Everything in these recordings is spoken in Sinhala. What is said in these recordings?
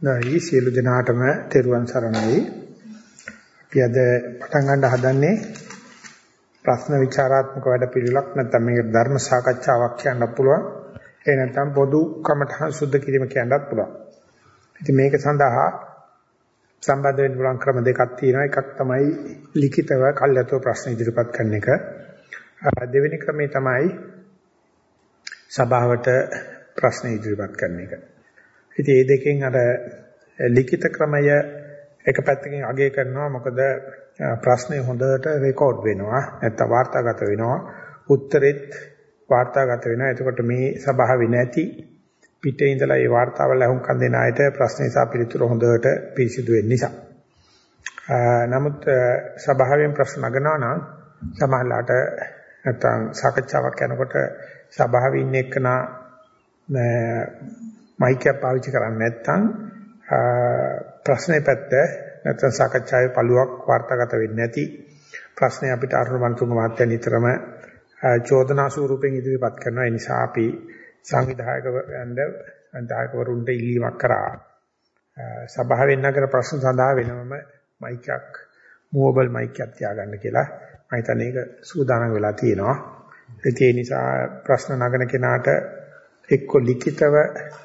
නැයි සියලු දෙනාටම තෙරුවන් සරණයි. අපි අද පටන් ගන්න හදන්නේ ප්‍රශ්න විචාරාත්මක වැඩපිළිවෙලක් නැත්නම් මේක ධර්ම සාකච්ඡාවක් කියන්න පුළුවන්. ඒ නැත්නම් පොදු කමඨහන් සුද්ධ කිරීම කියන්නත් පුළුවන්. ඉතින් මේක සඳහා සම්බන්ධ වෙන්න පුළුවන් ක්‍රම දෙකක් තියෙනවා. එකක් තමයි ලිඛිතව කල්යතෝ ප්‍රශ්න ඉදිරිපත් කරන එක. දෙවෙනි ක්‍රමේ තමයි සභාවට ප්‍රශ්න ඉදිරිපත් කරන එක. ඉතින් මේ දෙකෙන් අර ලිඛිත ක්‍රමය එක පැත්තකින් අගය කරනවා. මොකද ප්‍රශ්නේ හොඳට රෙකෝඩ් වෙනවා. නැත්නම් වාර්තාගත වෙනවා. උත්තරෙත් වාර්තාගත වෙනවා. එතකොට මේ සභාවේ නැති පිටේ ඉඳලා මේ වාර්තාවල අහුම්කම් දෙන අයට ප්‍රශ්න නිසා පිළිතුරු හොඳට පිරිසිදු වෙන්න නිසා. නමුත් සභාවෙන් ප්‍රශ්න නගනවා නම් සමහරලාට නැත්නම් සාකච්ඡාවක් යනකොට සභාවේ ඉන්න එක්කනා මයික් එක පාවිච්චි කරන්නේ නැත්නම් ප්‍රශ්නේ පැත්ත නැත්නම් සාකච්ඡාවේ පළුවක් වාර්තාගත වෙන්නේ නැති ප්‍රශ්නේ අපිට අරුණ මන්තුංග මහත්තයා නිතරම චෝදනා ස්වරූපෙන් ඉදිරිපත් කරනවා. ඒ නිසා අපි සංවිධායකවරුන්ට සංවිධායකවරුන්ට ඉල්ලීමක් කරා. සභාවෙන් නගර ප්‍රශ්න සඳහා වෙනම මයික් එකක් මූවබල් මයික් එකක් තියාගන්න කියලා මම හිතන්නේ ඒක සූදානම් වෙලා තියෙනවා. ඒ නිසා ප්‍රශ්න නගන කෙනාට එක්ක ලිඛිතව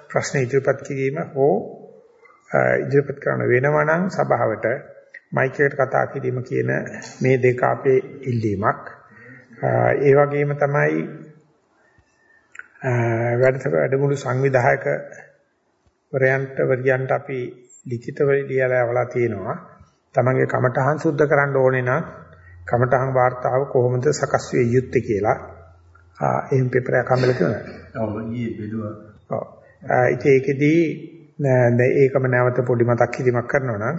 ප්‍රශ්න ඉදිරිපත් කිරීම හෝ ඉදිරිපත් කරන වෙනවා නම් සභාවට මයික් එකට කතා කිරීම කියන මේ දෙක අපේ ඉල්ලීමක්. ඒ වගේම තමයි වැඩමුළු සංවිධායක වරයන්ට වරියන්ට අපි ලිඛිතව ලියලා තියෙනවා. තමන්ගේ කමටහන් සුද්ධ කරන්න ඕනේ නම් කමටහන් වාර්තාව කොහොමද සකස් විය යුත්තේ කියලා. ආ එහෙම පේපර් එකක් හම්බෙලා තියෙනවා. ඔව් ඊයේ බෙදුවා. ඔව්. ඒකෙදී ඒකම නැවත පොඩි මතක් කිරීමක් කරනවා නම්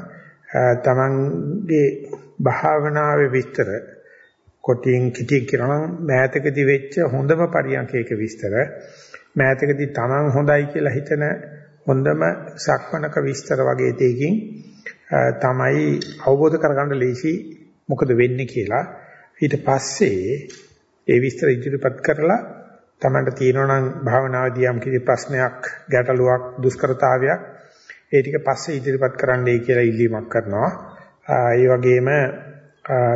තමන්ගේ භාවනාවේ විස්තර කොටින් කිටින් කරනවා මෑතකදී වෙච්ච හොඳම පරියන්කයක විස්තර මෑතකදී තමන් හොඳයි කියලා හිතන හොඳම සක්මනක විස්තර වගේ දෙයකින් තමයි අවබෝධ කරගන්න ලේසි මොකද වෙන්නේ කියලා ඊට පස්සේ ඒ විස්තර ඉදිරිපත් කරලා තමන්ට තියෙනවා නම් භාවනාවේදී යම් කිසි ප්‍රශ්නයක් ගැටලුවක් දුෂ්කරතාවයක් ඒ ටික පස්සේ ඉදිරිපත් කරන්නයි කියලා ඉල්ලීමක් කරනවා. ඒ වගේම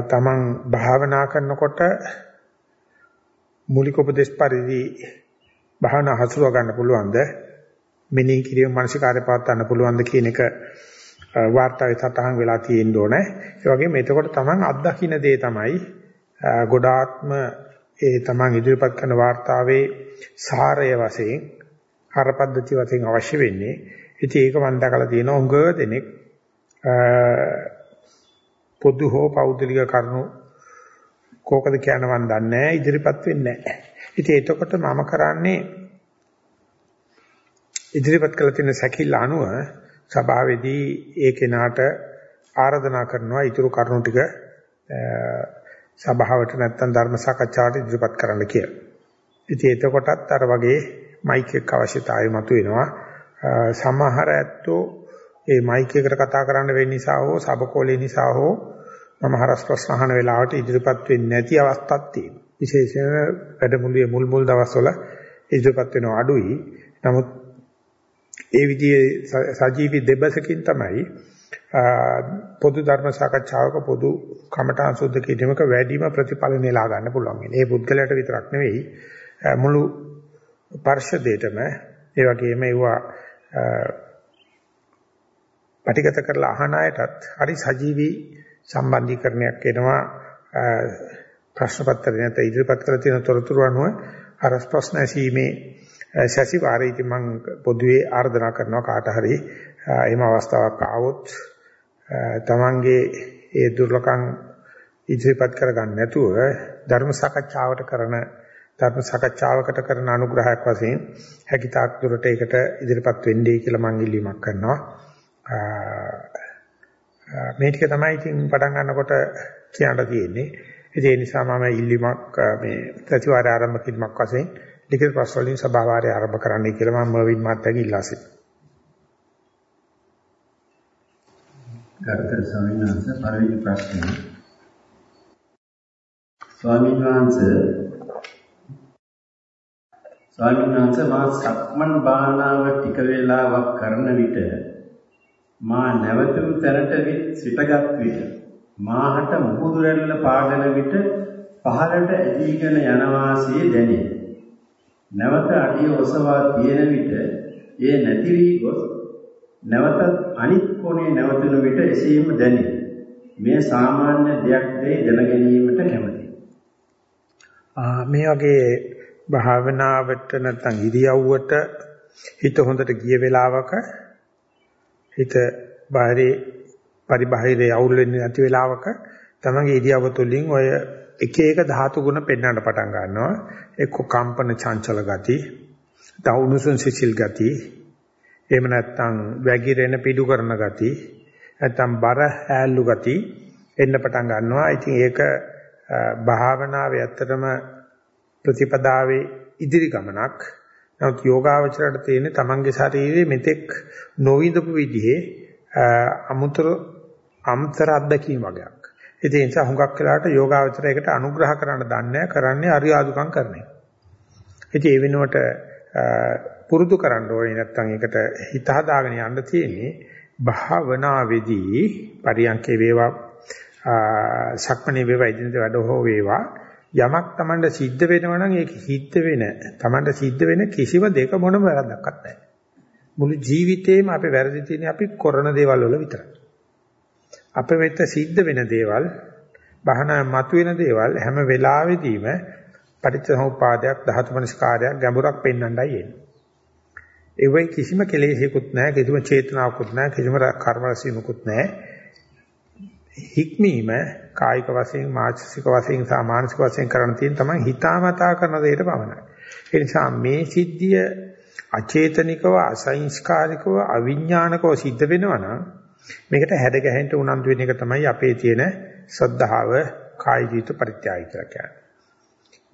තමන් භාවනා කරනකොට මූලික උපදේශ පරිදි භාවනා හසුරව ගන්න පුළුවන්ද? මෙනෙහි කිරීම මානසිකාරය පවත් ගන්න පුළුවන්ද කියන එක වාර්තාවේ සටහන් වෙලා තියෙන්න ඕනේ. ඒ වගේම එතකොට තමන් අත්දකින්න දේ තමයි ගොඩාක්ම ඒ තමන් ඉදිරිපත් කරන වාර්තාවේ සාරය වශයෙන් හරපද්ධති වශයෙන් අවශ්‍ය වෙන්නේ. ඉතින් ඒක මම දැකලා තියෙනවා උඟ දෙනෙක් පොදු හෝ පෞද්ගලික කරුණු කෝකද කියන මන් දන්නේ ඉදිරිපත් වෙන්නේ නැහැ. ඉතින් එතකොට මම කරන්නේ ඉදිරිපත් කළ තියෙන සැකිල්ල අනුව සභාවේදී ඒ කෙනාට ආරාධනා කරනවා ඊතුරු කරුණු ටික සභාවට නැත්තම් ධර්ම සාකච්ඡාවට ඉදිරිපත් කරන්න කියලා. ඉතින් එතකොටත් අර වගේ මයික් එක අවශ්‍යතාවය මතුවෙනවා. සමහර ඇත්තෝ ඒ මයික් එකට කතා කරන්න වෙන්න නිසා හෝ සබකෝලේ නිසා හෝ මම හරස් ප්‍රශ්න අහන වෙලාවට ඉදිරිපත් වෙන්නේ නැති අවස්ථාවක් තියෙනවා. විශේෂයෙන්ම වැඩමුළුවේ මුල් මුල් දවස්වල ඉදිරිපත් වෙනවා අඩුයි. නමුත් ඒ විදිහේ සජීවී දෙබසකින් තමයි පොදු ධර්ම සාකච්ඡාවක පොදු කමඨාන් සුද්ධ කිරීමක වැඩිම ප්‍රතිඵල නෙලා ගන්න පුළුවන්. මේ පුද්ගලයාට විතරක් නෙවෙයි මුළු පරිශදේටම ඒ වගේම ඒවා පටිගත කරලා අහන අයටත් හරි සජීවී සම්බන්ධීකරණයක් එනවා ප්‍රශ්න පත්‍රය නැත්නම් ඉදිරිපත් කරලා තියෙන තොරතුරු අනුව අරස් ප්‍රශ්න ඇසීමේ සැසිවාරයේදී මම පොදුවේ ආර්දනා කරනවා කාට හරි එහෙම අවස්ථාවක් ආවොත් තමන්ගේ ඒ දුර්ලකම් ඉදිරිපත් කරගන්න නැතුව ධර්ම සාකච්ඡාවට කරන ධර්ම සාකච්ඡාවකට කරන අනුග්‍රහයක් වශයෙන් හැකිතාක් දුරට ඒකට ඉදිරිපත් වෙන්නයි කියලා මම ඉල්ලීමක් කරනවා. මේ ටික තමයි ඉතින් පටන් ගන්නකොට කියන්න තියෙන්නේ. ඒ නිසා මම ඉල්ලීමක් මේ ප්‍රතිවාරය ආරම්භ කිරීමක් වශයෙන් ලිඛිත ප්‍රශ්න වලින් සභාවාරය ආරම්භ කරන්නයි කියලා මම මර්වින් මාත්‍යාගෙන් ඉල්ලා සිටිනවා. ගරුතර ස්වාමීන් වහන්සේ පළවෙනි ප්‍රශ්නය ස්වාමීන් වහන්සේ ස්වාමීන් වහන්සේ මා සක්මන් භාවනාව ටික වේලාවක් කරන විට මා නැවතුණු තැනට විත් සිටගත් විට මාහට මුහුදු රැල්ල පාගන විට පහළට ඇදීගෙන යනවාසිය දැනේ. නැවත අඩිය ඔසවා තියෙන විට ඒ නැති වී ගොස් නැවතත් අනිත් කොනේ නැවතුණු විට එසේම දැනේ. මේ සාමාන්‍ය දෙයක් දෙයි දැන ගැනීමට කැමතියි. මේ වගේ භාවනාවට නැත්නම් ඉරියව්වට හිත හොඳට ගිය වෙලාවක හිත බාහිරේ පරිබාහිරේ අවුල් වෙන්නේ නැති වෙලාවක තමගේ ඉරියව්ව තුළින් ඔය එක එක ධාතු ගුණ පෙන්වන්න පටන් ගන්නවා එක්ක කම්පන චංචල ගති දවුනුසුන් සිසිල් ගති එහෙම නැත්නම් වැగిරෙන පිඩු කරන ගති නැත්නම් බර ඈල්ලු ගති එන්න පටන් ගන්නවා ඉතින් ඒක භාවනාවේ ඇත්තටම ප්‍රතිපදාවේ ඉදිරි ගමනක් නමුත් යෝගාවචරයට තියෙන තමන්ගේ ශරීරයේ මෙතෙක් නොවිඳපු විදිහේ අමුතර අම්තර අත්දැකීම් වගේක්. ඒ නිසා හුඟක් වෙලාවට යෝගාවචරයකට අනුග්‍රහ කරන්න දන්නේ කරන්නේ අරියාදුකම් කරන එක. ඉතින් ඒ වෙනුවට පුරුදු කරන්න ඕනේ නැත්නම් ඒකට හිත හදාගෙන යන්න තියෙන්නේ භාවනාවේදී පරියන්කේ වේවා සක්මණේ වේවා ඉදින්ද වැඩ හෝ වේවා යමක් Tamanට සිද්ධ වෙනවා නම් ඒක හිත වෙන Tamanට සිද්ධ වෙන කිසිම දෙක මොනම වැරද්දක්වත් නැහැ. මුළු ජීවිතේම අපේ වැරදි තියෙන්නේ අපි කරන දේවල් වල විතරයි. අපේ වෙත සිද්ධ වෙන දේවල්, බහනා මතුවෙන දේවල් හැම වෙලාවෙදීම පටිච්චසමුපාදයක්, ධාතු මනස්කාරයක් ගැඹුරක් පෙන්වන්නයි එන්නේ. ඒ වෙයි කිසිම කෙලෙසයක්වත් නැහැ, කිසිම චේතනාවක්වත් නැහැ, කිසිම කර්ම රැසීමකුත් නැහැ. හික්මීම කායික වශයෙන් මානසික වශයෙන් සහ මානසික වශයෙන් කරන්න තියෙන තමයි හිතාමතා කරන දෙයට පමණයි. ඒ නිසා මේ සිද්ධිය අචේතනිකව අසංස්කාරිකව අවිඥානිකව සිද්ධ වෙනවා නම් මේකට හැඩ ගැහෙන්න උනන්දු වෙන එක තමයි අපේ තියෙන ශ්‍රද්ධාව කායි ජීවිත පරිත්‍යාගය කියලා කියන්නේ.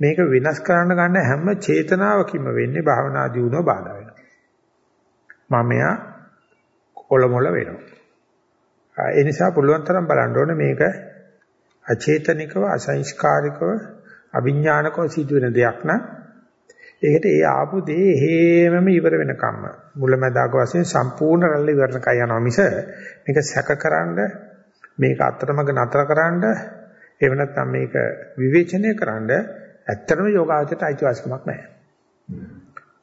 මේක විනාශ කරන්න ගන්න හැම චේතනාවකින්ම වෙන්නේ භාවනා දියුණුව බාධා වෙනවා. මමයා කොළමොළ වෙනවා. ඒ නිසා පුළුවන් තරම් බලන්න ඕනේ මේක අචේතනිකව අසංස්කාරිකව අවිඥානිකව සිදුවෙන දෙයක් නම් ඒකට ඒ ආපු දේ හේමම ඉවර වෙනකම්ම මුලැමැදාක වශයෙන් සම්පූර්ණ රැල්ල ඉවරනකයි යනවා මිස මේක සැකකරනද මේක අතරමඟ නතරකරනද එහෙම නැත්නම් මේක විවේචනය කරන්න ඇත්තටම යෝගාචරයට අයිතිවාසිකමක් නැහැ.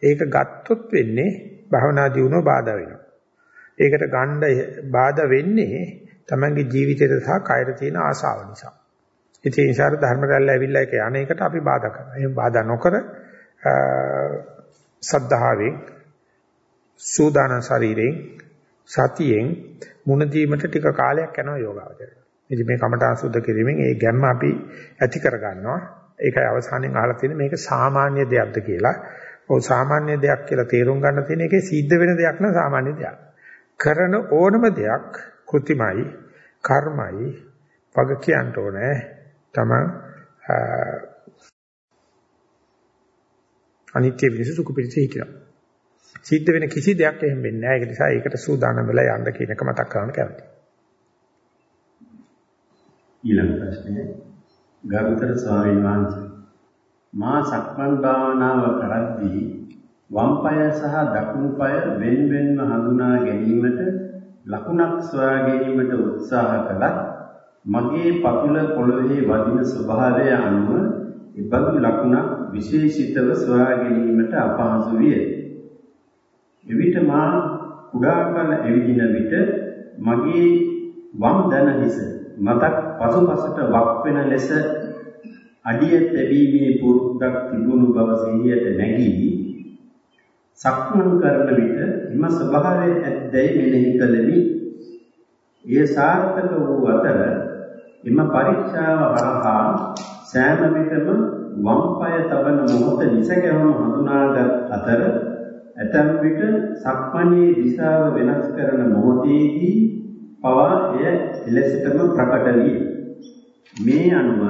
ඒක ගත්තොත් වෙන්නේ භවනා දියුණුව බාධා වෙනවා. ඒකට ගන්න බාධා වෙන්නේ තමන්ගේ ජීවිතයට සහ කයට තියෙන ආශාව නිසා. ඉතින් ඒ නිසා ධර්ම රැල්ල ඇවිල්ලා ඒක යන එකට අපි බාධා කරනවා. එහෙම බාධා නොකර සද්ධාවෙන් සූදානම් ශරීරයෙන් සතියෙන් මුණ දීමට ටික කාලයක් යනවා යෝගාවචරය. ඉතින් මේ කමඨාන් සුද්ධ කිරීමෙන් ඒ ගැම්ම අපි ඇති කර ගන්නවා. ඒකයි අවසානයේ අහලා තියෙන්නේ මේක සාමාන්‍ය දෙයක්ද කියලා. ඔව් සාමාන්‍ය දෙයක් කියලා තේරුම් ගන්න තියෙන එකේ සිද්ධ වෙන දෙයක් න සාමාන්‍ය දෙයක්. කරන ඕනම දෙයක් කෘතිමයි කර්මයි වග කියන්න ඕනේ. තමන් අනිත්‍ය පිළිස සුඛ පිළිස හිතනවා සිද්ධ වෙන කිසි දෙයක් එහෙම වෙන්නේ නැහැ. ඒක නිසා ඒකට සූදානම් වෙලා යන්න කියන එක මතක් කරගන්න කැමතියි. ඊළඟ ප්‍රශ්නය. ගරුතර ස්වාමීන් වහන්සේ මා සක්මන් භාවනාව කරද්දී වම් පාය සහ දකුණු පාය වෙන වෙනම හඳුනා ගැනීමට ලකුණක් සොයා ගැනීමට උත්සාහ කළත් මගේ පතුල පොළවේ වදින ස්වභාවය අනුව ඉබඳු ලකුණක් විශේෂිතව සොයා ගැනීමට අපහසු විය. එවිට මා කුඩා කල එවිදින විට මගේ වම් දන හිස මතක් පසුපසට වක් වෙන ලෙස අඩිය තැබීමේ පුරුද්දක් තිබුණු බව සිහියට නැගී සක්මන් කරන විට එම ස්වභාවය ඇද්දැයි මෙනෙහි කළෙමි. එය සාර්ථක වූ අතර එම පරීක්ෂාව හරහා සෑම විටම වම් පාය තබන මොහොත නිසකවම හඳුනාගත් අතර ඇතැම් විට සක්මණේ දිශාව වෙනස් කරන මොහොතේදී පවා එය එලෙසටම ප්‍රකට විය. මේ අනුව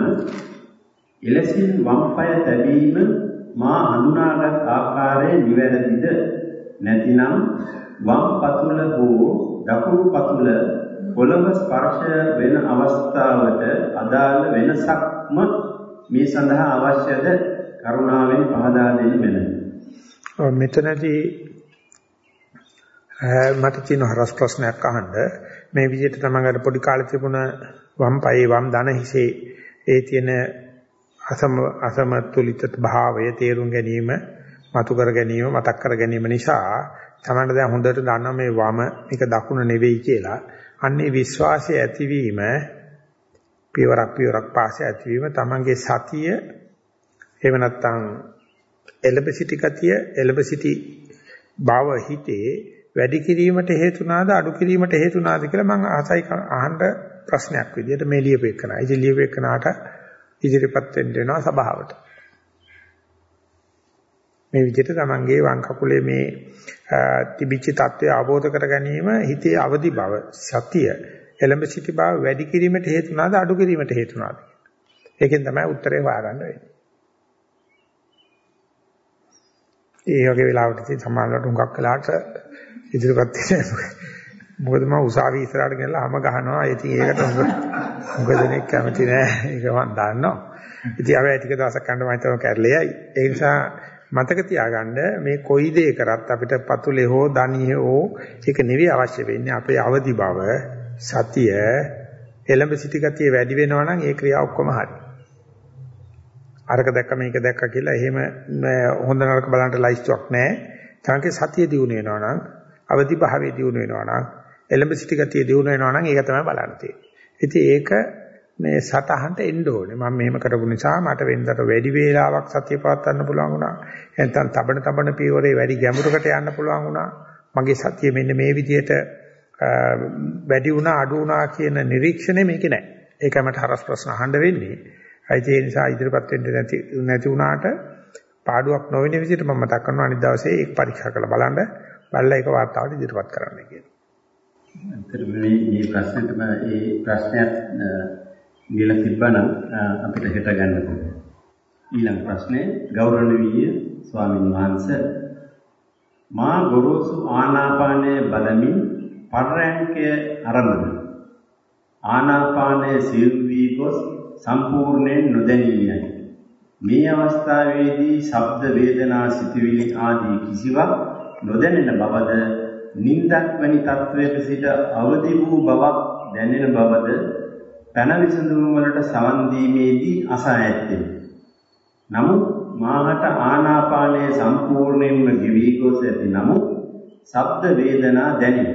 එලෙසින් වම් පාය තැබීම මා හඳුනාගත් ආකාරය නිවැරදිද නැතිනම් වම් පතුල හෝ දකුණු පතුල පොළව ස්පර්ශ වෙන අවස්ථාවට අදාළ වෙනසක්ම මේ සඳහා අවශ්‍යද කරුණාවෙන් පහදා දෙන්න මෙන්න. මෙතනදී මට තියෙන හරස් ප්‍රශ්නයක් අහන්න. මේ විදිහට තමයි අර පොඩි කාලේ තිබුණ වම් පායේ වම් දන හිසේ ඒ තියෙන අසම අසමතුලිත භාවය තේරුම් ගැනීම, මතු කර ගැනීම, මතක් කර ගැනීම නිසා තමයි දැන් හොඳට දන්නා මේ වම මේක දකුණ නෙවෙයි කියලා. අන්නේ විශ්වාසය ඇතිවීම පියවරක් පියවරක් පාසේ ඇතිවීම තමන්ගේ සතිය එහෙම නැත්නම් එලබ සිටි ගතිය එලබ සිටි භව හිතේ වැඩි කිරීමට හේතුනාද අඩු කිරීමට හේතුනාද කියලා මම ආසයි අහන්න ප්‍රශ්නයක් විදිහට මේ ලියපෙකනා. ඉතින් ලියපෙකනාට ඉදිරිපත් වෙන්න වෙනවා සභාවට. මේ විදිහට තමන්ගේ වම් කකුලේ මේ තිබිච්ච தත්ත්වය අවබෝධ කර ගැනීම හිතේ අවදි බව සතිය එළඹ සිටි බව වැඩි කිරීමට හේතුනාද අඩු කිරීමට හේතුනාද ඒකෙන් තමයි උත්තරේ හොයාගන්න වෙන්නේ. ඒ වගේ වෙලාවට ඉතින් සමාජලට හුඟක් වෙලාට ඉදිරියපත් වෙන්නේ මොකද මම උසාවි ඉස්සරහට ගෙනලා හැම ගහනවා. ඉතින් ඒකට මොකද දෙනෙක් කැමති නෑ. ඒක මම දන්නවා. ඉතින් අපි ටික දවසක් යනකොට මම හිතනවා කැරලෙයි ඒ නිසා මතක තියාගන්න මේ කොයි දේ කරත් අපිට පතුලේ හෝ දණියේ හෝ ඒක නෙවෙයි අවශ්‍ය වෙන්නේ. අපේ අවදි බව සතිය එළඹ සිටි ගතිය වැඩි වෙනවා නම් ඒ ක්‍රියා ඔක්කොම හරි. අරක දැක්ක මේක දැක්ක කියලා එහෙම හොඳ නරක බලන්න ලයිස්තුවක් නැහැ. තමන්ගේ සතිය දිනු වෙනවා නම් අවදි භාවයේ දිනු වෙනවා නම් එලඹ සිටි ගතිය දිනු වෙනවා නම් ඒක තමයි බලන්න තියෙන්නේ. ඉතින් ඒක මේ සතහන්ට එන්න ඕනේ. මම මෙහෙම කරපු නිසා මට වෙනදට වැඩි වේලාවක් සතිය පවත්වන්න පුළුවන් වුණා. නැත්නම් තබන තබන පියවරේ වැඩි ගැඹුරකට යන්න පුළුවන් වුණා. මගේ සතිය මෙන්න මේ විදිහට වැඩි වුණා අඩු වුණා කියන නිරීක්ෂණය මේකේ නැහැ. ඒකයි මට හරස් ප්‍රශ්න අහන්න වෙන්නේ. ඒ නිසා ඉදිරිපත් වෙන්න නැති නැති වුණාට පාඩුවක් නොවන විදිහට මම මතක් කරනවා අනිත් දවසේ ඒක පරීක්ෂා කරලා බලන්න බලලා ඒක වාර්තාවට ඉදිරිපත් කරන්න කියලා. ඇත්තටම මේ මේ ප්‍රශ්නෙටම ඒ ප්‍රශ්නයක් ගිල තිබ්බනම් අපිට හිත ගන්න පුළුවන්. ඊළඟ ප්‍රශ්නේ ගෞරවනීය ස්වාමීන් වහන්සේ මා ගොරෝසු ආනාපානයේ බලමින් පරයන්කය ආරම්භ ආනාපානයේ සිල් වී ගොස් සම්පූර්ණයෙන් නොදැනීමයි. මේ අවස්ථාවේදී ශබ්ද වේදනා සිතුවිලි ආදී කිසිවක් නොදැනෙන බවද නින්දක් වැනි තත්වයක සිට අවදි වූ බවක් දැනෙන බවද පැන විසඳුම් වලට සවන් දීමේදී අසා ඇත්තේ. නමුත් මාහට ආනාපානයේ සම්පූර්ණයෙන්ම ගෙවි ගොස් ඇති නමුත් ශබ්ද වේදනා දැනේ.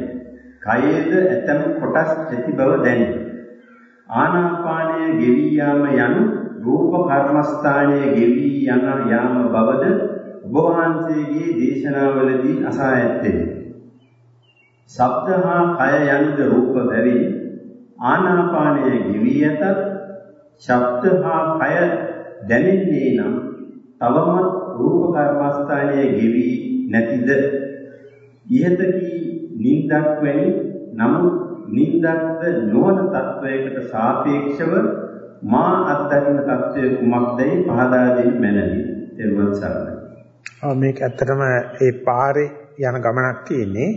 කයේද ඇතම් කොටස් ඇති බව දැනේ. ආනාපානය ගෙවි යාම යනු රූප කර්මස්ථානයේ ගෙවි යන යාම බවද ඔබ වහන්සේගේ දේශනාවලදී අසා ඇත්තේ. ශබ්ද හා කය යනුද රූප බැවි ආනාපානය ගෙවි යතත් ශබ්ද හා කය දැනෙන්නේ නම් තවමත් රූප කර්මස්ථානයේ ගෙවි නැතිද? ඉහත කී නින්දක් වැනි නමුත් නින්දක්ද නොවන තත්වයකට සාපේක්ෂව මා අත්දකින තත්වය කුමක්දයි පහදා දෙන්න මැනවි. තෙරුවන් සරණයි. ආ මේක ඇත්තටම ඒ පාරේ යන ගමනක් තියෙන්නේ.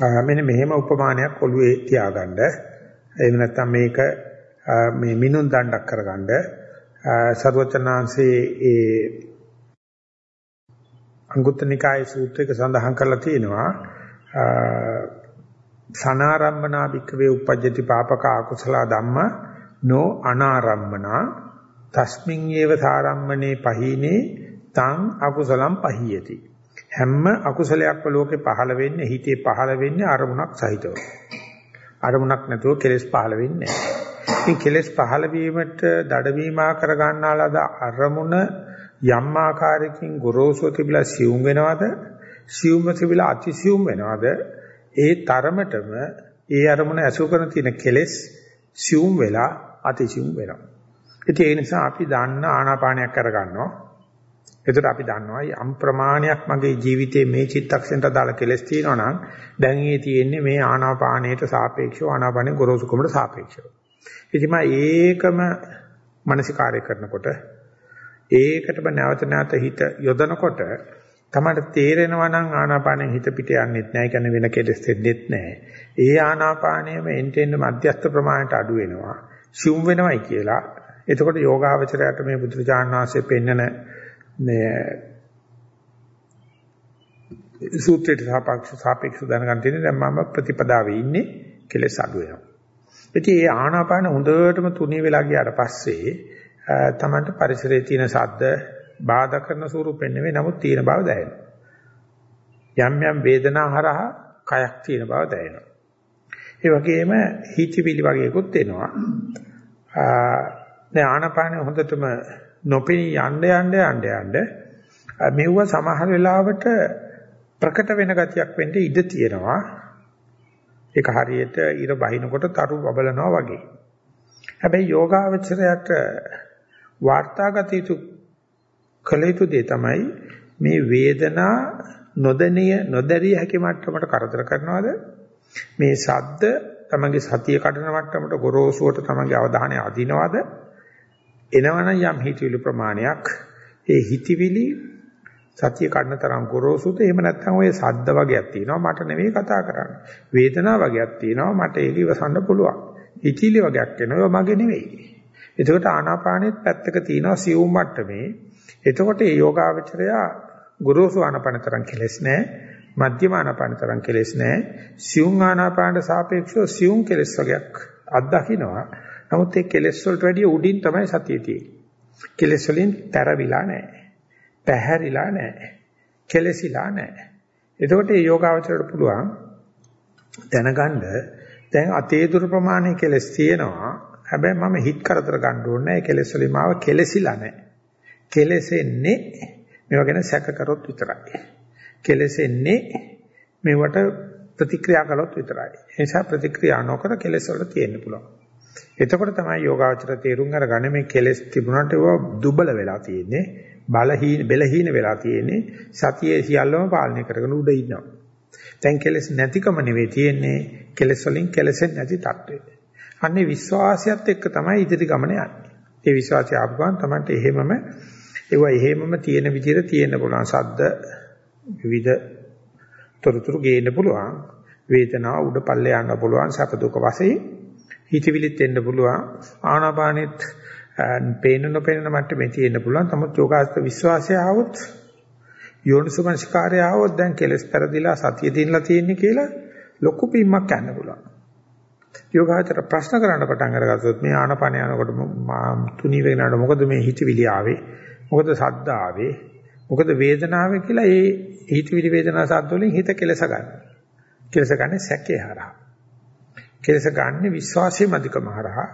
මෙන්න මෙහෙම උපමානයක් ඔළුවේ තියාගන්න. එහෙම නැත්නම් මේක මේ මිනුම් දණ්ඩක් කරගන්න. සර්වචනාංශේ ඒ අංගුත්තර නිකායේ සූත්‍රයක සඳහන් කරලා තියෙනවා සනාරම්මනා භික්කවේ uppajjati papaka akusala dhamma no අනාරම්මනා තස්මින් ඒව සාරම්මනේ පහීනේ තං අකුසලම් පහියති හැම අකුසලයක්ම ලෝකේ පහළ වෙන්නේ හිතේ පහළ වෙන්නේ අරමුණක් සහිතව අරමුණක් නැතුව කෙලෙස් පහළ වෙන්නේ නැහැ ඉතින් කෙලෙස් පහළ වීමට දඩවීමා කර ගන්නාලාද අරමුණ යම් ආකාරයකින් ගොරෝසුව තිබිලා සියුම් වෙනවද සියුම්ව තිබිලා අතිසියුම් වෙනවද ඒ තරමටම ඒ අරමුණ ඇසු කරන තියෙන කෙලෙස් සියුම් වෙලා අතිසියුම් වෙනවා. ඉතින් ඒ නිසා අපි දන්න ආනාපානයක් කරගන්නවා. එතකොට අපි දන්නවා යම් ප්‍රමාණයක් මගේ ජීවිතේ මේ චිත්තක්ෂණයට දාලා කෙලස් තියෙනවා නම් දැන් ඒ තියෙන්නේ මේ ආනාපානයට සාපේක්ෂව ආනාපානේ ගොරෝසුකමට සාපේක්ෂව. ඉතින් ඒකම මානසිකාරය කරනකොට ඒකටම නැවත නැවත හිත යොදනකොට තමයි තේරෙනවා නම් ආනාපානෙ හිත පිට යන්නෙත් නැහැ. ඒ කියන්නේ වෙන කෙලෙස් දෙන්නෙත් නැහැ. ඒ ආනාපානයම එන්ටෙන් මධ්‍යස්ථ ප්‍රමාණයට අඩු වෙනවා. ශුම් වෙනවයි කියලා. එතකොට යෝගාවචරයට මේ බුදුරජාණන් වහන්සේ පෙන්නන මේ සූත්‍රයට සාපේක්ෂ සාපේක්ෂ දැනගන්න තියෙන්නේ දැන් මම ප්‍රතිපදාවේ ඉන්නේ කෙලෙස් අඩු වෙනවා. ඉතින් මේ ආනාපාන හොඳටම තුනී වෙලා ගියාට පස්සේ තමන්ට පරිසරයේ තියෙන ශබ්ද බාධා කරන ස්වරූපෙන් නෙවෙයි නමුත් තියෙන බව දැනෙනවා. යම් යම් වේදනා හරහා කයක් තියෙන බව දැනෙනවා. ඒ වගේම හිතවිලි වගේකුත් එනවා. දැන් ආනාපාන හොඳටම නොපෙනී යන්න යන්න යන්න යන්න මෙවුව සමහර වෙලාවට ප්‍රකට වෙන ගතියක් වෙන්න ඉඩ තියෙනවා. ඒක හරියට ඉර බහිනකොට තරු බබලනවා වගේ. හැබැයි යෝගාවචරයට වාර්තාගත යුතු කළ යුතු දේ තමයි මේ වේදනා නොදැනිය නොදැරිය හැකි මට්ටමට කරදර කරනවද මේ සද්ද තමගේ සතිය කඩන මට්ටමට ගොරෝසුවට තමගේ අවධානය අදිනවද එනවනම් යම් හිතවිලි ප්‍රමාණයක් ඒ හිතවිලි සතිය කඩන තරම් ගොරෝසුද? එහෙම නැත්නම් ඔය සද්ද වගේක් තියෙනවා. මට නෙවෙයි කතා කරන්නේ. වේදනාව වගේක් තියෙනවා. මට ඒක ඉවසන්න පුළුවන්. හිතවිලි වගේක් එනවා මගේ නෙවෙයි. එතකොට ආනාපානෙත් පැත්තක තියෙනවා සියුම් මට්ටමේ. එතකොට මේ යෝගාවචරයා ගුරුසු ආනාපානතරම් කෙලස් නැහැ. මධ්‍යම ආනාපානතරම් කෙලස් නැහැ. සියුම් ආනාපානට සාපේක්ෂව සියුම් කෙලස් වගේක් අත්දකින්නවා. නමුත් ඒ කෙලස් වලට වැඩිය උඩින් තමයි සතිය තියෙන්නේ. කෙලස් වලින් තරවිලා නැහැ. පැහැරිලා නැහැ. කෙලසිලා නැහැ. එතකොට මේ යෝගාවචරයට පුළුවන් දැනගන්න දැන් අතේ දුර ප්‍රමාණය කෙලස් තියෙනවා. හැබැයි මම හිත කරදර ගන්න ඕනේ නැහැ. කෙලස් වලින් මාව කෙලසිලා නැහැ. කෙලසෙන්නේ මේවා ගැන සැක කරොත් විතරයි. කෙලසෙන්නේ මේවට ප්‍රතික්‍රියා කළොත් විතරයි. ඒ නිසා ප්‍රතික්‍රියා නොකර කෙලස් වල තියෙන්න පුළුවන්. එතකොට තමයි යෝගාවචර තේරුම් අරගන්නේ මේ කෙලෙස් තිබුණාට ඒවා දුබල වෙලා තියෙන්නේ බලහීන බෙලහීන වෙලා තියෙන්නේ සතියේ සියල්ලම පාලනය කරගෙන උඩ ඉන්නවා. දැන් කෙලෙස් නැතිකම නෙවෙයි තියෙන්නේ කෙලෙස් වලින් කෙලෙසෙන්නේ නැති තත්ත්වය අන්නේ විශ්වාසයත් එක්ක තමයි ඉදිරි ගමන යන්නේ. ඒ විශ්වාසය ආපුවම තමයි එහෙමම ඒවා එහෙමම තියෙන විදිහට තියෙන්න පුළුවන්. සද්ද විවිධ තොරතුරු ගේන්න පුළුවන්. වේදනාව උඩ පල්ලේ යන්න පුළුවන්. සැප දුක වශයෙන් හිතවිලිත් එන්න පුළුවන්. ආනාපානෙත් පේන නොපේන මට්ටමේ තියෙන්න පුළුවන්. නමුත් යෝගාස්ත විශ්වාසය આવොත් යෝනිසමනස්කාරය આવොත් දැන් කෙලස් පෙරදිලා සතිය දිනලා තියෙන්නේ කියලා ලොකු පීමක් ගන්න පුළුවන්. යෝගාචර ප්‍රශ්න කරන්න පටන් අරගත්තොත් මේ ආනාපාන යනකොට තුනී වෙනාට මොකද මේ හිතවිලි ආවේ? මොකද සද්ද ආවේ? මොකද වේදනාවේ කියලා ඒ හිතවිලි වේදනා සද්ද වලින් හිත කෙලස ගන්න. කෙලස ගන්න සැකේ හරහා. කෙලස ගන්න විශ්වාසයේ මධිකම හරහා.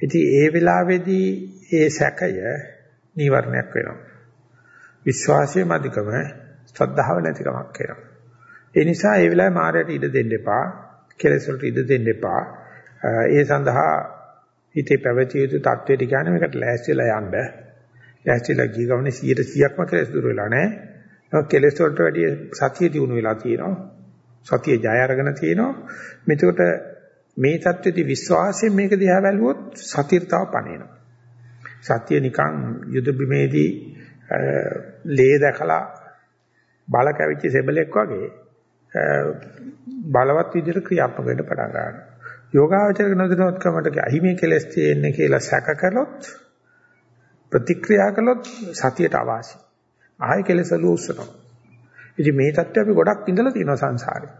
ඉතින් ඒ වෙලාවේදී ඒ සැකය නීවරණයක් වෙනවා. විශ්වාසයේ මධිකම ශ්‍රද්ධාව නැතිකමක් වෙනවා. ඒ නිසා ඒ වෙලාවේ මායයට ඉඩ දෙන්න එපා. කෙලෙස් වලට ඉඩ දෙන්න එපා. ඒ සඳහා හිතේ පැවතිය යුතු தത്വෙට කියන්නේ මේකට ලෑස්තිලා යන්න. ලෑස්තිලා ගිය ගමනේ 100%ක්ම කෙලෙස් දුර වෙලා නැහැ. ඒක කෙලෙස් වලට වැඩිය සතිය දිනු වෙලා තියෙනවා. සතිය ජය අරගෙන තියෙනවා. මෙතකොට මේ தත්ත්වෙදි විශ්වාසයෙන් මේක දිහා බැලුවොත් සතිය තව පණේනවා. සතිය නිකන් යුද බිමේදී ලේ දැකලා බල කැවිච්ච සෙබලෙක් වගේ බලවත් විදිහට ක්‍රියාත්මක වෙන්න පටන් ගන්නවා. යෝගාවචරක නොදැනුවත් කමට අහිමි කෙලස් තියෙන්නේ කියලා සැක කළොත් ප්‍රතික්‍රියා කළොත් සතියට අවාසි. ආයෙ කෙලසලු උස්සනවා. ඉතින් මේ தත්ත්වය අපි ගොඩක් ඉඳලා තියෙනවා සංසාරේ.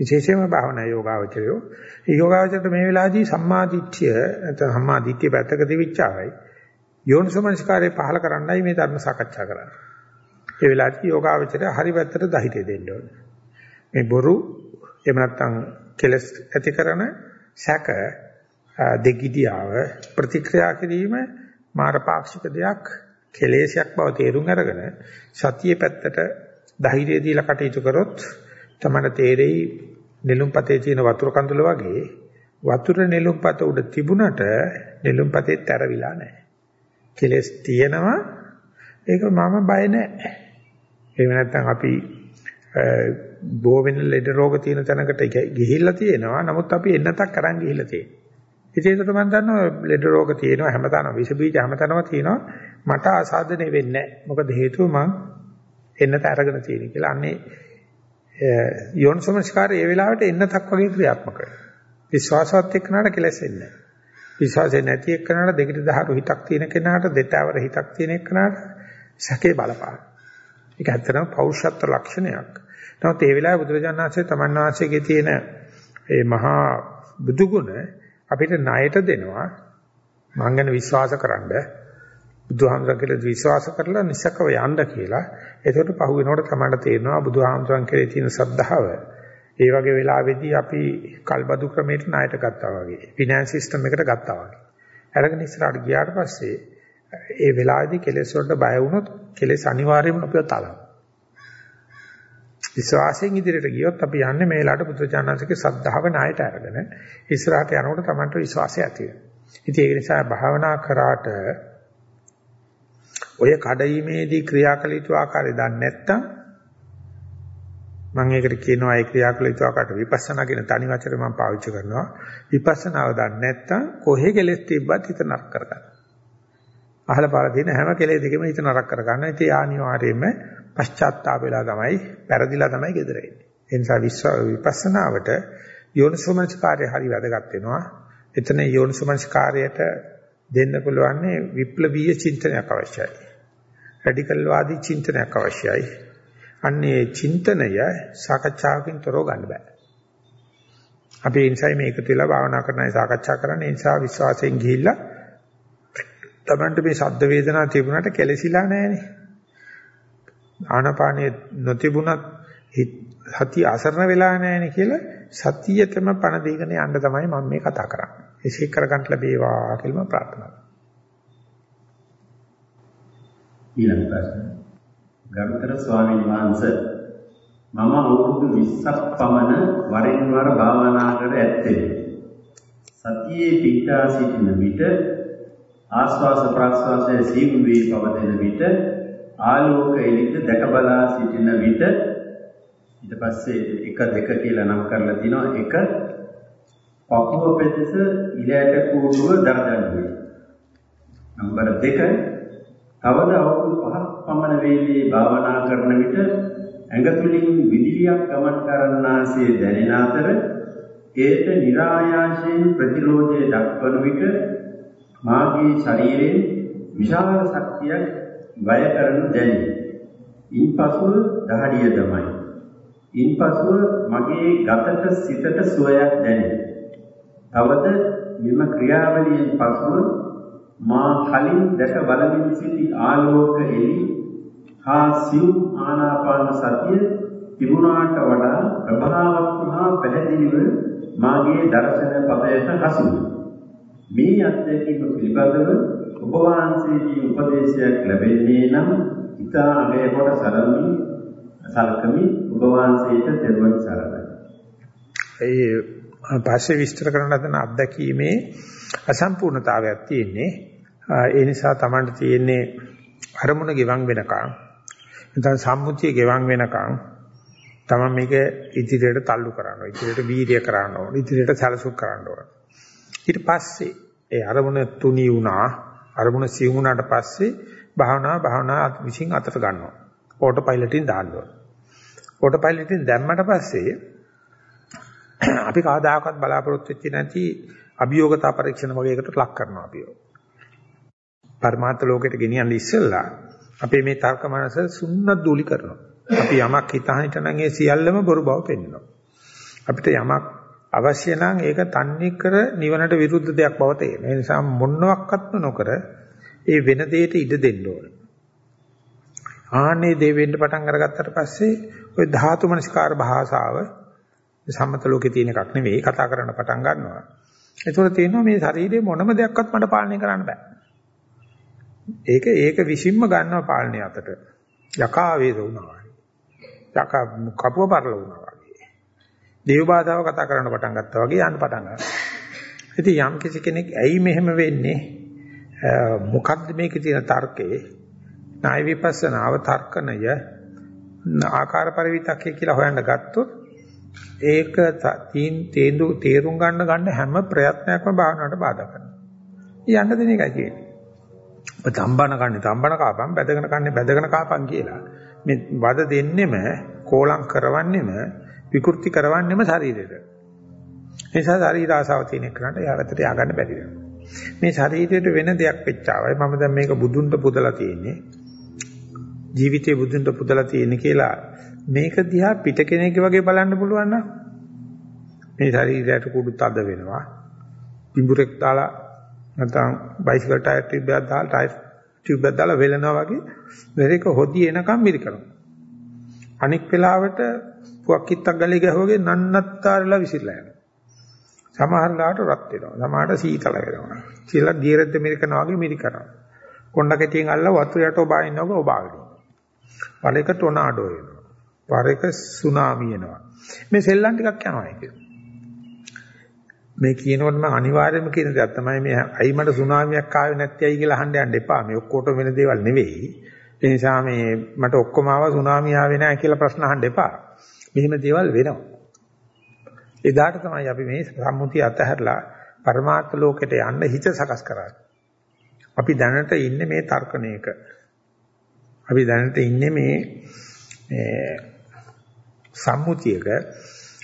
විශේෂයෙන්ම භාවනා යෝගාවචරයෝ. මේ යෝගාවචරයට මේ වෙලාවේදී සම්මාදිට්ඨිය නැත්නම් සම්මාදිට්ඨිය පැත්තක තිබිච්චාවයි. යෝනිසමනස්කාරය පහල කරන්නයි මේ ධර්ම සාකච්ඡා කරන්නේ. ඒ වෙලාවේදී යෝගාවචරය හරි පැත්තට ධෛර්යය දෙන්න ඕනේ. මේ බොරු එහෙම නැත්නම් කෙලස් ඇති කරන සැක දෙගිඩියාව ප්‍රතික්‍රියා කිරීම මාරපාක්ෂික දෙයක් කෙලේශයක් බව තේරුම් අරගෙන සතියේ පැත්තට ධෛර්යය දීලා කටයුතු කරොත් තමයි තේරෙයි නෙළුම්පතේ තියෙන වතුර කඳුල වගේ වතුර නෙළුම්පත උඩ තිබුණට නෙළුම්පතේ තැරවිලා නැහැ. කෙලස් තියෙනවා ඒක මම බය නැහැ. එහෙම නැත්නම් අපි බෝ වෙන ලෙඩ රෝග තියෙන තැනකට ගිහිල්ලා තියෙනවා. නමුත් අපි එන්නතක් අරන් ගිහිල්ලා තියෙනවා. ඉතින් ඒකට මම දන්නවා ලෙඩ රෝග තියෙනවා හැමතැනම විස බීජ හැමතැනම තියෙනවා. මට ආසාදනය වෙන්නේ නැහැ. මොකද හේතුව මං එන්නත අරගෙන තියෙන කියලා. අන්නේ යෝනිසමස්කාරය ඒ වෙලාවට එන්නතක් වගේ ක්‍රියාත්මක වෙනවා. විශ්වාසවත් එක්කනට කෙලෙසෙන්නේ නැහැ. විශ්වාසය නැති එක්කනට දෙකට දහරු හිතක් තියෙන කෙනාට දෙතවර හිතක් තියෙන එක්කනට සැකේ බලපාන. ඒක ඇත්තටම පෞරුෂත්ව ලක්ෂණයක්. නමුත් ඒ වෙලාවේ බුදුරජාණන් වහන්සේ තමන් වහන්සේගේ තියෙන ඒ මහා බුදුගුණ අපිට ණයට දෙනවා මං ගැන විශ්වාස කරන්න බුදුහාමුදුරන් කියලා විශ්වාස කරලා නිසකව යන්න කියලා. එතකොට පහු වෙනකොට තමයි තේරෙනවා බුදුහාමුදුරන් කෙරේ තියෙන සද්ධාව. ඒ වගේ වෙලාවෙදී අපි කල්බදු ක්‍රමයට ණයට ගත්තා වගේ. ෆිනෑන්ස් සිස්ටම් එකට ගත්තා වගේ. අරගෙන ඉස්සරහට ගියාට පස්සේ ඒ වෙලාවේදී කෙලෙස් වලට බය වුණොත් කෙලෙස් අනිවාර්යයෙන්ම අපිව තලනවා. විශ්වාසයෙන් ඉදිරියට ගියොත් අපි යන්නේ මේ වෙලාවට පුත්‍රචානන්සේගේ සද්ධාව ණයට අරගෙන ඉස්සරහට යනකොට Tamanට විශ්වාසය ඇති වෙනවා. ඉතින් ඒ නිසා භාවනා කරාට ඔය කඩීමේදී ක්‍රියාකල යුතු ආකාරය දන්නේ නැත්නම් මම ඒකට කියනවා ඒ ක්‍රියාකල යුතු ආකාරයට විපස්සනා කියන තනි වචනේ මම පාවිච්චි කරනවා. විපස්සනාව දන්නේ නැත්නම් කොහේ කෙලෙස් තිබ්බත් හිත නරක කරගන්න. අහලා පාලා තියෙන හැම කෙලෙස් දෙකම හිත නරක කරගන්න. ඉතින් ආනිවාර්යයෙන්ම පශ්චාත්තාප වෙලා තමයි, පෙරදිලා තමයි gedere එන්නේ. ඒ නිසා විශ්ව විපස්සනාවට යෝනිසෝමනස්කාරය හරි වැදගත් වෙනවා. එතන යෝනිසෝමනස්කාරයට දෙන්න පුළුවන් විප්ලවීය චින්තනයක් අවශ්‍යයි. රැඩිකල් වාදී චින්තනයක් අවශ්‍යයි. අන්නේ චින්තනය සාකච්ඡාවකින් තොරව ගන්න බෑ. අපි ඒ නිසා මේක තියලා භාවනා කරන්නයි සාකච්ඡා කරන්නේ. ඒ නිසා විශ්වාසයෙන් ගිහිල්ලා තමන්ට මේ ශබ්ද වේදනා තිබුණාට කෙලසිලා නැහැනේ. ආනපානිය නොතිබුණත් සතිය අසරණ වෙලා නැහැනේ කියලා සතියටම පණ දීගෙන යන්න තමයි මම මේ කතා කරන්නේ. එසේ කරගන්න ලැබේවා කියලා මම ප්‍රාර්ථනා කරනවා. ඊළඟ ප්‍රශ්න. ගරුතර ස්වාමීන් වහන්සේ මම අවුරුදු 20ක් පමණ වරින් වර භාවනා කර ඇත්තේ. සතියේ පිටා සිටින විට ආස්වාස ප්‍රාස්වාසයේ සීම වේ පවතින විට ආලෝක එළිත දැක බලා සිටින විට ඊට පස්සේ 1 2 කියලා නම් කරලා තිනවා 1 පපුව පෙදෙස ඉලයට කූඩුව දරදඬුවේ නම්බර 2 තවද අවුරුදු 5ක් පමණ වේලේ භාවනා කරන විට ඇඟ තුලින් විදුලියක් ගමන් කරන්නාසේ දැනෙන අතර ඒට નિરાයාසයෙන් ප්‍රතිරෝධය දක්වන විට මාගේ ශරීරයේ විශාල ශක්තියක් වැය කරනු දැනේ. ඉන්පසුව දහඩිය දමයි. ඉන්පසුව මගේ ගතට සිතට සුවයක් දැනේ. තවද මෙම ක්‍රියාවලියෙන් පසුව මා කලින් දැක බලමින් සිටි ආලෝක එළි හා සිව් ආනාපාන සතිය තිබුණාට වඩා ප්‍රභාවක්ම හා පැහැදිලිව මාගේ දර්ශන පදයට හසු මේ අත්දැකීම පිළිබඳව ඔබ වහන්සේගේ උපදේශයක් ලැබෙන්නේ නම් ඉතා අගය කොට සලමි සලකමි ඔබ වහන්සේට දෙවන් සරණයි. ඒ පස්සේ විස්තර කරන ලදන අත්දැකීමේ අසම්පූර්ණතාවයක් තියෙන්නේ. ඒ නිසා Tamanට තියෙන්නේ අරමුණ ගෙවන් වෙනකන් නැත්නම් සම්මුතිය ගෙවන් වෙනකන් තමන් මේක ඉදිරියට තල්ලු කරනවා. ඉදිරියට වීර්ය කරන්න ඕන. ඉදිරියට සැලසුම් කරන්න ඕන. ඊට පස්සේ ඒ අරමුණ තුනී වුණා අරමුණ සියුම් වුණාට පස්සේ භාවනා භාවනා විසින් අතට ගන්නවා. ඕටෝ පයිලට්ින් දාන්න ඕන. ඕටෝ පයිලට්ින් දැම්මට පස්සේ අපි කවදාකවත් බලාපොරොත්තු වෙච්ච නැති අභියෝගතා පරීක්ෂණ වගේකට ලක් කරනවා අපිව. පරමාර්ථ ලෝකෙට ගෙනියන්න ඉස්සෙල්ලා අපේ මේ තර්ක මනස සුන්නත් දූලි කරනවා. අපි යමක් හිතන හිටනම් ඒ සියල්ලම බොරු බව පෙන්වනවා. අපිට යමක් අවශ්‍ය නම් ඒක තන්නේ කර නිවනට විරුද්ධ දෙයක් බව තේරෙනවා. ඒ නිසා මොනවත්ක්ත්ම නොකර ඒ වෙන දෙයට ඉඩ දෙන්න ඕන. ආන්නේ දේ වෙන්න පටන් අරගත්තට පස්සේ ওই ධාතු මනස්කාර භාෂාව සම්මත ලෝකේ තියෙන එකක් නෙවෙයි කතා කරන්න පටන් ගන්නවා. ඒතකොට තියෙනවා මේ ශරීරයේ මොනම දෙයක්වත් මට පාලනය කරන්න බෑ. ඒක ඒක විසින්ම ගන්නවා පාලනය අතට. යකා වේද වුණා. යකා කපුව පරල වුණා. දේව භාෂාව කතා කරන්න පටන් ගත්තා වගේ යන්න පටන් ගන්නවා. ඉතින් යම් කිසි කෙනෙක් ඇයි මෙහෙම වෙන්නේ? මොකක්ද මේකේ තියෙන තර්කේ? ණය විපස්සනාව තර්කණය ආකාර පරිවිතක්කේ කියලා හොයන්න ගත්තොත් ඒක තීන් තේඳු තේරුම් ගන්න ගන්න හැම ප්‍රයත්නයක්ම භාවනාවට බාධා කරනවා. යන්න දෙන එකයි කියන්නේ. ඔබ තම්බන කන්නේ තම්බන කාපම් බැදගෙන කන්නේ බැදගෙන කාපම් කියලා. මේ වද දෙන්නෙම කෝලම් කරවන්නෙම විකෘති කරවන්නෙම ශරීරෙට. ඒ නිසා ශරීර ආසාව තියෙන එකට යාගතට ය아가න්න බැරි වෙනවා. මේ ශරීරයට වෙන දෙයක් වෙච්චාවයි මම දැන් මේක බුදුන්ට පුදලා තියෙන්නේ. ජීවිතේ බුදුන්ට පුදලා තියෙන්නේ කියලා මේක දිහා පිට කෙනෙක් වගේ බලන්න පුළුවන් නම් මේ ශරීරයට කුඩු තද වෙනවා. පිඹුරෙක් දාලා නැත්නම් බයිසිකල් ටයර් ටියුබ් එකක් දාලා ටයර් ටියුබ් එකක් දාලා වෙලනවා වගේ මේක හොදි එනකම් මිරිකනවා. අනික් වෙලාවට පුවක් කිත්තක් ගලේ ගැහුවගේ නන්නත්තරලා විසිරලා යනවා. සමහර ලාට රත් වෙනවා. සමහරට සීතල වෙනවා. කියලා දියරෙද්ද මිරිකනවා වගේ මිරිකනවා. කොණ්ඩ කෙටියෙන් අල්ල වතුර යට ඔබා ඉන්නවක ඔබාගෙන. වල එක ටොනාඩෝ එනවා. වර එක සුනාමි එනවා. මේ සෙල්ලම් ටිකක් යනවා ඒක. මේ කියනකොට මම අනිවාර්යයෙන්ම කියන දේ තමයි මේ අයි මට සුනාමියක් ආවේ නැත්තේයි කියලා අහන්න යන්න එපා. මේ ඔක්කොටම වෙන දේවල් නෙවෙයි. ඒ නිසා මේ මට ඔක්කොම ආව සුනාමිය ආවේ නැහැ කියලා ප්‍රශ්න අහන්න එපා. මෙහෙම දේවල් වෙනවා. එදාට තමයි අපි මේ සම්මුතිය අතහැරලා පරමාර්ථ ලෝකෙට යන්න හිත සකස් කරන්නේ. අපි දැනට ඉන්නේ මේ තර්කණයක. අපි දැනට ඉන්නේ මේ මේ සම්මුතියක.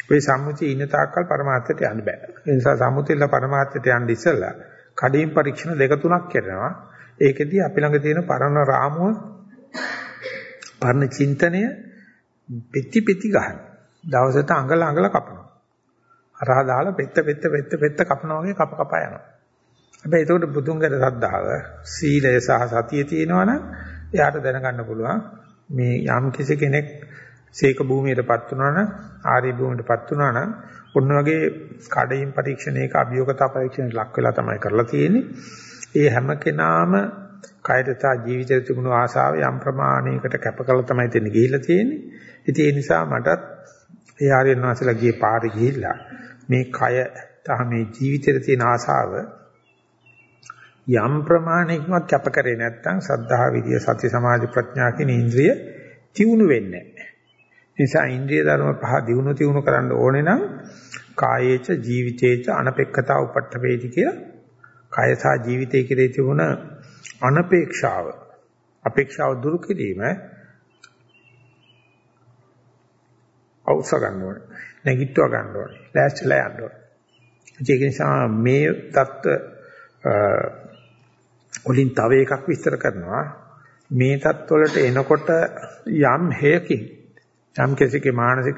ওই සම්මුතිය ඉන්න තාක්කල් පරමාර්ථයට යන්න බෑ. ඒ නිසා සම්මුතියලා පරමාර්ථයට යන්න ඉස්සෙල්ලා කඩින් පරීක්ෂණ දෙක තුනක් කරනවා. ඒකෙදී අපි ළඟ තියෙන පරණ රාමුව පරණ චින්තනය පෙති පෙති ගන්න. දවසට අඟල අඟල කපනවා. හරහා දාලා පෙත්ත පෙත්ත පෙත්ත පෙත්ත කපනවා වගේ කප කපා යනවා. හැබැයි ඒකට බුදුන්ගේ සද්ධාව, සීලය සහ සතිය තියෙනවනම් එයාට දැනගන්න පුළුවන් මේ යම් කිසි කෙනෙක් සීක භූමියටපත් වුණා නම් ආර්ය භූමියටපත් වුණා නම් ඔන්න වගේ කඩින් පරීක්ෂණයක අභියෝගතා පරීක්ෂණයට ලක් වෙලා තමයි කරලා තියෙන්නේ. ඒ හැම කෙනාම කයරත ජීවිතයට තිබුණු ආසාව යම් ප්‍රමාණයකට කැප කළා තමයි තෙන්න ගිහිල්ලා තියෙන්නේ. ඉතින් ඒ නිසා මටත් ඒ ආර්යයන් වහන්සේලා ගියේ පාරේ ගිහිල්ලා මේ කය තහ මේ ජීවිතේ තියෙන ආසාව යම් ප්‍රමාණයකින්වත් කැප කරේ නැත්නම් සද්ධා විදිය සති සමාධි ප්‍රඥා කියන ඉන්ද්‍රිය තියුණු වෙන්නේ නැහැ. නිසා ඉන්ද්‍රිය ධර්ම පහ දිනු තියුණු කරන්න ඕනේ නම් කායේච ජීවිතේච අනපේක්ෂතා උපට්ඨපේති කියලා කාය සහ ජීවිතය කෙරෙහි තිබුණ අනපේක්ෂාව අපේක්ෂාව දුරු කිරීම අවශ්‍ය ගන්න ඕනේ. නැගිට්ටව ගන්න ඕනේ. ලෑස්තිලා යන්න ඕනේ. ඒක නිසා මේ தত্ত্ব වලින් තව එකක් විස්තර කරනවා. මේ தত্ত্ব වලට එනකොට යම් හේයකින් යම් කෙසේක මානසික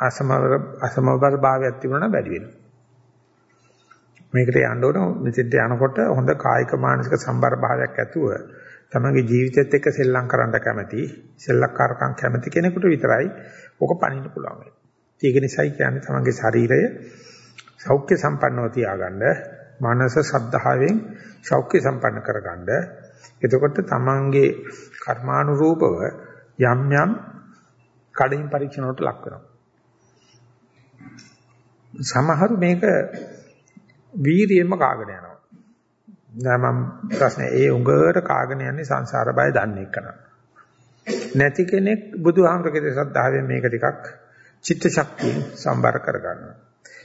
අසමවර අසමවර භාවයක් තිබුණා බැරි වෙනවා. මේකට යන්න ඕන මෙතෙන්ට යනකොට හොඳ කායික මානසික සම්බර භාවයක් ඇතුව තමගේ ජීවිතයත් එක්ක සෙල්ලම් කරන්න කැමති සෙල්ලක්කාරකම් කැමති කෙනෙකුට විතරයි ඕක පණින්න පුළුවන් වෙන්නේ. ඒක නිසායි කියන්නේ තමගේ ශරීරය සෞඛ්‍ය සම්පන්නව තියාගන්න මනස සද්ධාවෙන් සෞඛ්‍ය සම්පන්න කරගන්න. එතකොට තමන්ගේ කර්මානුරූපව යම් යම් කඩින් පරීක්ෂණ වලට ලක් වෙනවා. සමහරු මේක වීරියෙන්ම කාගෙන යනවා. දැන් මම ප්‍රශ්නේ ඒ උඟට කාගෙන යන්නේ සංසාර බය දන්නේ කරා. නැති කෙනෙක් බුදුහාමරගේ සද්ධාවෙන් මේක ටිකක් චිත්ත ශක්තියෙන් සම්බර කර ගන්නවා.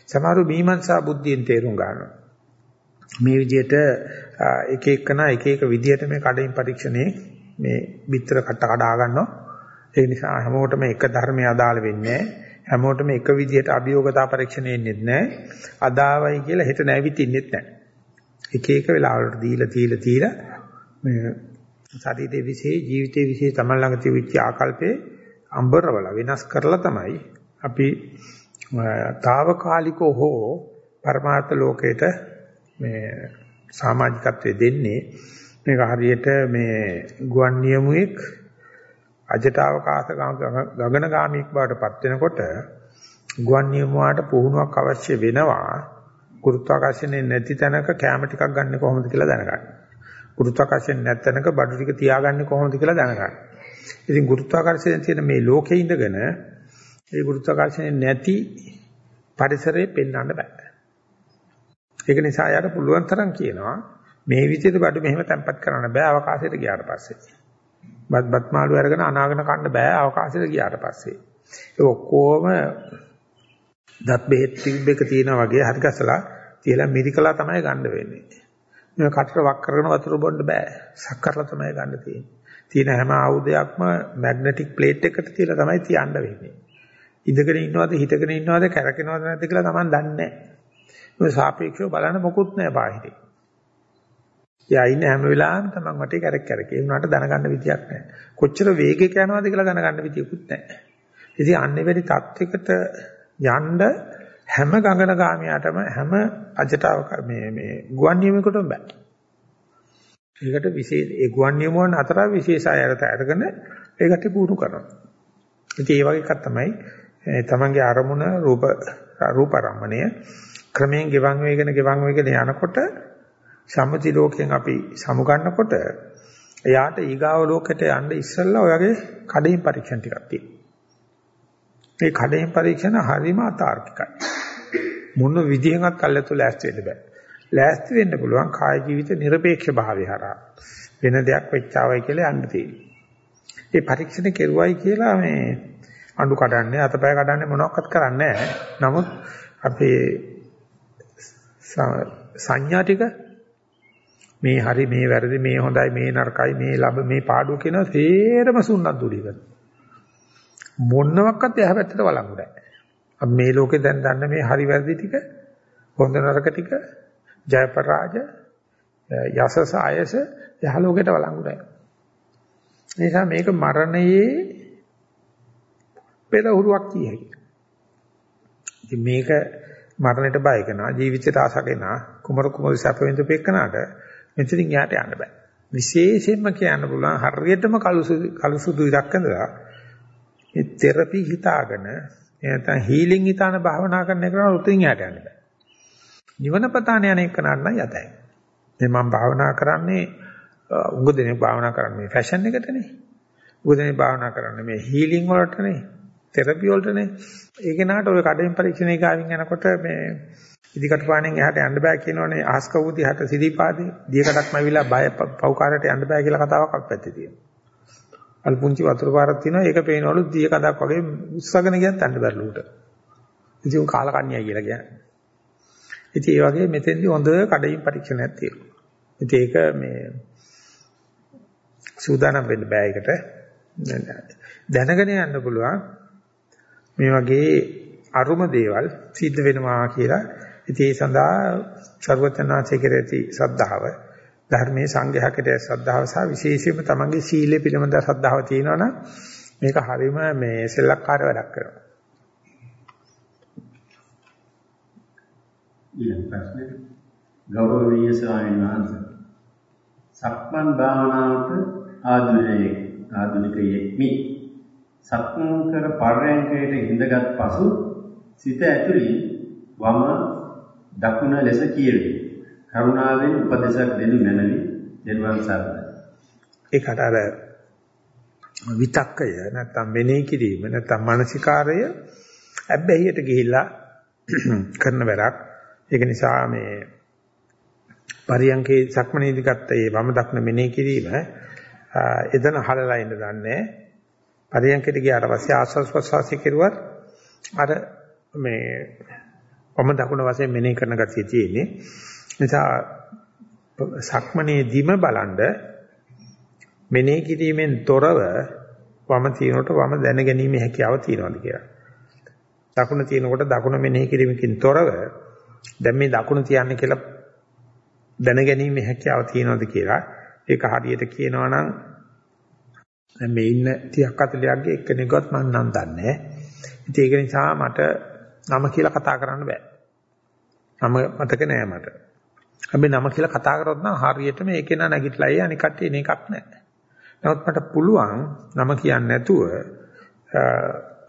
සමහරව මීමන්සා බුද්ධියෙන් තේරුම් ගන්නවා. මේ විදිහට එක එකනා එක එක විදිහට මේ කඩින් පරීක්ෂණේ මේ විතර කට කඩා ගන්නවා. ඒ නිසා හැමෝටම එක ධර්මය අදාළ වෙන්නේ හැමෝටම එක විදිහට අභියෝගතා පරීක්ෂණය එන්නේ නැහැ. අදාවයි කියලා හිත නැවිතින්නෙත් නැහැ. එක එක වෙලාවලට දීලා දීලා දීලා මේ ශරීරයේ විශේෂ ජීවිතයේ විශේෂ තමන් ළඟ තිබිච්ච ආකල්පේ අඹරවල වෙනස් කරලා තමයි අපි తాවකාලිකව හෝ පරමාර්ථ ලෝකයට මේ සමාජිකත්වයේ දෙන්නේ මේක හරියට මේ ගුවන් නියමුවෙක් අජටාවකාශ ගගනගාමීක් බවට පත් වෙනකොට ගුවන් නියමුවාට පුහුණුවක් අවශ්‍ය වෙනවා ගුරුත්වාකර්ෂණය නැති තැනක කැම ටිකක් ගන්න කොහොමද කියලා දැනගන්න. ගුරුත්වාකර්ෂණ නැති තැනක බඩු ටික තියාගන්නේ කොහොමද කියලා දැනගන්න. ඉතින් ගුරුත්වාකර්ෂණය තියෙන මේ ලෝකේ ඉඳගෙන ඒ ගුරුත්වාකර්ෂණය නැති පරිසරේ පෙන්වන්න බෑ. ඒක නිසා යාට පුළුවන් තරම් කියනවා මේ විදිහට බඩු මෙහෙම තැම්පත් කරන්න බෑ අවකාශයට ගියාට පස්සේ. බත් බත් මාළු අරගෙන අනාගෙන කන්න බෑ අවකාශයට ගියාට පස්සේ. ඒ ඔක්කොම දත් බෙහෙත් ටියුබ් එක තියෙනා වගේ හරි ගසලා තියලා මිරිකලා තමයි ගන්න වෙන්නේ. මේ කටට වක් කරගෙන වතුර බොන්න බෑ. සක් කරලා තමයි ගන්න තියෙන්නේ. තියෙන හැම ආයුධයක්ම මැග්නටික් ප්ලේට් එකට තියලා තමයි තියන්න වෙන්නේ. ඉඳගෙන ඉන්නවද හිටගෙන ඉන්නවද කැරකෙනවද නැද්ද කියලා Taman දන්නේ නැහැ. මේ සාපේක්ෂව බලන්න මොකුත් නැහැ බාහිරේ. එයා ඉන්න හැම වෙලාවෙම Taman වටේ කැරක් කැරක. ඒ වුණාට දැනගන්න විදියක් නැහැ. කොච්චර වේගයක යනවද කියලා දැනගන්න විදියකුත් නැහැ. ඉතින් අන්නේ වෙලි තත්වයකට යන්න හැම ගංගන ගාමියාටම හැම අජටාවක මේ මේ ගුවන් නියමයකටම බෑ. ඒකට විශේෂ ඒ ගුවන් නියමුවන් අතර විශේෂ අයරත අරගෙන ඒකට පුහුණු කරනවා. ඉතින් ඒ වගේ එකක් තමයි තමන්ගේ අරමුණ රූප රූප රමණය ක්‍රමයෙන් ගෙවන් වේගෙන ගෙවන් වේගෙන යනකොට සම්මති ලෝකයෙන් අපි සමු ගන්නකොට එයාට ඊගාව ලෝකෙට යන්න ඉස්සෙල්ලා ඔයගේ කඩේන් පරීක්ෂණ ටිකක් තියෙනවා. මේ කඩේන් පරීක්ෂණ හරිම අතාර්කිකයි. මොන විදිහෙන්වත් අල්ලතු ලෑස්ති වෙන්න බෑ. ලෑස්ති වෙන්න පුළුවන් කාය ජීවිත নিরপেক্ষ භාවය හරහා. වෙන දෙයක් වෙච්චාවයි කියලා යන්න තියෙනවා. මේ පරීක්ෂණ කෙරුවයි කියලා මේ අඬු කඩන්නේ අතපය කඩන්නේ මොනවක්වත් කරන්නේ නැහැ. නමුත් අපේ සංඥා ටික මේ හරි මේ වැරදි මේ හොඳයි මේ නරකයි මේ ලබ මේ පාඩුව කියන තේරම සුන්නත් දුලි කරන මොනවත් එහා පැත්තට වළංගු නැහැ. අපි මේ ලෝකේ දැන් දන්න මේ හරි වැරදි ටික හොඳ නරක ටික ජය පරාජ යසස ආයස එහා ලෝකෙට වළංගු නැහැ. නිසා මේක මරණයේ පෙරහුරුවක් කියයි. ඉතින් මේක මරණයට බය කරනවා ජීවිතයට ආස කරනවා කුමරු කුමරු සැප විඳපෙන්නාට මෙතනින් යාට යන්න බෑ. විශේෂයෙන්ම කියන්න පුළුවන් හරියටම කලුසු කලුසුදු ඉරක් ඇඳලා මේ තෙරපි හිතාගෙන නැත්නම් හීලින් හිතාන භාවනා කරන එක නම් උතින් යාට යන්න බෑ. නිවන පතාන යන එක නන්න යතයි. දැන් මම භාවනා කරන්නේ උඟ දෙනෙක් භාවනා කරන්නේ ෆැෂන් එකටනේ. උඟ දෙනෙක් භාවනා කරන්නේ මේ හීලින් වලටනේ. තෙරපි වලටනේ. ඒක නාට ඔය කඩෙන් පරීක්ෂණේ ගාවින් යනකොට මේ ඉදිකට පාණෙන් එහාට යන්න බෑ කියනවනේ ආස්කවුති හට සිරිපාදේ දියකටක්ම ඇවිල්ලා බය පව්කාරයට යන්න බෑ කියලා කතාවක් අපැත්තේ තියෙනවා. අල් පුංචි වතුර පාරක් තියෙනවා ඒක පේනවලු දියකඩක් වගේ උස්සගෙන ගියත් යන්න බැරිලු උට. ඉතින් කාලකන්‍යයි කියලා කියන්නේ. ඉතින් ඒ වගේ මෙතෙන්දි හොඳ කඩින් පරීක්ෂණයක් තියෙනවා. ඉතින් ඒක මේ සූදානම් වෙන්න බෑ ඒකට. දැනගෙන යන්න පුළුවන් මේ වගේ අරුම දේවල් සිද්ධ වෙනවා කියලා ඉතින් ඒ සඳහා ਸਰවඥාන්සේ කෙරෙහි ශ්‍රද්ධාව ධර්මයේ සංඝයා කෙරෙහි ශ්‍රද්ධාව සහ විශේෂයෙන්ම තමන්ගේ සීලය පිළිබඳ ශ්‍රද්ධාව තියෙනවා නම් මේක හරීම මේ සෙල්ලක්කාර වැඩක් කරනවා. ඊළඟ ප්‍රශ්නේ ගෞරවනීය ස්වාමීන් වහන්සේ සක්මන් භාවනාවට ආධුනිකයෙක් ආධුනිකයෙක් මි සක්මන් කර පරයන්කයට හිඳගත් පසු සිත ඇතුලින් වම දකුණ ලෙස කියවේ. කරුණාවෙන් උපදේශක් දෙනු මැනවි. දෙවන් සරණයි. ඒකට අර විතක්කය නැත්තම් මෙනෙහි කිරීම නැත්තම් මානසිකාරය අබ්බැහියට ගිහිල්ලා කරන වැඩක්. ඒක නිසා මේ පරියන්කේ සක්මනේදී ගත්ත ඒ වම දකුණ මෙනෙහි කිරීම එදන හලලා ඉන්න දන්නේ. පරියන්කේට ගියාට පස්සේ ආස්වාස් ප්‍රසවාසී කෙරුවත් අර මේ වම දකුණ වශයෙන් මෙනෙහි කරන ගතිය තියෙන්නේ. නිසා සක්මනේදීම බලන්ද මෙනෙහි කිරීමෙන් තොරව වම තියනකොට වම දැන ගැනීමේ හැකියාව තියෙනවද කියලා. දකුණ තියනකොට දකුණ මෙනෙහි කිරීමකින් තොරව දැන් මේ දකුණ තියන්නේ කියලා දැන ගැනීමේ හැකියාව තියෙනවද කියලා. ඒක හරියට කියනවා නම් දැන් මේ ඉන්න 30ක් 40ක්ගේ එක්කෙනෙක්වත් මම නම් දන්නේ නැහැ. ඉතින් ඒක නිසා මට නම කියලා කතා කරන්න බෑ. නම මතක නෑ මට. හැබැයි නම කියලා කතා කරොත් නම් හරියටම ඒකේ නා නැගිටලා ඒ අනික කට්ටිය එන එකක් නෑ. නමුත් මට පුළුවන් නම කියන්නේ නැතුව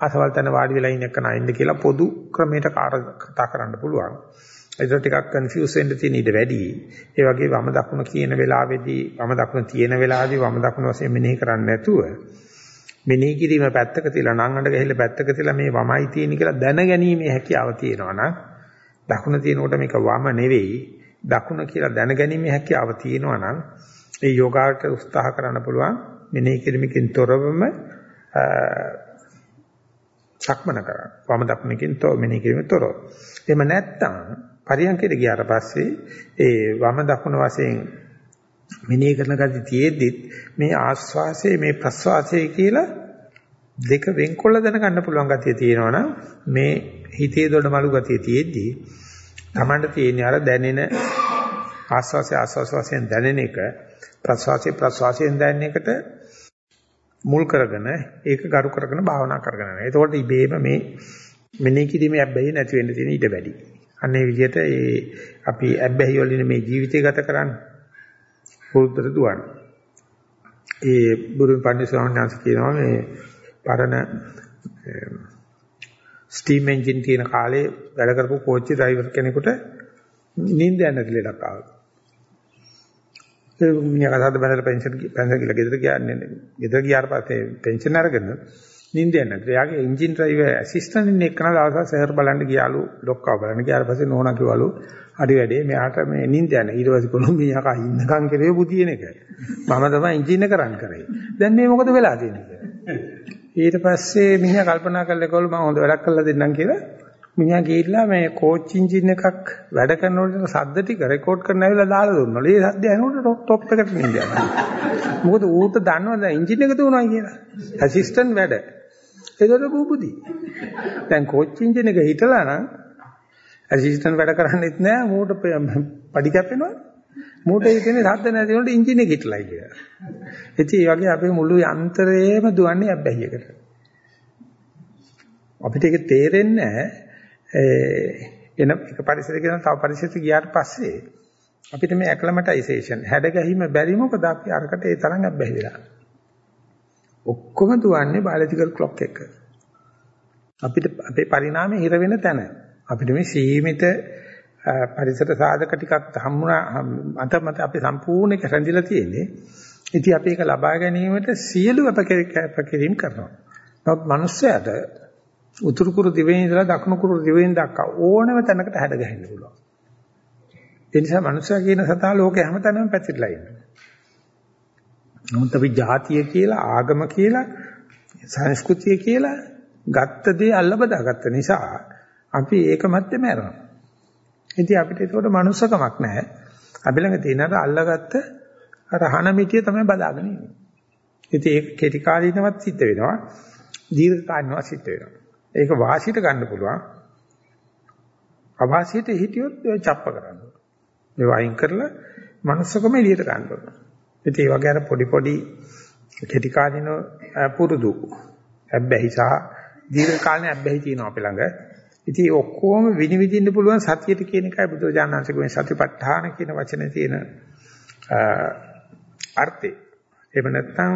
අසවල් තැන වාඩි වෙලා ඉන්න එක නයින්ද කියලා පොදු ක්‍රමයකට කතා කරන්න පුළුවන්. ඒක ටිකක් කන්ෆියුස් වෙන්න තියෙන ඉඩ වැඩි. ඒ වගේ වම දකුණ කියන වෙලාවේදී වම දකුණ තියෙන වෙලාවේදී වම දකුණ වශයෙන් මෙනෙහි කරන්නේ නැතුව මෙනෙහි කිරීම පැත්තක තියලා නංගඬ ගහලා පැත්තක තියලා මේ වමයි තියෙන කියලා දැනගැනීමේ හැකියාව තියෙනවා නම් දකුණ තියෙනකොට මේක වම නෙවෙයි දකුණ කියලා දැනගැනීමේ හැකියාව තියෙනවා නම් ඒ යෝගාවට උත්සාහ කරන්න පුළුවන් මෙනෙහි කිරීමකින් තොරවම සක්මන කරන්න. වම දකුණකින් තොර මෙනෙහි කිරීමෙන් තොරව. එහෙම නැත්නම් පරියන්කයට ගියාට පස්සේ ඒ වම දකුණ වශයෙන් මෙනෙහි කරන ගති තියෙද්දිත් මේ ආස්වාසය මේ ප්‍රස්වාසය කියලා දෙක වෙන්කොල්ල දැනගන්න පුළුවන් ගතිය තියෙනවනම් මේ හිතේ දොඩමලු ගතිය තියෙද්දි Tamanට තියෙන අර දැනෙන ආස්වාසය ආස්වාස වශයෙන් දැනෙන එක ප්‍රස්වාසය ප්‍රස්වාසයෙන් දැනෙන එකට මුල් කරගෙන ඒක ගරු කරගෙන භාවනා කරගෙන යනවා. එතකොට ඉබේම මේ මෙනෙහි කිරීමේ අබ්බැහි නැති වෙන්න තියෙන ඉඩ වැඩි. අන්නේ විදිහට ඒ අපි අබ්බැහි වලින් මේ ජීවිතය ගත කරන්නේ. පුරුද්දට දුවන්නේ. ඒ බුදුන් පන්දි ස්වාමීන් වහන්සේ කියනවා මේ පරණ ස්ටීම් එන්ජින් තියෙන කාලේ වැඩ කරපු කෝච්චි ඩ්‍රයිවර් කෙනෙකුට නිින්ද යන නැති ලෙඩක් ආවා. ඒ මිනිහා කතාවද බැලලා පෙන්ෂන් පෙන්ෂන් කියලා ගෙදර ගියාන්නේ. ගෙදර ගියාට පස්සේ පෙන්ෂන් අරගෙන නිින්ද යන නැති. එයාගේ එන්ජින් ඩ්‍රයිවර් ඇසිස්ටන්ට් ඉන්න එක්කන දවසක් සර්ර් බලන්න ගියාලු ඩොක්කව බලන්න ගියාට පස්සේ නෝනා කිව්වලු හරි වැඩේ මෙයාට මේ නිින්ද යන. ඊට පස්සේ කොළඹ මියා කා ඉන්නකම් කරේ බුදියන එක. මම තමයි එන්ජින් එක රන් කරේ. දැන් මේ මොකද වෙලා තියෙන්නේ ඊට පස්සේ මිනිහා කල්පනා කරලා ඒකවල මම හොඳ වැඩක් කරලා දෙන්නම් කියලා මිනිහා ගිහිල්ලා මේ කෝච් එන්ජින් එකක් වැඩ කරනකොට සද්ද ටික රෙකෝඩ් කරන්න ඇවිල්ලා දාලා දුන්නා. ඒ සද්ද ඇහුනොත් টොප් එකට නින්ද යනවා. මොකද ඌට දන්නවද එන්ජින් එක දුවනවා කියලා. ඇසිස්ටන්ට් වැඩ. ඒකට බුබුදි. දැන් කෝච් එන්ජින් එක හිටලා නම් ඇසිස්ටන්ට් වැඩ කරන්නේත් නෑ මූට පඩි කැපෙනවා. මූට හිතෙන්නේ සද්ද නැති වුණොත් එන්ජින් එක හිටලයි කියලා. ඉතින් ඒ වගේ අපේ මුළු යන්ත්‍රයේම දුවන්නේ අබ්බැහියකට. අපිට ඒක තේරෙන්නේ එන එක පරිසරයක ඉඳන් තව පරිසරයකට ගියාට පස්සේ අපිට මේ ඇක්ලමටයිසේෂන් හැඩ ගැහිම බැරි මොකද අපි අරකට ඒ තරම් අබ්බැහි වෙලා. ඔක්කොම දුවන්නේ බයොලොජිකල් ක්ලොක් එක. අපිට අපේ පරිණාමය හිර වෙන තැන. අපිට මේ සීමිත පරිසර සාධක ටිකක් හම්ුණා අතමත අපි සම්පූර්ණ එක රැඳිලා තියෙන්නේ. ඉතින් අපි ඒක ලබා ගැනීමට සියලු අපකරීම් කරනවා. නමුත් මිනිස්සයාට උතුරු කුරු දිවෙන් ඉඳලා දකුණු කුරු දිවෙන් දක්වා ඕනම තැනකට හැඩ ගැහෙන්න පුළුවන්. ඒ නිසා මිනිස්සයා කියන සතා ලෝකේ හැමතැනම පැතිරලා ඉන්නවා. නමුත් අපි ජාතිය කියලා ආගම කියලා සංස්කෘතිය කියලා ගත්ත දේ අල්ල බදාගත්ත නිසා අපි ඒක මැත්තේ මැරෙනවා. ඉතින් අපිට ඒකට මනුස්සකමක් නැහැ. අපි ළඟ තියෙන අර අල්ලගත්ත අර හන මිටිය තමයි බදාගෙන ඉන්නේ. ඉතින් ඒක කෙටි කාලිනවත් සිද්ධ වෙනවා. දීර්ඝ කාලිනවත් සිද්ධ වෙනවා. ඒක වාසියට ගන්න පුළුවන්. අවාසියට හිටියොත් චප්ප කරන්න. ඒ වයින් කරලා මනුස්සකම එළියට ගන්න ඕන. ඉතින් ඒ වගේ අර පොඩි පොඩි කෙටි කාලින පුරුදු හැබැයි සහ දීර්ඝ කාලින හැබැයි තියෙනවා අපි ළඟ. ඉතින් ඔක්කොම විනිවිදින්න පුළුවන් සතියට කියන එකයි බුදුරජාණන්සේගේ සතිපට්ඨාන කියන වචනේ තියෙන අර්ථය. එහෙම නැත්නම්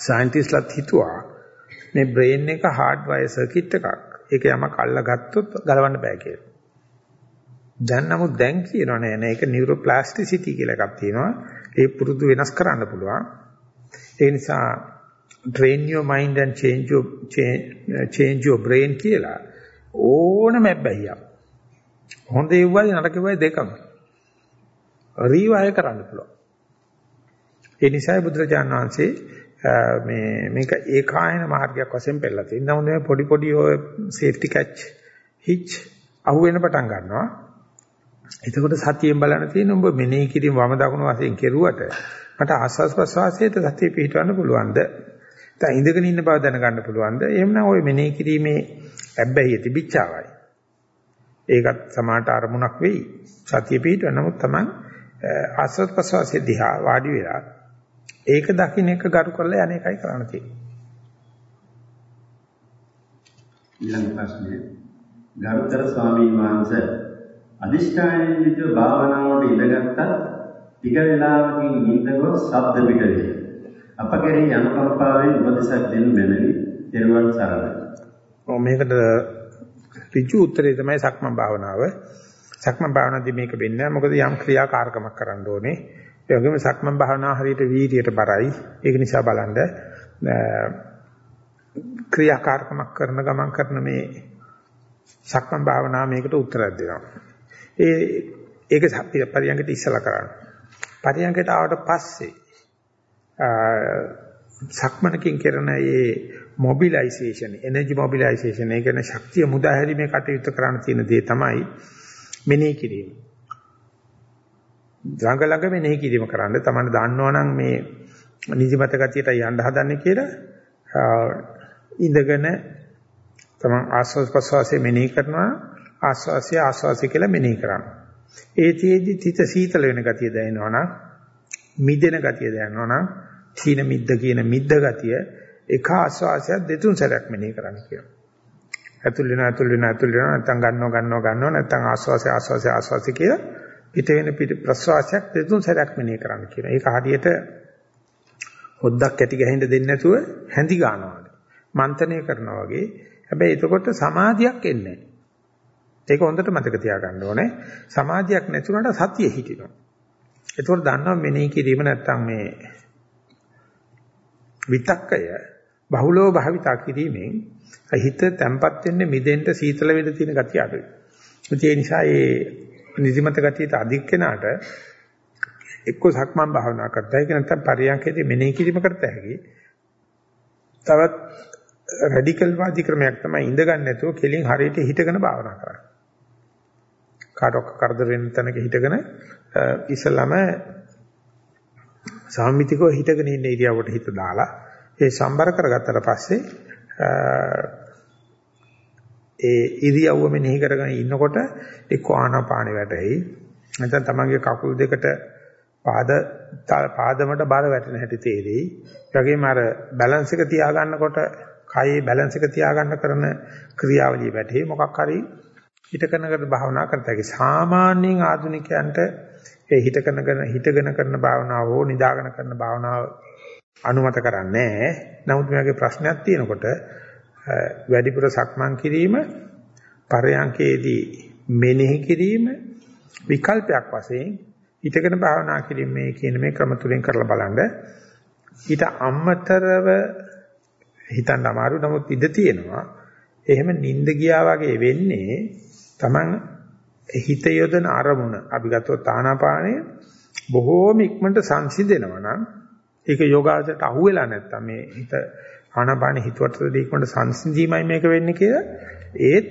සයන්ටිස්ට්ලාත් හිතුවා මේ බ්‍රේන් එක හાર્ඩ්වයර් සර්කිට් එකක්. ඒක යමක් අල්ලගත්තොත් ගලවන්න බෑ කියලා. දැන් නමුත් දැන් කියනවා නෑ නෑ ඒක නියුරෝප්ලාස්ටිසිටි කියලා එකක් තියෙනවා. ඒ පුරුදු වෙනස් කරන්න පුළුවන්. ඒ නිසා train your mind and change your change your brain කියලා ඕනම බැහැියක්. හොඳ ඒවයි නරක ඒවයි දෙකම. රීවය කරන්න පුළුවන්. ඒ නිසා බුදුරජාණන් වහන්සේ මේ මේක ඒකායන මාර්ගයක් වශයෙන් පෙන්නලා තියෙනවා. නමුත් මේ පොඩි පොඩි ඔය සේෆ්ටි කැච් හිච් අහුවෙන පටන් ගන්නවා. එතකොට සතියෙන් බලන්න තියෙන උඹ මෙනෙහි කිරීම වම දකුණු වශයෙන් කෙරුවට මට ආස්වාස් ප්‍රසවාසයට සතිය පිහිටවන්න පුළුවන්ද? දැන් ඉඳගෙන ඉන්න බව දැනගන්න පුළුවන්ද? එහෙමනම් ওই මෙනෙහි කිරීමේ ඇබ්බැහිය තිබිච්චාවයි. ඒකත් සමාට අරමුණක් වෙයි. සතිය පිහිටව නමුත් Taman ආස්වාස් ප්‍රසවාසයේ දිහා වාඩි වෙලා ඒක දකින්න එක ගරු කරලා යන එකයි කරන්න තියෙන්නේ. ඊළඟ ප්‍රශ්නය ගරුතර ස්වාමීන් වහන්සේ අදිෂ්ඨානයෙන් යුතුව භාවනාවට ඉඳගත්ත ටික වේලාවකින් නිින්දගොස් ශබ්ද පිට වේ. අප කෙරෙහි අනුකම්පාවෙන් උපදෙසක් දෙනු මැනවි. ත්වන් සරණයි. ඔව් මේකට ඍජු උත්තරේ තමයි සක්මන් භාවනාව. සක්මන් භාවනාවේදී මේක වෙන්නේ මොකද යම් ක්‍රියාකාරකමක් කරන්න ඕනේ. ඒ වගේම සක්මන් භාවනාව හරියට වීර්යයට බරයි. ඒක නිසා බලන්න ක්‍රියාකාරකමක් කරන ගමන් කරන මේ සක්මන් භාවනාව මේකට උත්තරයක් දෙනවා. ඒ ඒක පරියන්කට ඉස්සලා කරන්න. පරියන්කට ආවට පස්සේ සක්මනකින් කරන මේ මොබිලයිසේෂන් එනර්ජි මොබිලයිසේෂන් ඒ කියන්නේ ශක්තිය මුදා හැරීමේ කටයුතු කරන්න තියෙන දේ තමයි මෙනෙහි කිරීම. ළඟ ළඟ මෙනෙහි කිරීම කරන්න තමයි දන්නවනම් මේ නිදිමත ගතියට යන්න හදන්නේ කියලා ඉඳගෙන තමන් ආස්වාස් ප්‍රසවාසයේ මෙනෙහි කරනවා ආස්වාසිය ආස්වාසිය කියලා මෙනෙහි කරනවා. ඒ තියේදී තිත සීතල වෙන ගතිය දැනෙනවනම් මිදෙන ගතිය දැනෙනවනම් තීන මිද්ද කියන මිද්ද ගතිය එක ආස්වාසයක් දෙතුන් සැරයක් මෙනෙහි කරන්න කියනවා. ඇතුල් වෙනවා ඇතුල් වෙනවා ඇතුල් වෙනවා නැත්නම් ගන්නවා ගන්නවා ගන්නවා නැත්නම් ආස්වාසය ආස්වාසය ආස්වාසය කියලා පිට වෙන පිට ප්‍රස්වාසයක් දෙතුන් සැරයක් මෙනෙහි කරන්න කියනවා. ඒක හරියට හොද්දක් ඇති ගහින්න දෙන්නේ නැතුව හැඳි ගන්නවා වගේ. මන්තනය කරනවා වගේ. හැබැයි එතකොට සමාධියක් එන්නේ නැහැ. ඒක හොඳට මතක තියාගන්න ඕනේ. සමාධියක් නැතුනට සතිය හිටිනවා. ඒතකොට දන්නවා මෙනෙහි කිරීම නැත්තම් මේ විතක්කය බහුලව භාවිතා කිරීමෙන් හිත තැම්පත් වෙන්නේ මිදෙන්න සීතල වෙන්න තියෙන ගතිය අඩුයි. ඒ නිසා මේ නිදිමත ගතියට අධික කෙනාට එක්ක සක්මන් භාවනා කරતા ඒක නැත්නම් පරියන්කේදී මෙනෙහි කිරීම කරත හැකි. තවත් රැඩිකල් වාදී ක්‍රමයක් තමයි ඉඳ ගන්න නැතුව කෙලින් හරියට හිටගෙන භාවනා කරන්නේ. කාටවත් කරදර වෙන තැනක හිටගෙන ඉස්සලම සාමිතිකව හිටගෙන ඉන්න ඉරියව්වට හිත දාලා ඒ සම්බර කරගත්තට පස්සේ ඒ ඉරියව්ව මෙනෙහි කරගෙන ඉන්නකොට එක්ක ආනාපානෙ වැටෙයි නැත්නම් තමන්ගේ කකුල් දෙකට පාද පාදමට බර වැටෙන හැටි තේරෙයි. ඒ වගේම අර බැලන්ස් එක තියාගන්නකොට කයේ බැලන්ස් එක තියාගන්න කරන ක්‍රියාවලිය වැටේ මොකක් හරි හිතකනකට භාවනා කරතයි. සාමාන්‍යයෙන් ආධුනිකයන්ට ඒ හිතකන කරන හිතගෙන කරන භාවනාව හෝ නිදාගෙන කරන භාවනාව අනුමත කරන්නේ නැහැ. නමුත් මෙයාගේ ප්‍රශ්නයක් තියෙනකොට වැඩිපුර සක්මන් කිරීම පරයන්කේදී මෙනෙහි කිරීම විකල්පයක් වශයෙන් හිතගෙන භාවනා කිරීම මේ කියන මේ ක්‍රම තුලින් කරලා බලන්න. ඊට අමතරව හිතන්න අමාරු නමුත් ඉඳ තියෙනවා. එහෙම නිින්ද ගියා වගේ වෙන්නේ Taman හිත යොදන අරමුණ. අපි ගත්තොත් ආනාපානය බොහෝම ඉක්මනට සංසිඳෙනවා නම් ඒක යෝගාවචරයට අහුවෙලා නැත්තම් මේ හිත ආනාපාන හිතවට ඉක්මනට සංසිඳීමයි මේක වෙන්නේ කියලා. ඒත්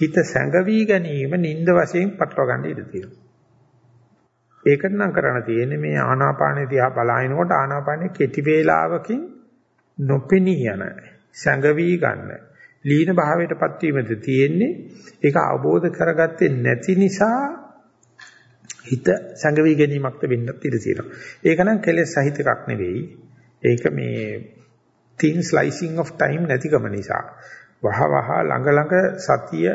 හිත සැඟවි ගැනීම නිନ୍ଦ වශයෙන් පටලවා ගන්න ඉඩ තියෙනවා. ඒකට නම් කරන්න තියෙන්නේ මේ ආනාපානෙ දිහා බලනකොට ආනාපානෙ කෙටි වේලාවකින් නොපෙනී යන සැඟවි ගන්න. ලීන භාවයටපත් වීමද තියෙන්නේ ඒක අවබෝධ කරගත්තේ නැති නිසා හිත සංගවි ගැනීමක්ද වෙන්නත් ඉඩ තියෙනවා. ඒක නම් කෙලෙස් සහිත එකක් නෙවෙයි. ඒක මේ thin slicing of time නැතිකම නිසා. වහ වහ ළඟ ළඟ සතිය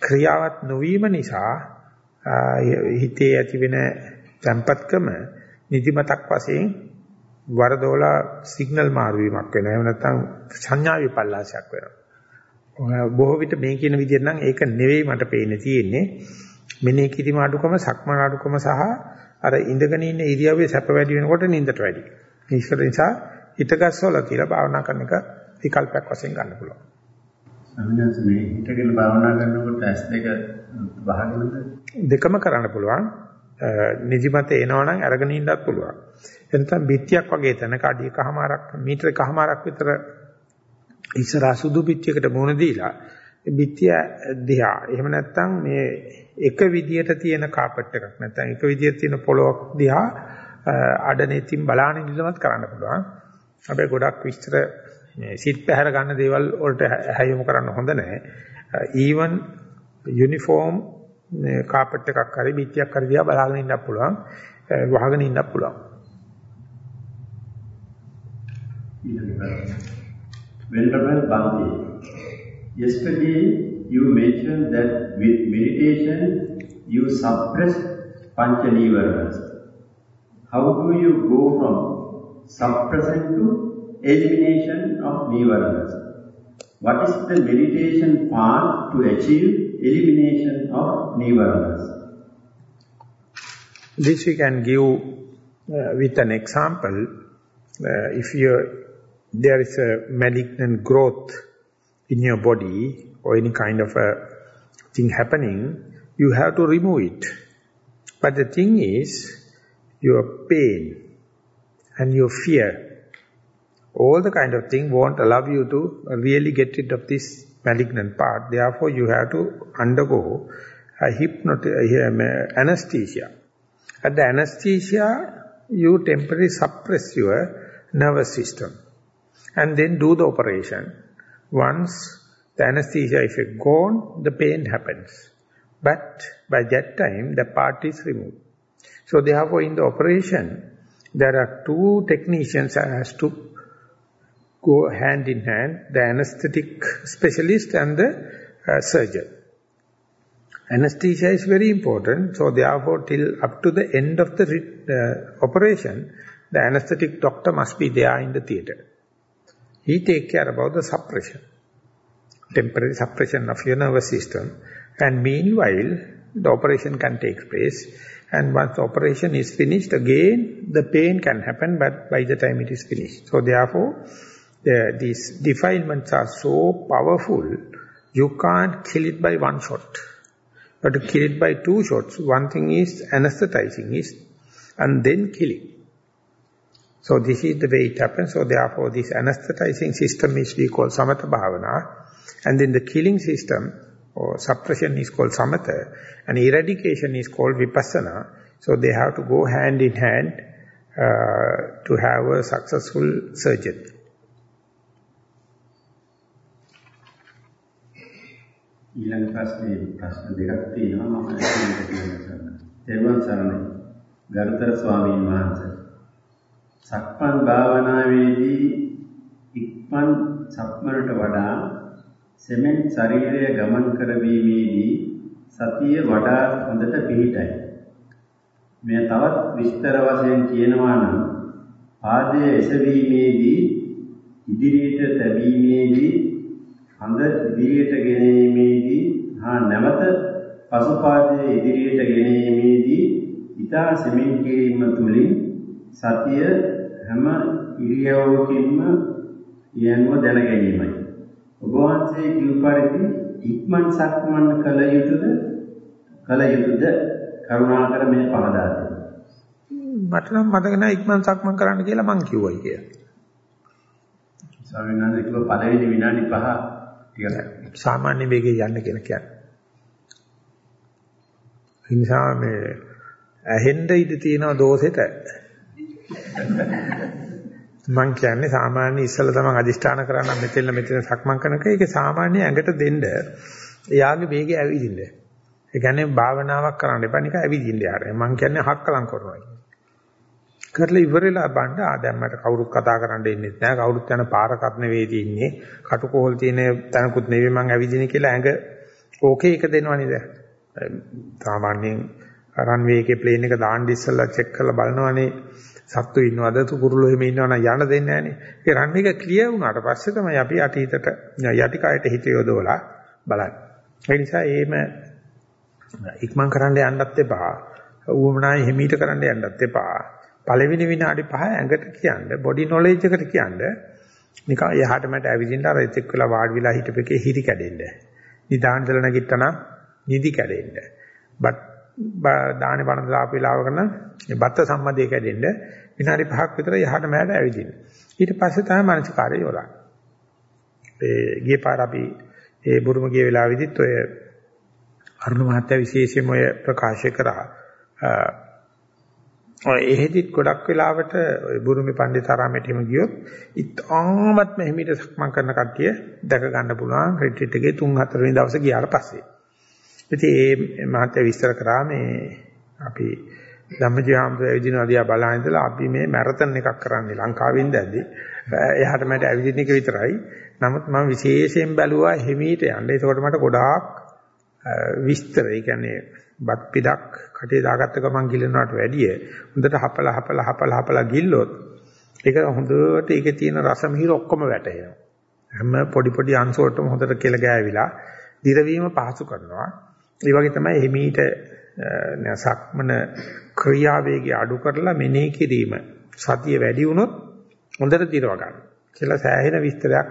ක්‍රියාවත් නොවීම නිසා හිතේ ඇතිවෙන තැම්පත්කම නිදිමතක් වශයෙන් වරදෝලා සිග්නල් මාරු වීමක් වෙනවා. එහෙම නැත්නම් සංඥා විපල්ලාසයක් වෙනවා. බොහෝ විට මේ කියන විදිහට නම් ඒක නෙවෙයි මට පේන්නේ තියෙන්නේ. මෙනේ කිරීම අඩුකම, සක්මන අඩුකම සහ අර ඉඳගෙන ඉන්න ඉරියව්වේ සැප වැඩි වෙනකොට නිින්දට වැඩි. මේක නිසා හිතගස්සවල කියලා භාවනා කරන එක විකල්පයක් වශයෙන් ගන්න පුළුවන්. අවිනාශ මේ හිතගෙන භාවනා කරනකොට ඇස් දෙක වහගෙනද දෙකම කරන්න පුළුවන්. නිදිමත එනවනම් අරගෙන ඉන්නත් පුළුවන්. එතන බිත්තියක් වගේ තැනක අඩියකමාරක් මීටර එකමාරක් විතර ඉස්සරහා සුදු පිටියකට මුණ දීලා පිටිය දිහා එහෙම නැත්නම් මේ එක විදියට තියෙන කාපට් එකක් නැත්නම් එක විදියට තියෙන පොලොක් දිහා අඩනෙතින් බලාන ඉඳලමත් කරන්න පුළුවන්. හැබැයි ගොඩක් විස්තර මේ සිත් පැහැර ගන්න දේවල් වලට හැයොමු කරන්න හොඳ නැහැ. ඊවන් යුනිෆෝම් කාපට් එකක් හරි පිටියක් හරි දිහා බලාගෙන ඉන්නත් පුළුවන්. වහගෙන ඉන්නත් පුළුවන්. Venerable Bhante, yesterday you mentioned that with meditation you suppress panchanivaras. How do you go from suppression to elimination of nivaras? What is the meditation path to achieve elimination of nivaras? This we can give uh, with an example. Uh, if you there is a malignant growth in your body or any kind of a thing happening, you have to remove it. But the thing is, your pain and your fear, all the kind of thing won't allow you to really get rid of this malignant part. Therefore, you have to undergo a hypnotic um, anesthesia. At the anesthesia, you temporarily suppress your nervous system and then do the operation. Once the anesthesia is gone, the pain happens. But by that time, the part is removed. So therefore, in the operation, there are two technicians has to go hand in hand, the anesthetic specialist and the uh, surgeon. Anesthesia is very important, so therefore till up to the end of the uh, operation, the anesthetic doctor must be there in the theatre. He take care about the suppression, temporary suppression of your nervous system. And meanwhile, the operation can take place. And once the operation is finished, again, the pain can happen, but by the time it is finished. So therefore, the, these defilements are so powerful, you can't kill it by one shot. But to kill it by two shots, one thing is anesthetizing it, and then killing. So this is the way it happens. So therefore this anesthetizing system is we call samatha bhavana. And then the killing system or suppression is called samatha. And eradication is called vipassana. So they have to go hand in hand uh, to have a successful surgery. ඊළඟ ප්‍රශ්නේ ප්‍රශ්න දෙකක් තියෙනවා මම ඒකට කියන්න. තෙරුවන් සරණයි. ගරුතර ස්වාමීන් වහන්සේ සක්මන් භාවනාවේදී ඉක්මන් සක්මනට වඩා සෙමෙන් ශරීරය ගමන් කරවීමේදී සතිය වඩා හොඳට පිහිටයි. මෙය තවත් විස්තර වශයෙන් කියනවා නම් පාදයේ එසවීමේදී ඉදිරියට තැබීමේදී හඳ ඉදිරියට ගෙනීමේදී හා නැවත පසු පාදයේ ඉදිරියට ගෙනීමේදී ඊතා සෙමින් කිරීම තුලින් සතිය හැම ඉරියව්වකින්ම යන්ව දැන ගැනීමයි. ඔබ වහන්සේ කිව් පරිදි ඉක්මන් සක්මන් කළ යුතුද? කළ යුතුද? කරුණාකර මේ පහදා දෙන්න. මට නම් මතක නැහැ ඉක්මන් සක්මන් කරන්න කියලා මං කිව්වයි කියලා. ස්වාමීන් වහන්සේ කිව්ව පළවෙනි විනාඩි 5 ටික සාමාන්‍ය වේගයෙන් යන්න කියලා කියන්නේ. ඒ නිසා මේ ඇහෙන්න ඉඳ තියෙන දෝෂෙට මං කියන්නේ සාමාන්‍ය ඉස්සල තමයි අදිෂ්ඨාන කරන්න මෙතෙල්ල මෙතන සක්මන් කරනක ඒක සාමාන්‍ය ඇඟට දෙන්න එයාගේ වේගය ඇවිදින්න. ඒ කියන්නේ භාවනාවක් කරන්න එපා නිකන් ඇවිදින්න යාර. මං කියන්නේ හක්කලම් කරනවා කියන්නේ. කරලා ඉවරලා බණ්ඩ ආ දැන් මට කවුරුත් කතා කරන්න ඉන්නෙත් නෑ කවුරුත් යන පාරකත් නෙවෙයි ඉන්නේ කටුකොහල් තියෙන තැනකුත් නෙවෙයි මං ඇවිදින කියලා ඇඟ ඕකේ එක දෙනවනේ දැන්. සාමාන්‍යයෙන් රන්වේ එකේ ප්ලේන් එක දාන්න ඉස්සෙල්ලා චෙක් කරලා බලනවනේ සත්තු ඉන්නවද තුකුරුළු එහෙම ඉන්නවනම් යන්න දෙන්නේ නැහනේ. ඒ රන් එක ක්ලියර් වුණාට පස්සේ තමයි අපි යටිහිතට යටි කයට හිත යොදවලා බලන්නේ. ඒ නිසා එහෙම ඉක්මන් කරන්න යන්නත් එපා. ඌමනායි හිමීට කරන්න යන්නත් එපා. පළවෙනි විනාඩි 5 ඇඟට කියන්න බොඩි නොලෙජ් එකට කියන්න නිකන් එහාට මට ඇවිදින්න අර එතෙක් වෙලා වාඩි වෙලා හිටපෙකේ හිරි කැඩෙන්න. නිදාන දල නැගිට්ටනම් නිදි කැඩෙන්න. බත් දානේ බණ දාපු වෙලාවක නම් බත්ත සම්මදයේ කැඩෙන්න විනාඩි 5ක් විතර යහට මෑට ඇවිදින්න. ඊට පස්සේ තමයි මානසිකාරය යොදන්නේ. ඒ ගිය පාර අපි ඒ බුරුම ගිය වෙලාවෙදිත් ඔය අරුණ මහත්තයා විශේෂයෙන්ම ඔය ප්‍රකාශ කරා. ඔය එහෙදිත් ගොඩක් වෙලාවට ඔය බුරුමේ පණ්ඩිතාරාමයට හිම ගියොත් ඉතාමත්ම හිමිට සක්මන් කරන කට්ටිය දැක ගන්න පුළුවන් රිට්‍රීට් එකේ 3 4 වෙනි දවසේ ගියාට පස්සේ. ඉතින් මේ මහත්ය විස්තර කරා මේ අපි ධම්මජීවම්පේ ඇවිදිනවා දිහා බලන ඉඳලා අපි මේ මැරතන් එකක් කරන්නේ ලංකාවේ ඉඳද්දි එහාට මට ඇවිදින එක විතරයි. නමුත් මම විශේෂයෙන් බැලුවා හිමීට යන්න. ඒකෝට මට ගොඩාක් විස්තර, ඒ කියන්නේ බත් පිටක් කටේ දාගත්ත ගමන් ගිලනවට වැඩිය හොඳට හපලා හපලා හපලා හපලා ගිල්ලොත් ඒක හොඳට ඒකේ තියෙන රස මිහිර ඔක්කොම වැටෙනවා. හැම පොඩි පොඩි අංශ වලටම හොඳට කෙල ගෑවිලා දිරවීම පහසු කරනවා. ඒ වගේ තමයි හිමීට සක්මන ක්‍රියාවේගය අඩු කරලා මෙනෙහි කිරීම සතිය වැඩි වුණොත් හොඳට දිරව ගන්න. කියලා සෑහෙන විස්තරයක්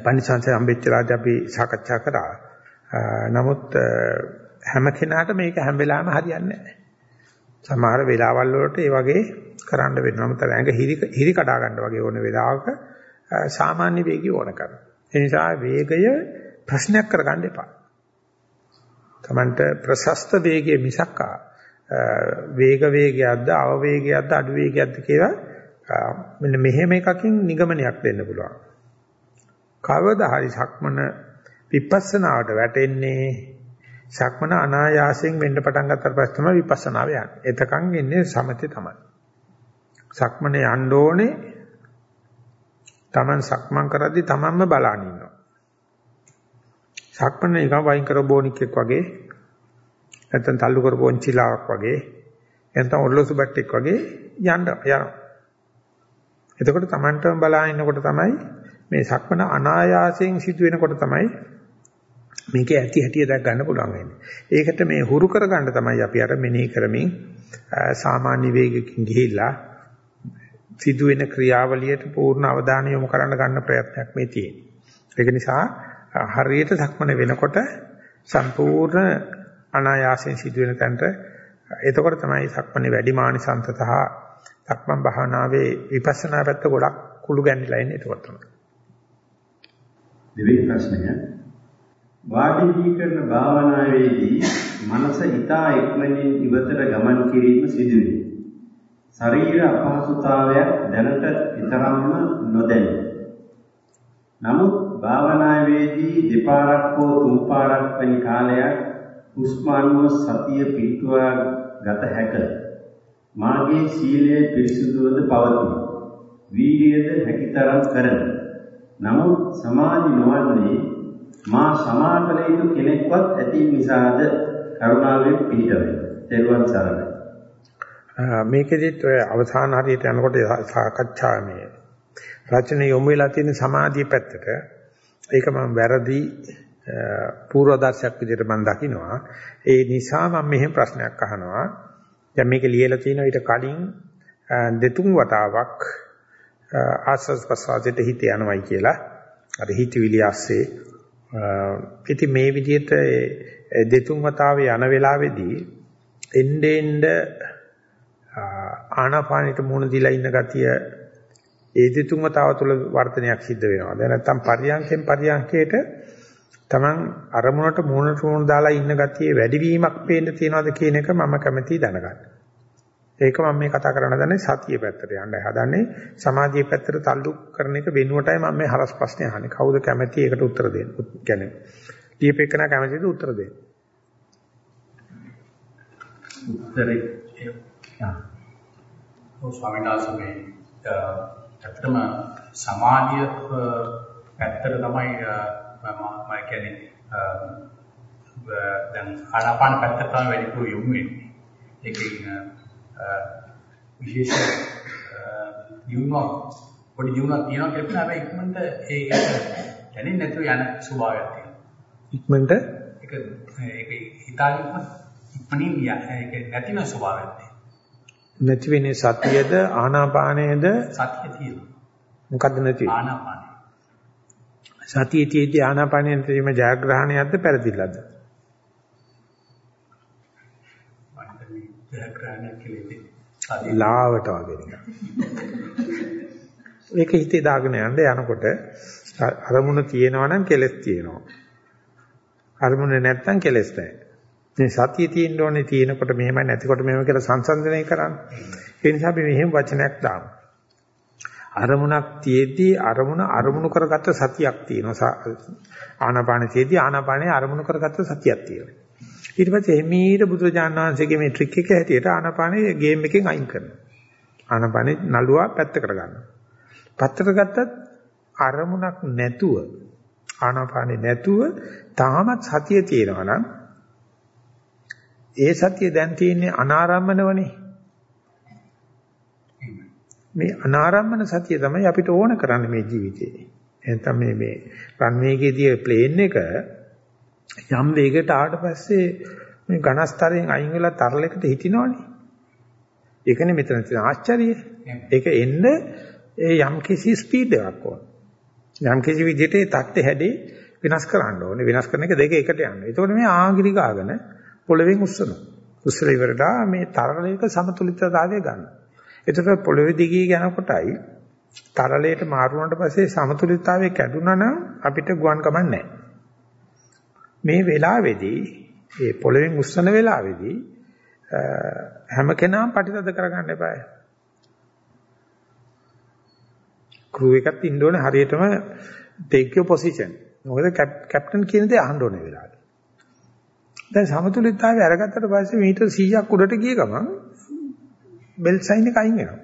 පණිසංශ අම්බෙච්චලාදී අපි සාකච්ඡා කරා. නමුත් හැම කෙනාට මේක හැම වෙලාවෙම හරියන්නේ නැහැ. සමහර වෙලාවල් වලට ඒ වගේ කරන්න වෙනවා. නමුත් ඇඟ හිරි හිරි කඩා ගන්න වගේ ඕන වෙලාවක සාමාන්‍ය වේගය ඕන කරනවා. ඒ නිසා වේගය ප්‍රශ්නයක් කරගන්න එපා. Tamanට ප්‍රශස්ත වේගයේ මිසක් වේග වේගයක්ද අවවේගයක්ද අඩු වේගයක්ද කියලා මෙන්න මෙහෙම එකකින් නිගමනයක් දෙන්න පුළුවන්. කවදා හරි සක්මන විපස්සනාවට වැටෙන්නේ සක්මන අනායාසයෙන් වෙන්න පටන් ගත්තට පස්සේ තමයි විපස්සනාව යන්නේ. එතකන් ඉන්නේ සමතේ තමයි. සක්මන යන්න ඕනේ Taman සක්මන් කරද්දී Tamanම බලන ඉන්නවා. සක්මන එක වයින් කර බොනික්ෙක් වගේ නැත්නම් තල්ලු කරපු ඔන්චිලාවක් වගේ නැත්නම් ඔර්ලෝසු බට්ටෙක් වගේ යන්න යනවා. එතකොට Tamanටම බලා ඉන්නකොට තමයි මේ සක්මන අනායාසයෙන් සිදු වෙනකොට තමයි මේකේ ඇති හැටි දැක් ගන්න පුළුවන් වෙන්නේ. ඒකට මේ හුරු කරගන්න තමයි අපි අර මෙනෙහි කරමින් සාමාන්‍ය වේගකින් ගිහිල්ලා සිදුවෙන ක්‍රියාවලියට පූර්ණ අවධානය යොමු කරන්න ගන්න ප්‍රයත්නයක් මේ තියෙන්නේ. ඒක නිසා හරියට සක්මන වෙනකොට සම්පූර්ණ අනායාසයෙන් සිදුවෙන තැනට එතකොට තමයි සක්මනේ වැඩි මානිසන්ත සහ සක්මන් භාවනාවේ විපස්සනා පැත්ත ගොඩක් කුළු ගැන්විලා ඉන්නේ එතකොට තමයි. දෙවෙනි ප්‍රශ්නය වාඩි වී කරන භාවනාවේදී මනස ඊතා ඉක්මනින් ඉවතට ගමන් කිරීම සිදුවේ. ශරීර අපහසුතාවයක් දැනට ඊතරම්ම නොදැනේ. නමුත් භාවනාවේදී දෙපාරක් හෝ තුන් පාරක් වැනි කාලයක් උස්මානුව සතිය පිටුවා ගත හැක. මාගේ සීලය පිරිසුදුවද පවතී. වීර්යද හැකිතරම් කරන. නමුත් සමාධි නොවන්නේ මා සමාකල යුතු කෙනෙක්වත් ඇති නිසාද කරුණාවෙන් පිළිතවෙයි. තෙරුවන් සරණයි. මේකෙදිත් ඔය අවසාන හරියට යනකොට සාකච්ඡා මේ රචන යොමු වෙලා තියෙන සමාධිය පැත්තට ඒක මම වැරදි පූර්වදර්ශයක් විදිහට මම දකිනවා. ඒ නිසා මම මෙහෙම ප්‍රශ්නයක් අහනවා. දැන් මේක ලියලා තිනවා ඊට කලින් දෙතුන් වතාවක් ආස්වාස් ප්‍රසාදයට හිත යනවයි කියලා. අර හිතවිලි ASCII ඉතින් මේ විදිහට දෙතුන් වතාවේ යන වෙලාවේදී එnde end ආනාපානෙට මුහුණ දීලා ඉන්න ගතිය ඒ දෙතුන් වතාව තුළ වර්ධනයක් සිද්ධ වෙනවා. දැන් නැත්තම් පරියන්කෙන් පරියන්කයට Taman අරමුණට මුහුණට මුහුණ දාලා ඉන්න ගතියේ වැඩිවීමක් පේන්න තියනවාද කියන එක මම කැමැතියි දැනගන්න. ඒක මම මේ කතා කරන්න දන්නේ සතිය පැත්තට යන්නයි හදන්නේ. සමාධිය පැත්තට තල්ලු කරන එක වෙනුවටයි මම මේ හරස් ප්‍රශ්නේ අහන්නේ. කවුද කැමැති ඒකට උත්තර දෙන්න? කියන්නේ දීපේකන කැමැතිද උත්තර දෙන්න? උත්තරේ ඔව් ස්වාමීන් වහන්සේ ඇත්තම සමාධිය පැත්තට තමයි මම කියන්නේ දැන් ආනාපාන පැත්තට තමයි වැඩිපුර යොමු වෙන්නේ. ඒකෙන් විශේෂ දියුණුවක් පොඩි දියුණුවක් තියෙනවා කියලා හැබැයි ඉක්මනට ඒ දැනෙන්නේ නැතුව යන ස්වභාවයක් තියෙනවා. ඉක්මනට ඒක ඒක හිතාගෙන ඉක්මනින් ඒක නැතින ස්වභාවයක් තියෙනවා. නැති වෙන්නේ සතියද ආනාපානයේද සතිය තියෙනවා. මොකද්ද නැති ආනාපානය. සතියේ තියෙද්දී ආනාපානයෙන් තේම ජයග්‍රහණයක්ද පෙරදිල්ලද? ලාවට වගේ නිකන්. ඒක හිතේ දාගෙන යන්න යනකොට අරමුණ තියෙනවා නම් කෙලස් තියෙනවා. අරමුණ නැත්තම් කෙලස් නැහැ. මේ සතිය තියෙන්න ඕනේ තියෙනකොට මෙහෙමයි නැතිකොට මෙහෙම කියලා සංසන්දනය කරන්න. ඒ නිසා අපි මෙහෙම වචනයක් දාමු. අරමුණක් තියෙද්දී අරමුණ අරමුණු කරගත්ත සතියක් තියෙනවා. ආනාපාන තියෙද්දී ආනාපානේ අරමුණු කරගත්ත සතියක් තියෙනවා. ඊට පස්සේ එමීට බුදුරජාණන් වහන්සේගේ මේ ට්‍රික් එක හැටියට ආනාපානේ ගේම් එකෙන් අයින් කරනවා. ආනාපානේ නළුවා පැත්තකට ගන්නවා. පැත්තකට ගත්තත් අරමුණක් නැතුව ආනාපානේ නැතුව තාමත් සතිය තියෙනවා නම් ඒ සතිය දැන් තියෙන්නේ අනාරම්මනවනේ. මේ අනාරම්මන සතිය තමයි අපිට ඕන කරන්නේ මේ ජීවිතේ. එහෙනම් මේ මේ රන්වේගයේදී ප්ලේන් එක යම් වේගයකට ආවට පස්සේ මේ ඝනස්තරයෙන් අයින් වෙලා තරලයකට හිටිනවනේ. ඒකනේ මෙතන තියෙන ආශ්චර්යය. ඒක එන්න ඒ යම් කිසි ස්පීඩ් එකක් ඕන. යම් කිසි විදිහට ඒ තත්ත්ව හැඩේ වෙනස් කරන්න ඕනේ. වෙනස් කරන එක දෙක එකට යන්න. ඒතකොට මේ ආගිරි ගාගෙන පොළවෙන් උස්සනවා. උස්සලා ඉවරට මේ තරලයක සමතුලිතතාවය ගන්න. එතකොට පොළවේ දිගේ යනකොටයි තරලයට මාරු වුණාට පස්සේ සමතුලිතතාවය කැඩුනා නම් අපිට ගුවන් කමක් නැහැ. මේ වෙලාවේදී ඒ පොළවෙන් උස්සන වෙලාවේදී හැම කෙනාම ප්‍රතිතද කරගන්න එපා. ක්‍රූ එකක් ඉන්න ඕනේ හරියටම take your position. මොකද කැප්ටන් කියන දේ අහන්න ඕනේ වෙලාවට. දැන් සමතුලිතතාවය අරගත්තට පස්සේ මීටර 100ක් උඩට ගිය ගමන් බෙල්ට් සයින් එක අයින් වෙනවා.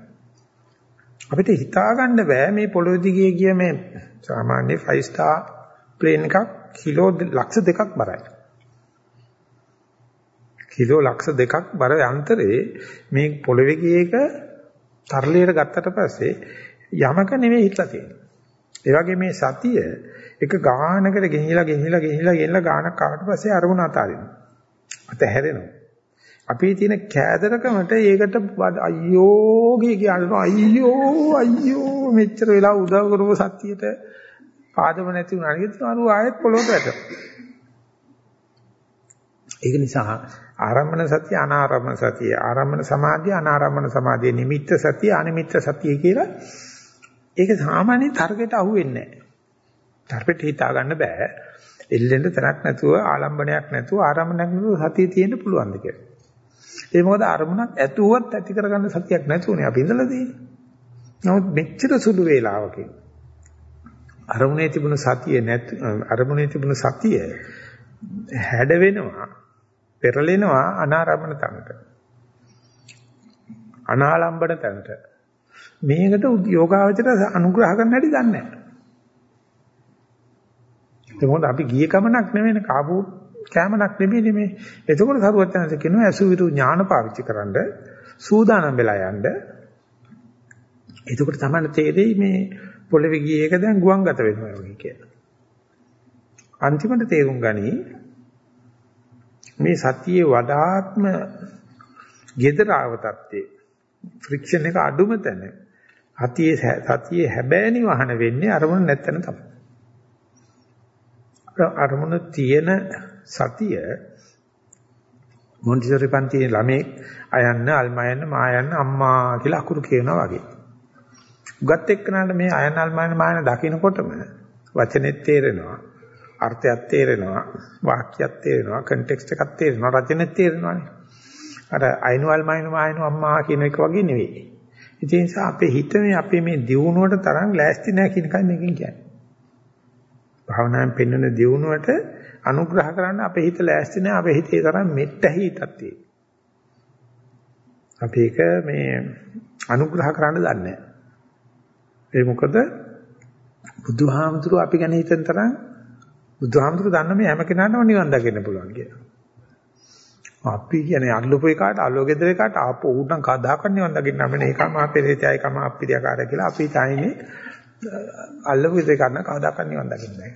අපිට හිතා ගන්න බෑ මේ පොළොවේ දිගේ ගිය මේ සාමාන්‍ය 5 star ප්ලේන් එකක් කිලෝ ලක්ෂ දෙකක් බරයි. කිලෝ ලක්ෂ දෙකක් බර යන්ත්‍රේ මේ පොළොවේ ගිය එක තරලයට ගත්තට පස්සේ යමක නෙමෙයි හිටලා තියෙන්නේ. ඒ වගේ මේ සතිය එක ගානකට ගෙනිලා ගෙනිලා ගෙනිලා ගෙනිලා ගානක් ආවට පස්සේ අරමුණ අතාරිනවා. අතහැරෙනවා. අපේ තියෙන කෑදරකමට ඒකට අයියෝ කිය කියනවා අයියෝ අයියෝ මෙච්චර වෙලා උදව් කරපු සත්‍යයට පාදම නැති වුණා නේද? අරු ආයෙත් පොළොවට වැටෙනවා. ඒක නිසා ආරම්භන සතිය අනාරම්භන සතිය ආරම්භන සමාධිය අනාරම්භන සමාධිය නිමිත්ත සතිය අනිමිත්ත සතිය කියලා ඒක සාමාන්‍ය තර්කයට අහු වෙන්නේ නැහැ. තර්කයට හිතා ගන්න බෑ. එල්ලෙන්න තරක් නැතුව ආලම්බනයක් නැතුව ආරම්භනයක් නැතුව සතිය තියෙන්න පුළුවන්ද කියලා. ඒ මොකද අරමුණක් ඇතුවත් ඇති කරගන්න සතියක් නැතුවනේ අපි ඉඳලා තියෙන්නේ. නමුත් මෙච්චර සුළු වේලාවකින් අරමුණේ තිබුණ සතිය නැත් අරමුණේ තිබුණ සතිය හැඩ වෙනවා පෙරලෙනවා අනාරම්භන තැනට. අනාලම්බන තැනට. මේකට යෝගාවචර අනුග්‍රහ කරන්න හැටි දන්නේ නැහැ. ඒක මොකද අපි ගිය කමනක් නෙවෙයි කාබු කැමනක් නෙමෙයි මේ. එතකොට සරුවචනන්ස කියනවා අසුවිරු ඥාන පාවිච්චි කරන්න සූදානම් වෙලා යන්න. එතකොට තමයි තේරෙයි මේ පොළවේ ගියේ එක දැන් ගුවන්ගත වෙනවා වගේ කියලා. අන්තිමට තේරුම් ගනි මේ සතියේ වඩාත්ම gedara avatatte ෆ්‍රික්ෂන් එක අඩුම තැන සතියේ සතියේ හැබෑනි වහන වෙන්නේ අරමුණ නැත්තන තමයි. අරමුණ තියෙන සතිය මොන්ටිසෝරි පන්තියේ ළමේ අයන්න අල්මයන්න මායන්න අම්මා කියලා අකුරු කියනවා වගේ. උගත් එක්කනට මේ අයන්න අල්මයන්න මායන්න දකින්නකොටම වචනෙත් තේරෙනවා අර්ථයක් තේරෙනවා වාක්‍යයක් තේරෙනවා කන්ටෙක්ස්ට් එකක් තේරෙනවා රචනෙත් තේරෙනවානේ. අර අයනු අල්මයන්න මායන්න අම්මා කියන එක වගේ නෙවෙයි. ඒ නිසා අපේ හිත මේ අපේ මේ දියුණුවට තරම් ලෑස්ති නැහැ කියන එකයි මේකෙන් කියන්නේ. භාවනාවෙන් පෙන්වන දියුණුවට අනුග්‍රහ කරන්න අපේ හිත ලෑස්ති නැහැ අපේ හිතේ තරම් මෙට්ටහි හිතක් තියෙනවා. අපි ඒක මේ අනුග්‍රහ කරන්න දන්නේ නැහැ. ඒ මොකද බුදුහාමුදුරුව අපි ගැන හිතන තරම් බුදුහාමුදුරුව දන්න මේ හැම කෙනාටම නිවන් දකින්න පුළුවන් කියලා. අපි කියන්නේ අල්ලපු එකාට අල්ලෝ ගෙදර එකාට ආපෝ උඩන් කදාකන් නිවන් දකින්න අපේ ඒකම අපේ රේතයයි කම අප්පිරියාකාරය කියලා අපි තායිනේ අල්ලපු ගෙදර කරන කදාකන් නිවන් දකින්න බෑ.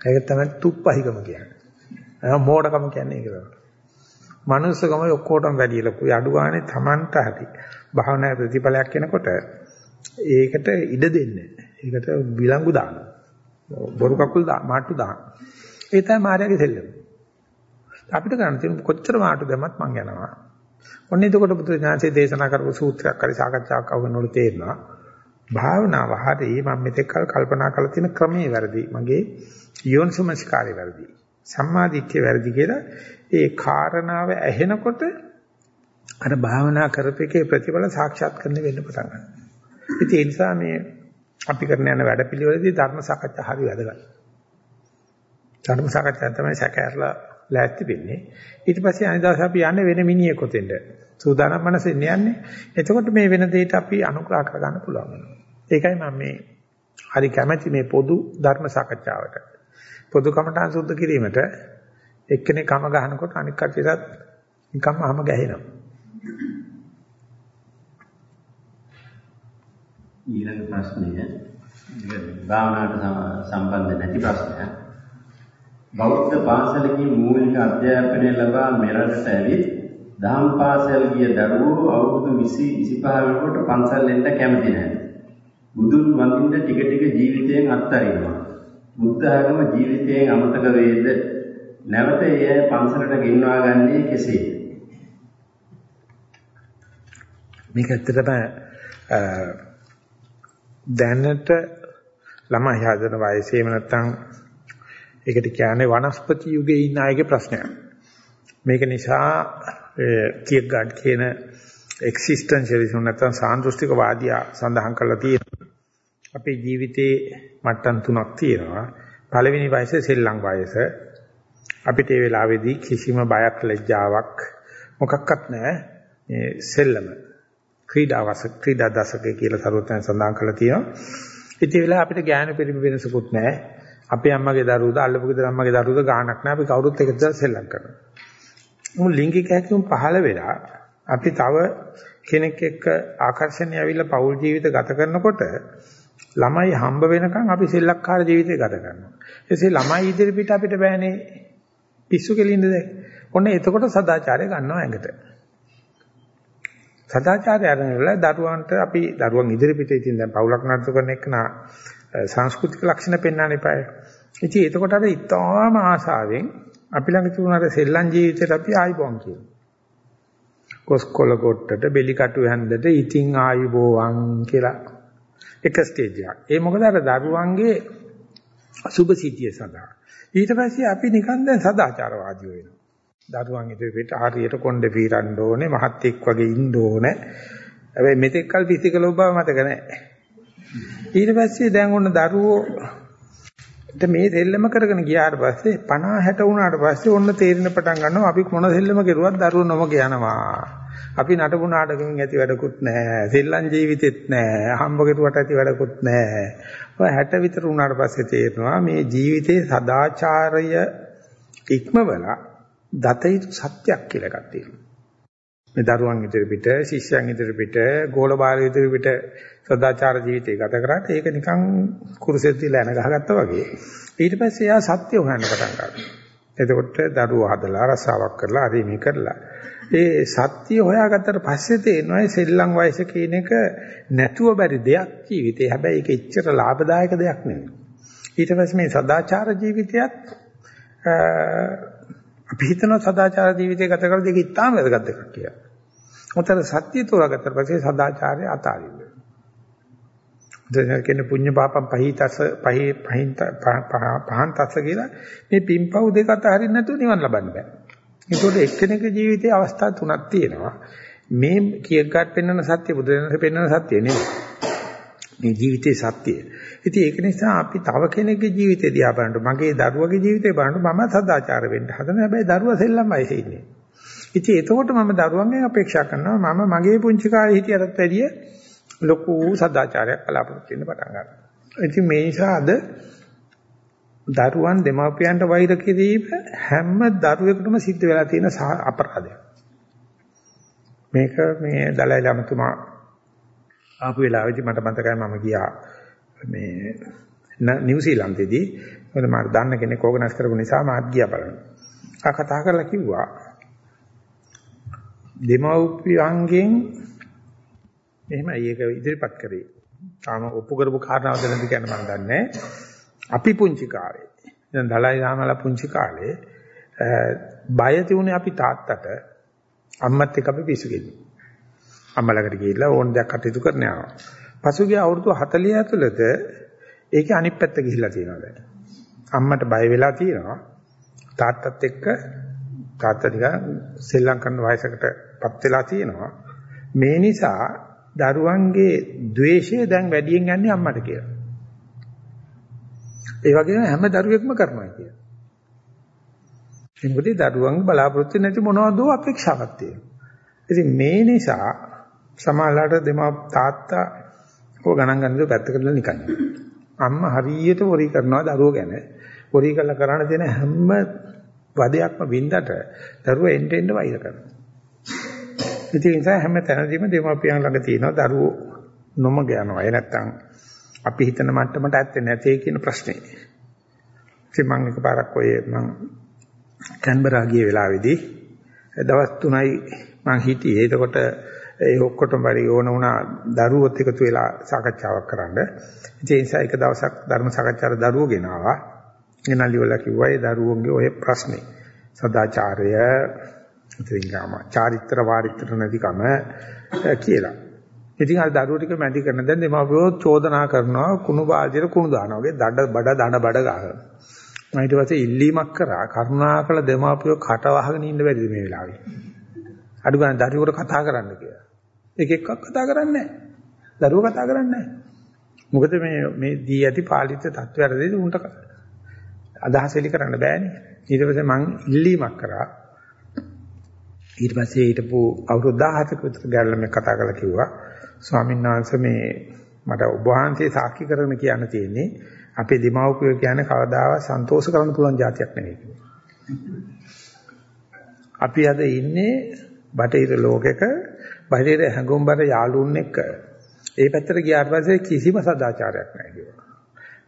ඒක තමයි තුප්පහිකම කියන්නේ. මෝඩකම කියන්නේ ඒක තමයි. මනුස්සකම ඔක්කොටම වැඩි ලොකුයි අඩු ගානේ Tamanට ඇති. භාවනා ප්‍රතිඵලයක් එනකොට ඒකට ඉඩ දෙන්නේ. ඒකට විලංගු දාන. බොරු කකුල් දාන, මාට්ටු දාන. ඒ තමයි මායාවේ දෙල්ලම. අපිට ගන්න තියෙන කොච්චර මාට්ටු දැම්මත් මං යනවා. ඔන්න එතකොට බුදු ඥානසේ දේශනා කරපු සූත්‍රයක් හරි සාකච්ඡාවක් අවනවල තේරෙනවා. භාවනාව හරියි මම මෙතෙක් කල් කල්පනා කරලා තියෙන ක්‍රමයේ වැරදි. මගේ යෝනිසමස්කාරය වැරදි. සම්මාදිට්ඨිය වැරදි කියලා ඒ කාරණාව ඇහෙනකොට අර භාවනා කරපේකේ ප්‍රතිඵල සාක්ෂාත් කරන්න වෙන්න පටන් ගන්නවා. ඉතින් ඒ නිසා මේ අපි කරන යන වැඩපිළිවෙලදී ධර්ම සාකච්ඡා හරි වැදගත්. ධර්ම සාකච්ඡා තමයි සැකහැරලා ලෑස්ති වෙන්නේ. ඊට පස්සේ අනිදාස අපි යන්නේ වෙන මිනිහෙක් කොතෙන්ද? සූදානම් මනසෙන් යන්නේ. එතකොට මේ වෙන දෙයට අපි අනුග්‍රහ කරගන්න පුළුවන් වෙනවා. ඒකයි මම මේ හරි කැමැති මේ පොදු ධර්ම සාකච්ඡාවට. පොදු කමඨාන් සුද්ධ කිරීමට එක්කෙනෙක් කම ගහනකොට අනික් කට්ටියටත් නිකම්ම අහම ගැහෙනවා. ඊළඟ ප්‍රශ්නය භාවනාවට සම්බන්ධ නැති ප්‍රශ්නයක්. බෞද්ධ පාසලකින් මූලික අධ්‍යාපනය ලබා මෙරටට ඇවිත් දහම් පාසල් ගිය දරුවෝ අවුරුදු 20 25 වෙනකොට පන්සල් එන්න කැමති නැහැ. බුදුන් වඳින්න ටික ටික ජීවිතයෙන් අත්හරිනවා. බුද්ධ ආගම ජීවිතයෙන් අමතක වේද? නැවත එය පන්සලට ගෙන්වා ගන්නේ කෙසේද? මේක ඇත්තටම දැනට ළමයි හදන වයසේම නැත්තම් ඒකට කියන්නේ වනස්පති යුගයේ ඉන්න අයගේ ප්‍රශ්නයක්. මේක නිසා කියක් ගාඩ් කියන එක්සිස්ටන්ෂියලිසම් නැත්තම් සාන්දෘෂ්ටික වාදියා සඳහන් කරලා තියෙනවා. අපේ ජීවිතේ මට්ටම් තුනක් තියෙනවා. පළවෙනි වයස සෙල්ලම් වයස. අපිට මේ වෙලාවේදී කිසිම බයක් ලැජ්ජාවක් මොකක්වත් නැහැ. මේ සෙල්ලම ක්‍රීඩාවස ක්‍රීඩා දශකය කියලා සරුවෙන් සඳහන් කරලා තියෙනවා. ඉතින් වෙලාව අපිට ඥාන පරිම වෙනසකුත් නැහැ. අපේ අම්මගේ දරුවෝද අල්ලපු ගෙදර අම්මගේ දරුවෝද ගාණක් නැහැ. අපි කවුරුත් එකද සෙල්ලම් කරනවා. මුල් ලිංගික හැකියුම් පහළ වෙලා අපි තව කෙනෙක් එක්ක ආකර්ෂණය ඇවිල්ලා පෞල් ජීවිත ගත කරනකොට ළමයි හම්බ වෙනකන් අපි සෙල්ලක්කාර ජීවිතය ගත කරනවා. එසේ ළමයි ඉදිරි පිට අපිට බෑනේ පිස්සු කෙලින්ද දැන්. ඔන්න එතකොට සදාචාරය ගන්නවා ඇඟට. සදාචාරය අරගෙනලා දරුවන්ට අපි දරුවන් ඉදිරි පිට ඉතින් දැන් පෞලක් නඩත්තු කරන එක නා සංස්කෘතික ලක්ෂණ පෙන්වන්න එපායි. ඉතින් එතකොට අර ඉතාම ආසාවෙන් අපි ළඟ තිබුණ අර සෙල්ලම් ජීවිතේට අපි ආයිබෝන් කියනවා. කොස්කොල කොට්ටට බෙලි කටු හැන්දට ඉතින් ආයිබෝවන් කියලා එක ස්ටේජ් එකක්. ඒ මොකද අර දරුවන්ගේ අසුබ සිටිය සඳහා. ඊට පස්සේ අපි නිකන් දැන් සදාචාරවාදී වෙනවා. දරුවන් ඉදිරියට හරියට කොණ්ඩේ පීරන්න ඕනේ, මහත් එක් වගේ ඉන්න ඕනේ. හැබැයි මෙතෙක් කල් පිසිකල ඔබ මතක නැහැ. ඊට පස්සේ දැන් ඔන්න දරුවෝ මේ දෙල්ලම කරගෙන ගියාට පස්සේ 50 60 වුණාට පස්සේ ඔන්න තේරෙන පටන් ගන්නවා අපි මොන දෙල්ලම කෙරුවත් දරුවෝ නොමග යනවා. අපි නටපු නාටකමින් ඇති වැඩකුත් නැහැ. සෙල්ලම් ජීවිතෙත් නැහැ. හම්බ කෙරුවට ඇති වැඩකුත් නැහැ. ඔය 60 විතර වුණාට පස්සේ තේරෙනවා මේ ජීවිතේ සදාචාරය ඉක්මවලා දතයුතු සත්‍යයක් කියලා එකක් තියෙනවා. මේ දරුවන් ඉදිරි පිට, ශිෂ්‍යයන් ඉදිරි පිට, ගෝල බාල ඉදිරි පිට සදාචාර ජීවිතය ගත කරාට ඒක නිකන් කුරුසෙත් තියලා එන ගහගත්තා වගේ. ඊට පස්සේ එයා සත්‍ය හොයන්න පටන් ගන්නවා. එතකොට දරුවෝ හදලා රසාවක් කරලා හරි මේ කරලා ඒ සත්‍ය හොයාගත්තට පස්සේ තේරෙනවා ඒ සෙල්ලම් වයස කියන එක නැතුව බැරි දෙයක් ජීවිතේ. හැබැයි ඒක එච්චර ලාභදායක දෙයක් නෙවෙයි. ඊට පස්සේ මේ සදාචාර ජීවිතයත් අපි හිතන සදාචාර ජීවිතය ගත කරලා දෙක ඉතාම වැදගත් දෙයක් කියලා. උතර සත්‍ය තෝරාගත්තට පස්සේ සදාචාරය අතාරින්න. දැන් කියන්නේ පුඤ්ඤ පාපම් පහිතස පහි පහින් පහන් තස්ස කියලා මේ පින්පව් දෙක අතරින් නැතුව නිවන් ලබන්න බෑ. ඒකෝට එක්කෙනෙකුගේ ජීවිතයේ අවස්ථා තුනක් තියෙනවා. මේ කියගත් පෙන්වන සත්‍ය බුදුරජාණන්සේ පෙන්වන සත්‍ය නෙමෙයි. මේ ජීවිතයේ සත්‍යය. ඉතින් ඒක නිසා අපි තව කෙනෙකුගේ ජීවිතය දිහා බලනකොට මගේ දරුවගේ ජීවිතය බලනකොට මම සදාචාර වෙන්න හදන හැබැයි දරුවා සෙල්ලම් වයසේ ඉන්නේ. ඉතින් එතකොට මම දරුවන්ගෙන් අපේක්ෂා කරනවා මම මගේ පුංචි කාලේ හිටියටත් වැඩිය ලොකු සදාචාරයක් බලාපොරොත්තු වෙන්න පටන් ගන්නවා. ඉතින් මේ නිසා අද දරුවන් දෙමාපියන්ට වෛර කිරීම හැම දරුවෙකුටම සිද්ධ වෙලා තියෙන අපරාධයක්. මේක මේ දලයි ලාමතුමා ආපු වෙලාවේදී මට මතකයි මම ගියා මේ නිව්සීලන්තෙදී මොකද මම දන්න කෙනෙක් ඕගනයිස් කරපු නිසා මාත් ගියා බලන්න. ආ කතා කරලා කිව්වා දෙමව්පියන්ගෙන් එහෙමයි ඒක ඉදිරිපත් කරේ. තාම ඔප්පු කරපු කාරණාවද නැද්ද කියන මම දන්නේ අපි පුංචි කාලේ දැන් දලයි ලාමලා පුංචි කාලේ බය තියුනේ අපි තාත්තට අම්මත් එක්ක අපි පිස්සු ගෙන්නේ. අම්මලකට ගිහිල්ලා ඕන දෙයක් කටයුතු කරන්න යනවා. පසුගිය අවුරුදු 40 ඇතුළත ඒකේ අනිත් පැත්ත ගිහිල්ලා තියෙනවා දැන්. අම්මට බය වෙලා තියෙනවා. තාත්තත් එක්ක තාත්තා ටික සෙල්ලම් කරන වයසකටපත් වෙලා තියෙනවා. මේ නිසා දරුවන්ගේ द्वේෂය දැන් වැඩියෙන් යන්නේ අම්මට කියලා. ඒ වගේම හැම දරුවෙක්ම කරනවා කියලා. ඒ මොකද දරුවන්ගේ බලාපොරොත්තු නැති මොනවදෝ අපේක්ෂාවක් තියෙනවා. ඉතින් මේ නිසා සමාජලාට දෙමව තාත්තා ඔය ගණන් ගන්න පැත්තකට නිකන්. අම්මා හරියට වොරි කරනවා දරුවෝ ගැන. වොරි කළා කරන්න තියෙන හැම වදයක්ම වින්දට දරුවා එන්න එන්න වෛර කරනවා. ඉතින් ඒ නිසා හැම තැනදීම දෙමාපියන් ළඟ තියෙනවා දරුවෝ නොමග යනවා. ඒ නැත්තම් අපි හිතන මට්ටමට ඇත්තේ නැtei කියන ප්‍රශ්නේ. ඉතින් මම එකපාරක් ඔය මම කැන්බරා ගිය වෙලාවේදී දවස් 3යි මම හිටියේ. එතකොට ඒ ඔක්කොටම බරි ඕන වුණා දරුවොත් එකතු වෙලා සාකච්ඡාවක් කරන්න. ඒ නිසා එක දවසක් ධර්ම සාකච්ඡාවට දරුවෝ ගෙනාවා. ගෙනල්ලි වල කිව්වා ඒ දරුවෝගේ ඔය ප්‍රශ්නේ. සදාචාරය ඉතින් ගාම චාරිත්‍ර වාරිත්‍ර නැතිකම කියලා. ඉතින් අර දරුවෝ ටික මැදි කරන දැන් දෙමාපියෝ චෝදනා කරනවා කුණු බාල්දියට කුණු දානවා වගේ දඩ බඩ දඩ බඩ ගහනවා. මම ඊට පස්සේ ඉල්ලීමක් කරා කරුණාකර දෙමාපියෝ කට වහගෙන ඉන්න බැරිද මේ වෙලාවේ. අඩු ගන්න දරුවෝට කතා කරන්න කියලා. එක එකක් කතා කරන්නේ නැහැ. දරුවෝ කතා කරන්නේ නැහැ. මොකද මේ මේ දී ඇති පාලිත තත්ත්වයටදී උන්ට අදහස් එලි කරන්න බෑනේ. ඊට පස්සේ මං ඉල්ලීමක් කරා. ඊට පස්සේ හිටපු අවුරුදු 17ක විතර ගැල්ලම කතා කරලා කිව්වා ස්වාමීන් වහන්සේ මේ මට ඔබ වහන්සේ සාක්ෂි කරගෙන කියන්න තියෙන්නේ අපේ දීමව්පියෝ කියන්නේ කවදාවත් සන්තෝෂ කරන්න පුළුවන් જાතියක් නෙවෙයි අපි අද ඉන්නේ බටහිර ලෝකෙක බටහිර හැඟුම්බර යාළුවුන් එක්ක ඒ පැත්තට ගියාට පස්සේ කිසිම සදාචාරයක් නැහැ කිව්වා.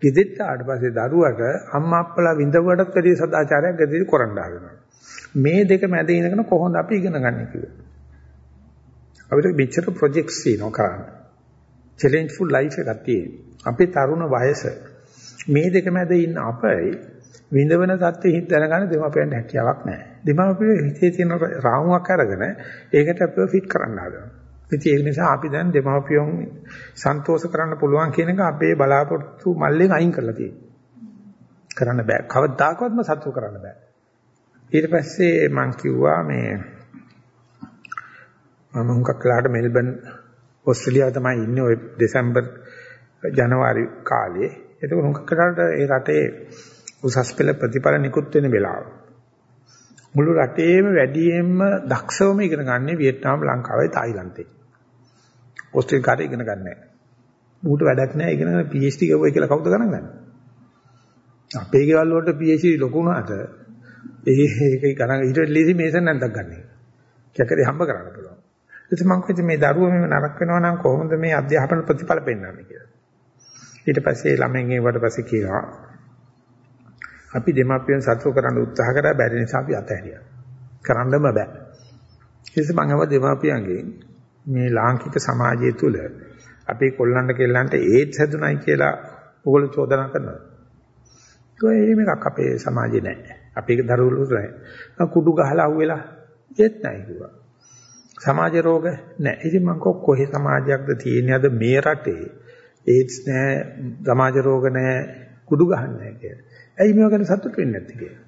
ගෙදෙට්ට ආවට පස්සේ දරුවට අම්මා අප්පලා විඳවටත් වැඩි සදාචාරයක් ගෙදෙටි කරන්න හදනවා. මේ දෙක මැද ඉඳගෙන කොහොමද අපි ඉගෙන ගන්න කිව්වා. අපිට මෙච්චර ප්‍රොජෙක්ට්ස් තියෙනවා කරන්න. චැලෙන්ජ්ෆුල් ලයිෆ් එකක් තියෙනවා. අපේ තරුණ වයස මේ දෙක මැද ඉන්න අපයි විඳවන தත්ත්වෙ හිත දැනගන්න දෙමාපියන්ට හැකියාවක් නැහැ. දෙමාපියෝ හිතේ තියෙන රාමුවක් අරගෙන ඒකට අපිව ෆිට කරන්න හදනවා. ඉතින් ඒ නිසා අපි දැන් දෙමාපියොන් සන්තෝෂ කරන්න පුළුවන් කියන එක අපේ බලාපොරොත්තු මල්ලෙන් අයින් කරලා තියෙනවා. කරන්න බෑ. කවදාකවත්ම සතුටු කරන්න බෑ. ඊට පස්සේ මම කිව්වා මේ මම හුඟක් වෙලාට මෙල්බන් ඕස්ට්‍රේලියාව තමයි ඉන්නේ ඔය දෙසැම්බර් ජනවාරි කාලේ. ඒක හුඟක් වෙලාට ඒ රටේ උසස් පෙළ ප්‍රතිඵල නිකුත් වෙන වෙලාව. මුළු රටේම වැඩියෙන්ම දක්ෂවම ඉගෙන ගන්න වියට්නාම් ලංකාවයි තායිලන්තේ. ඕස්ට්‍රේලියාවේ ඉගෙන ගන්න නැහැ. ඌට වැඩක් නැහැ ඉගෙන ගන්න PhD ගවයි කියලා කවුද ගණන් ගන්නේ? අපේ ගෙවල් වලට PhD ලොකු වුණාට ඒ ඒක ගණන් ඊට ලීසි මේසන් නැන්දක් ගන්න එක. කැකරේ හම්බ කරන්න පුළුවන්. ඉතින් මම කිව්වා මේ දරුවෝ මෙව නරක වෙනවා නම් කොහොමද මේ අධ්‍යාපන ප්‍රතිඵල පෙන්වන්නේ කියලා. ඊට පස්සේ ළමෙන් ඒවට පස්සේ කියනවා අපි දෙමාපියන් සතුටු කරන්න උත්සාහ කරා බැරි නිසා අපි අතහැරියා. කරන්නම බෑ. ඊට මම අව දෙමාපියන්ගෙන් මේ ලාංකික සමාජය තුල අපේ කොල්ලන්ට කෙල්ලන්ට ඒඩ්ස් හැදුනයි කියලා ඕගොල්ලෝ චෝදනා කරනවා. ඒ මේක අපේ සමාජේ නැහැ. අපේ දරුවෝ නැහැ. කුඩු ගහලා අහුවෙලා ඒත් නැහැ කිව්වා. සමාජ රෝග නැහැ. ඉතින් මම කොහේ සමාජයක්ද තියෙන්නේ අද මේ රටේ ඒඩ්ස් නැහැ, සමාජ රෝග නැහැ, කුඩු ගහන්නේ නැහැ කියලා. ඇයි මේව ගැන සතුටු වෙන්නේ නැත්තේ කියලා.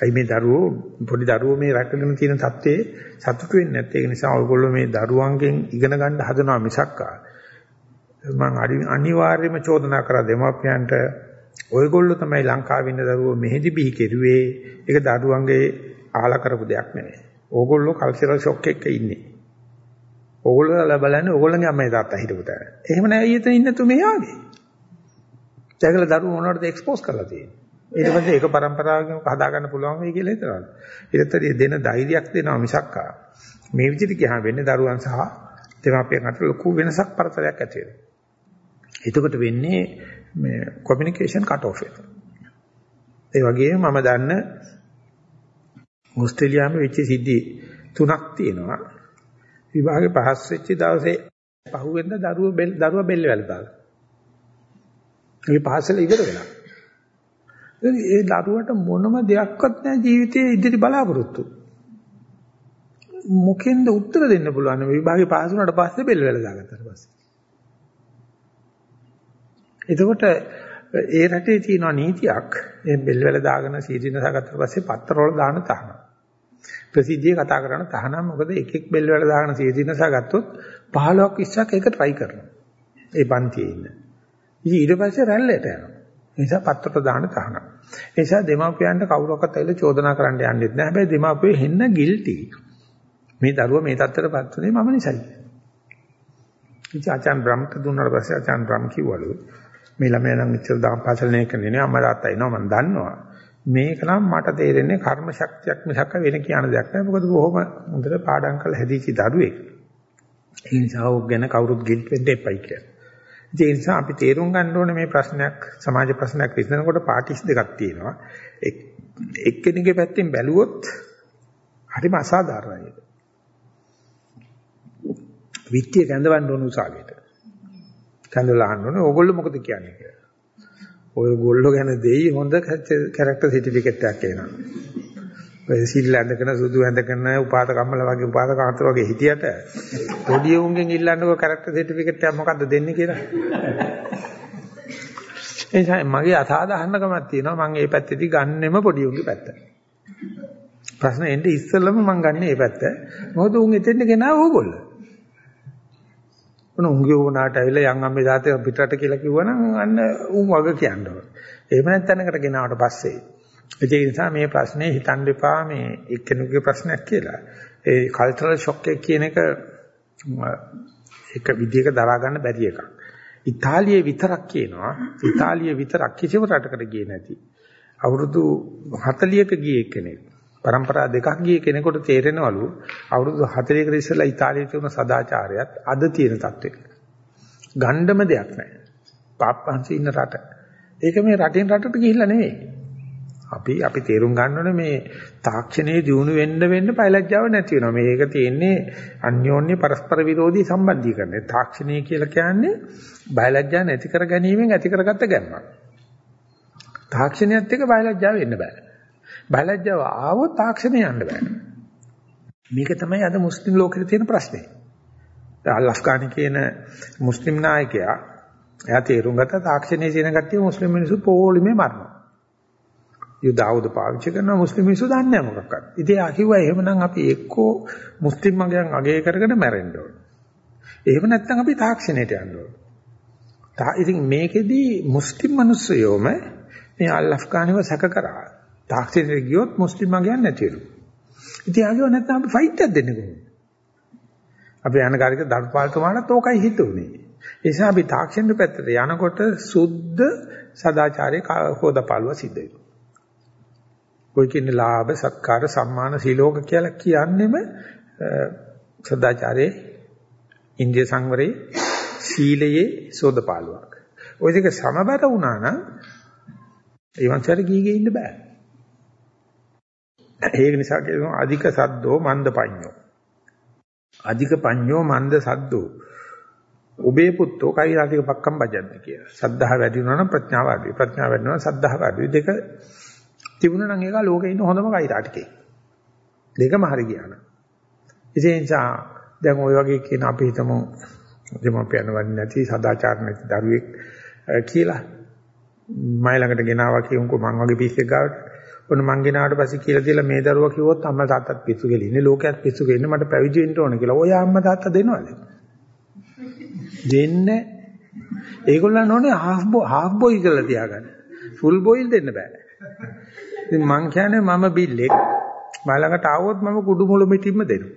ඇයි මේ දරුවෝ පොඩි දරුවෝ මේ රැකගෙන තියෙන தත්ත්වයේ සතුටු වෙන්නේ නැත්තේ? ඒ නිසා ඔයගොල්ලෝ මේ දරුවන්ගෙන් ඉගෙන ගන්න හදනවා මිසක්කා. මම අනිවාර්යයෙන්ම චෝදනා කරා දෙමාපියන්ට ඔයගොල්ලෝ තමයි ලංකාවේ ඉන්න දරුවෝ මෙහෙදි බිහි කෙරුවේ. ඒක දරුවන්ගේ ආලා කරපු දෙයක් නෙමෙයි. ඕගොල්ලෝ කල්චරල් ෂොක් එකක ඉන්නේ. ඕගොල්ලෝ බලන්නේ ඕගොල්ලන්ගේ අම්මයි තාත්තා හිටපු තැන. එහෙම නැහැ ඊට ඉන්න තු මෙයාගේ. ඒකල දරුවෝ මොනවටද එක්ස්පෝස් කරලා තියෙන්නේ. ඊට පස්සේ ඒක પરම්පරාවකින් හදා ගන්න පුළුවන් වෙයි කියලා හිතනවා. ඊටතරි දෙන ධෛර්යයක් දෙනවා මිසක් මේ විදිහට ගියාම වෙන්නේ දරුවන් සහ දෙමාපියන් අතර ලොකු වෙනසක් පරතරයක් ඇති වෙනවා. එතකොට වෙන්නේ මේ කොමියුනිකේෂන් කට් ඔෆ් එක. ඒ වගේම මම දන්න ඕස්ට්‍රේලියාවේ වෙච්ච සිද්ධි තුනක් තියෙනවා. විභාගේ පහස් වෙච්ච දවසේ පහුවෙන්ද දරුව දරුවා බෙල්ල වැල දාලා. ඒ පාසල ඉවර වෙලා. ඒ දරුවට මොනම දෙයක්වත් නැහැ ජීවිතයේ ඉදිරි බලාපොරොත්තු. මොකෙන්ද උත්තර දෙන්න පුළුවන් මේ විභාගේ පාස් වුණාට පස්සේ බෙල්ල වැල දාගත්තාට පස්සේ. එතකොට ඒ රටේ තියෙන නීතියක් මේ බෙල්ල වැල දාගෙන සීදීනස ගත්තට පස්සේ පත්තරවල දාන තහනම්. ප්‍රසිද්ධිය කතා කරන තහනම් මොකද එක එක බෙල්ල වැල දාගෙන සීදීනස ගත්තොත් 15ක් 20ක් ඒක try කරනවා. ඒ පන්තියේ ඉන්න. ඉතින් ඊට පස්සේ රැල්ලට යනවා. ඒ නිසා පත්‍රට දාන්න තහනම්. ඒ නිසා දෙමාපියන්ට කවුරක්වත් ඇවිල්ලා චෝදනා කරන්න යන්නෙත් නෑ. හැබැයි දෙමාපියෝ හෙන්න ගිල්ටි. මේ දරුවා මේ තත්ත්වයටපත් උනේ මම නිසායි. ඉතින් ආචාන් බ්‍රම්ට දුන්නාට පස්සේ ආචාන් බ්‍රම් කිව්වලු මේ ළමයා නම් ඉච්චර දාම් පාසලනේ කරන්නේ නේ අම්මා තාත්තා ඉනවා මම දන්නවා. මේක නම් මට තේරෙන්නේ කර්ම ශක්තියක් මිසක් වෙන කියන දෙයක් නෑ. මොකද බොහොම හොඳට පාඩම් කරලා හැදිච්ච දරුවෙක්. ඒ නිසා ඔක් ගැන කවුරුත් ගිල්ට් වෙන්න එපයි කියලා. ඒ නිසා අපි තේරුම් ගන්න ඕනේ මේ ප්‍රශ්නයක් සමාජ ප්‍රශ්නයක් විසඳනකොට පාටිස් දෙකක් තියෙනවා. එක්කෙනෙකුගේ පැත්තෙන් බැලුවොත් හරිම අසාධාරණයි. විත්‍ය කැඳවන්න ඕන උසාවියට. කැඳවලා අහන්න ඕනේ ඕගොල්ලෝ මොකද කියන්නේ කියලා. ඔයගොල්ලෝ ගැන දෙයි හොඳ කැරක්ටර් සර්ටිෆිකේට් එකක් එනවා. ඔය සිල් ඇඳගෙන සුදු ඇඳගෙන උපාත කම්මල වගේ උපාත කාන්තර වගේ හිටියට පොඩි උන්ගෙන් ඉල්ලන්නකෝ කැරක්ටර් සර්ටිෆිකේට් එකක් මොකද්ද දෙන්නේ කියලා. එනිසා මගේ අසාධාරණකමක් තියෙනවා මම මේ පැත්තේදී ගන්නෙම පොඩි උන්ගේ පැත්ත. ප්‍රශ්න එන්නේ ඉස්සෙල්ලම මම ගන්න මේ පැත්ත. මොකද උන් එතෙන්ද ගෙනා ඕගොල්ලෝ. උන උන්ගේ උනාට ඇවිල්ලා යන් අම්මේ දාතේ පිටරට කියලා කිව්වනම් අන්න උන් වග කියනවා. එහෙම නැත්නම්කට ගෙනාවට පස්සේ ඒ නිසා මේ ප්‍රශ්නේ හිතන්න එපා මේ එක්කෙනෙකුගේ ප්‍රශ්නයක් කියලා. ඒ කල්චරල් ෂොක් එක කියන එක එක විදිහක දරා ගන්න බැරි එකක්. ඉතාලියේ විතරක් කියනවා ඉතාලියේ විතරක් කිසිම රටකට ගියේ නැති. අවුරුදු 40ක ගියේ කෙනෙක්. પરම්පරා දෙකක් ගියේ කෙනෙකුට තේරෙනවලු අවුරුදු 40කට ඉස්සෙල්ලා ඉතාලියේ තිබුණ සදාචාරයත් අද තියෙන තත්ත්වෙක. ගණ්ඩම දෙයක් නැහැ. පාප්පන්සි ඉන්න රට. ඒක මේ රටින් රටට ගිහිල්ලා නෙවෙයි. අපි අපි තේරුම් ගන්න ඕනේ මේ තාක්ෂණයේ දියුණු වෙන්න වෙන්න පයලජ්ජාව නැති වෙනවා. මේක තියෙන්නේ අන්‍යෝන්‍ය පරස්පර විරෝධී සම්බන්ධීකරණය. තාක්ෂණය කියලා කියන්නේ බයලජ්ජා නැති කර ගැනීමෙන් ඇති කරගත්ත ගැම්මක්. තාක්ෂණයත් එක්ක බයලජ්ජාව වෙන්න බෑ. බයලජ්ජාව ආවොත් තාක්ෂණය යන්න බෑ. මේක තමයි අද මුස්ලිම් ලෝකෙට තියෙන ප්‍රශ්නේ. අල් අෆ්ගානි කියන මුස්ලිම් නායකයා එයා තේරුම් ගත්ත තාක්ෂණයේ තියෙන කට්ටිය මුස්ලිම් මිනිස්සු පොලිමේ මරනවා. යුද ආයුධ පාවිච්චි කරන මුස්ලිම් මිනිස්සු දන්නේ නැහැ මොකක්වත්. ඉතින් ආ කිව්වා එහෙමනම් අපි එක්කෝ මුස්ලිම් මගයන් අගය කරගෙන මැරෙන්න ඕන. එහෙම නැත්නම් අපි තාක්ෂණයට යන්න ඕන. තා ඉතින් මේකෙදි මුස්ලිම් මිනිස්සුයෝම මේ අල් අෆ්ගානිව සැක කරා. තාක්ෂණයට ගියොත් මුස්ලිම් මගයන් නැති වෙනවා. ඉතින් ආගියව නැත්නම් අපි ෆයිට් එකක් දෙන්නේ කොහොමද? අපි අනගාරික දරුපාලතුමාණත් ඕකයි හිතුනේ. ඒ නිසා අපි තාක්ෂණ පැත්තට යනකොට සුද්ධ සදාචාරයේ හොදපාලුව සිද්ධ වෙනවා. ඔය කියන්නේ ලාභ සත්කාර සම්මාන සීලෝක කියලා කියන්නෙම සදාචාරයේ ඉන්දිය සංවරයේ සීලයේ සෝදපාලුවක්. ওই දෙක සමබර වුණා නම් ඒ වංශයට ගිහිගේ ඉන්න බෑ. ඒක නිසා කියනවා අධික සද්දෝ මන්ද පඤ්ඤෝ. අධික පඤ්ඤෝ මන්ද සද්දෝ. ඔබේ පුත්තෝ කෛරාටික පක්කම් බජන්න කියලා. සද්ධා වැඩි වෙනවා නම් ප්‍රඥාව වැඩි. ප්‍රඥාව වැඩි වෙනවා සද්ධා වැඩි. දෙක තිබුණා නම් ඒක ලෝකේ ඉන්න හොඳම කෛරාටිකේ. දෙකම හරි ගියා නම්. ඒ නිසා දැන් ওই වගේ කියන අපි හිතමු දෙමාපියන් වන්නේ නැති සදාචාර නැති දරුවෙක් කියලා මයි ළඟට ගෙනාවා කියමුකෝ මං වගේ පිස්සෙක් ගාවට ඔන්න මං ගෙනාවට පස්සේ කියලා දීලා මේ දරුවා කිව්වොත් අම්මා තාත්තත් පිස්සු ගෙලින්නේ ඉන්නේ ලෝකයක් පිස්සු ගෙන්නේ මට පැවිදි වෙන්න ඕන කියලා. ඔය අම්මා තාත්තා දෙනවද? දෙන්නේ. ඒගොල්ලන් ඕනේ half boy half boy කියලා තියාගන්න. full boil දෙන්න බෑ. ඉතින් මං කියන්නේ මම බිල්ලෙක් බලකට ආවොත් මම කුඩු මුළු මිටින්ම දෙනවා.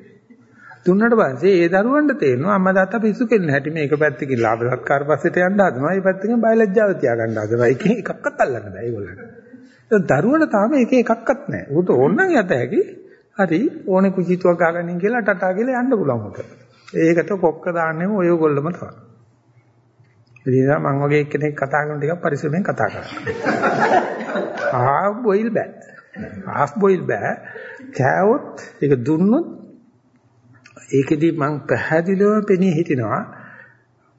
දුන්නට පස්සේ ඒ දරුවන්ට තේරෙනවා අම්මා තාත්තා පිස්සු කෙල්ලන හැටි මේක පැත්තකින් ලාභ සත්කාර පස්සට යන්න හදනවා. මේ පැත්තකින් බයලජ්ජාව තියාගන්න හදනවා. එකකින් එකක්වත් අල්ලන්න බෑ ඒගොල්ලන්ට. දරුවන්ට තාම එක එකක්වත් නැහැ. උට ඕනනම් යත හැකි. හරි ඕනේ කුචිතුවක් ගාගන්නින් කියලා ටටා කියලා යන්න පුළුවන් උට. ඒකට කොක්ක දාන්නෙම ඔයගොල්ලම තමයි. ඉතින් මම වගේ එක්කෙනෙක් කතා කරන ටිකක් පරිස්සමෙන් කතා කරන්න. half boil බෑ. half boil බෑ. කෑවොත් ඒක දුන්නොත් ඒකෙදි මම පැහැදිලිව පෙනී හිටිනවා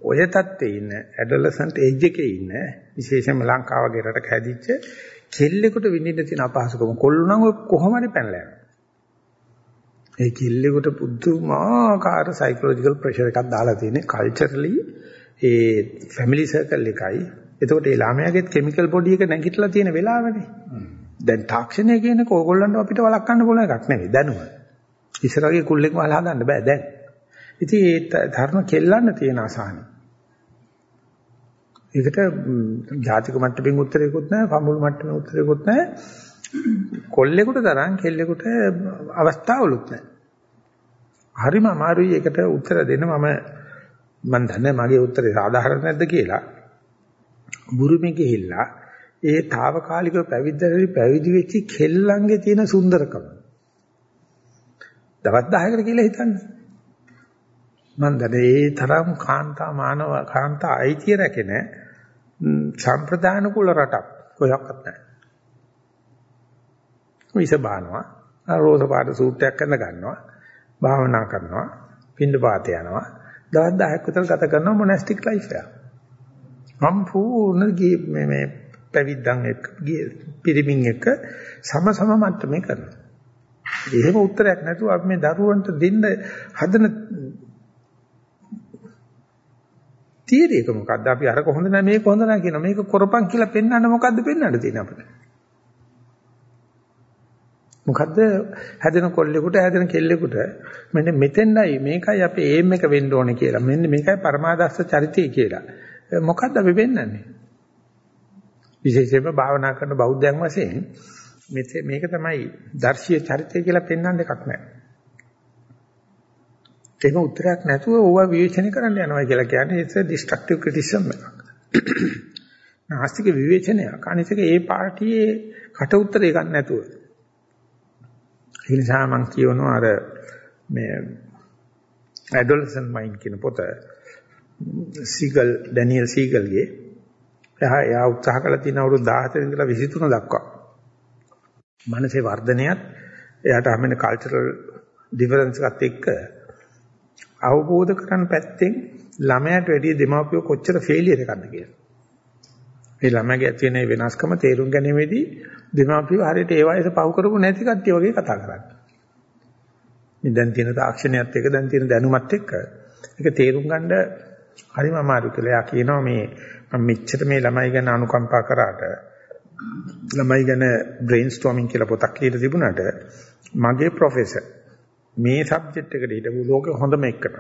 ඔය තත්ත්වේ ඉන්න ඇඩලසන්ට් ඒජ් එකේ ඉන්න විශේෂයෙන්ම ලංකාව වගේ රටක හැදිච්ච කෙල්ලෙකුට විඳින්න තියෙන අපහසුකම කොල්ලෝ නම් ඔය කොහොම හරි පැනලා යනවා. ඒ කෙල්ලෙකුට පුදුමාකාර සයිකොලොජිකල් ප්‍රෙෂර් එකක් දාලා තියෙන්නේ කල්චරලි ඒ ෆැමිලි සර්කල් එකයි. එතකොට ඒ ළමයාගේ කිමිකල් බොඩි එක නැගිටලා තියෙන වෙලාවනේ. දැන් තාක්ෂණය කියනක ඕගොල්ලන්ට අපිට වළක්වන්න පුළුවන් එකක් නෙවෙයි දැනුම. ඉස්සරහගේ කුල්ලෙක් වහලා හදන්න බෑ දැන්. ඉතින් ඒ ධර්ම කෙල්ලන්න තියෙන අසහනෙ. ඒකට ජාතික මට්ටමින් උත්තරයක්වත් නැහැ, පමුළු මට්ටමේ උත්තරයක්වත් නැහැ. කොල්ලෙකුට තරම් කෙල්ලෙකුට අවස්ථාවලුත් නැහැ. හරිම අමාරුයි ඒකට උත්තර දෙන්න මම මම දන්නේ මගේ උත්තරේ සාධාරණ නැද්ද කියලා. බුරුමේ ගිහිල්ලා ඒ తాවකාලිකව පැවිද්දරි පැවිදි වෙච්ච කෙල්ලන්ගේ තියෙන සුන්දරකම. දවස් 10කට කියලා හිතන්නේ. මම දන්නේ ඒ තරම් කාන්තා මානව කාන්තා අයිතිය රැකෙන සම්ප්‍රදාන කුල රටක් කොහොක්වත් නැහැ. විස බානවා රෝස පාට සූට් එකක් අඳ ගන්නවා භාවනා කරනවා පින්ඳ පාත යනවා දවස් 10ක් විතර ගත කරනවා මොනස්ටික් ලයිෆ් එක. සම්පූර්ණ මේ මේ පැවිද්දන් එක්ක පිරිමින් එක්ක සම සම මට්ටමේ කරනවා. එහෙම උත්තරයක් නැතුව අපි මේ දරුවන්ට දෙන්න හදන තීරයක මොකද්ද? අපි අරක හොඳ නැහැ මේක හොඳ නැහැ කියන මේක කරපන් කියලා පෙන්වන්න මොකද්ද පෙන්වන්න තියෙන අපිට? මොකද්ද හැදෙන කොල්ලෙකුට හැදෙන කෙල්ලෙකුට මෙන්න මෙතෙන්යි මේකයි අපේ ඒම් එක වෙන්න ඕනේ කියලා. මෙන්න මේකයි පරමාදර්ශ චරිතය කියලා. මොකද්ද අපි වෙන්නන්නේ? විශේෂයෙන්ම භාවනා කරන බෞද්ධයන් වශයෙන් මේක තමයි දර්ශීය චරිතය කියලා පෙන්වන්න එකක් නැහැ. එහෙම උත්තරයක් නැතුව ඕවා විවේචනය කරන්න යනවා කියලා කියන්නේ it's a destructive criticism එකක්. නාස්තික විවේචනයක්. අනිත් එක ඒ පාර්ටියේ කට උත්තරේ ගන්න නැතුව. ඒ නිසා මම කියනවා අර මේ adolescent mind කියන පොත සීගල් ඩැනියල් සීගල්ගේ එයා එයා උත්සාහ කළ තියෙන අවුරුදු 17 ඉඳලා 23 දක්වා මනසේ වර්ධනයත් එයාට හැමෙන කල්චරල් ඩිෆරන්ස් එකත් එක්ක අවබෝධ කරගන්න පැත්තෙන් ළමයාට වැඩි දෙමාපියෝ කොච්චර ෆේලියර් එකක්ද කියලා. මේ ළමයාගේ ඇති වෙන වෙනස්කම තේරුම් ගැනීමේදී දෙමාපියෝ හරියට ඒ වයස පහු කරපු නැති කට්ටිය වගේ කතා කරන්නේ. මේ දැන් තියෙන තාක්ෂණයත් එක්ක දැන් තියෙන දැනුමත් එක්ක ඒක තේරුම් ගන්න හරිම අමාරු කියලා. එයා කියනවා මේ මම මෙච්චර මේ ළමයි ගැන අනුකම්පා කරාට ළමයි ගැන බ්‍රේන් ස්ටෝමින් කියලා පොතක් ලියලා තිබුණාට මගේ ප්‍රොෆෙසර් මේ සබ්ජෙක්ට් එකට හිටපු ලෝකෙ හොඳම එක්කන.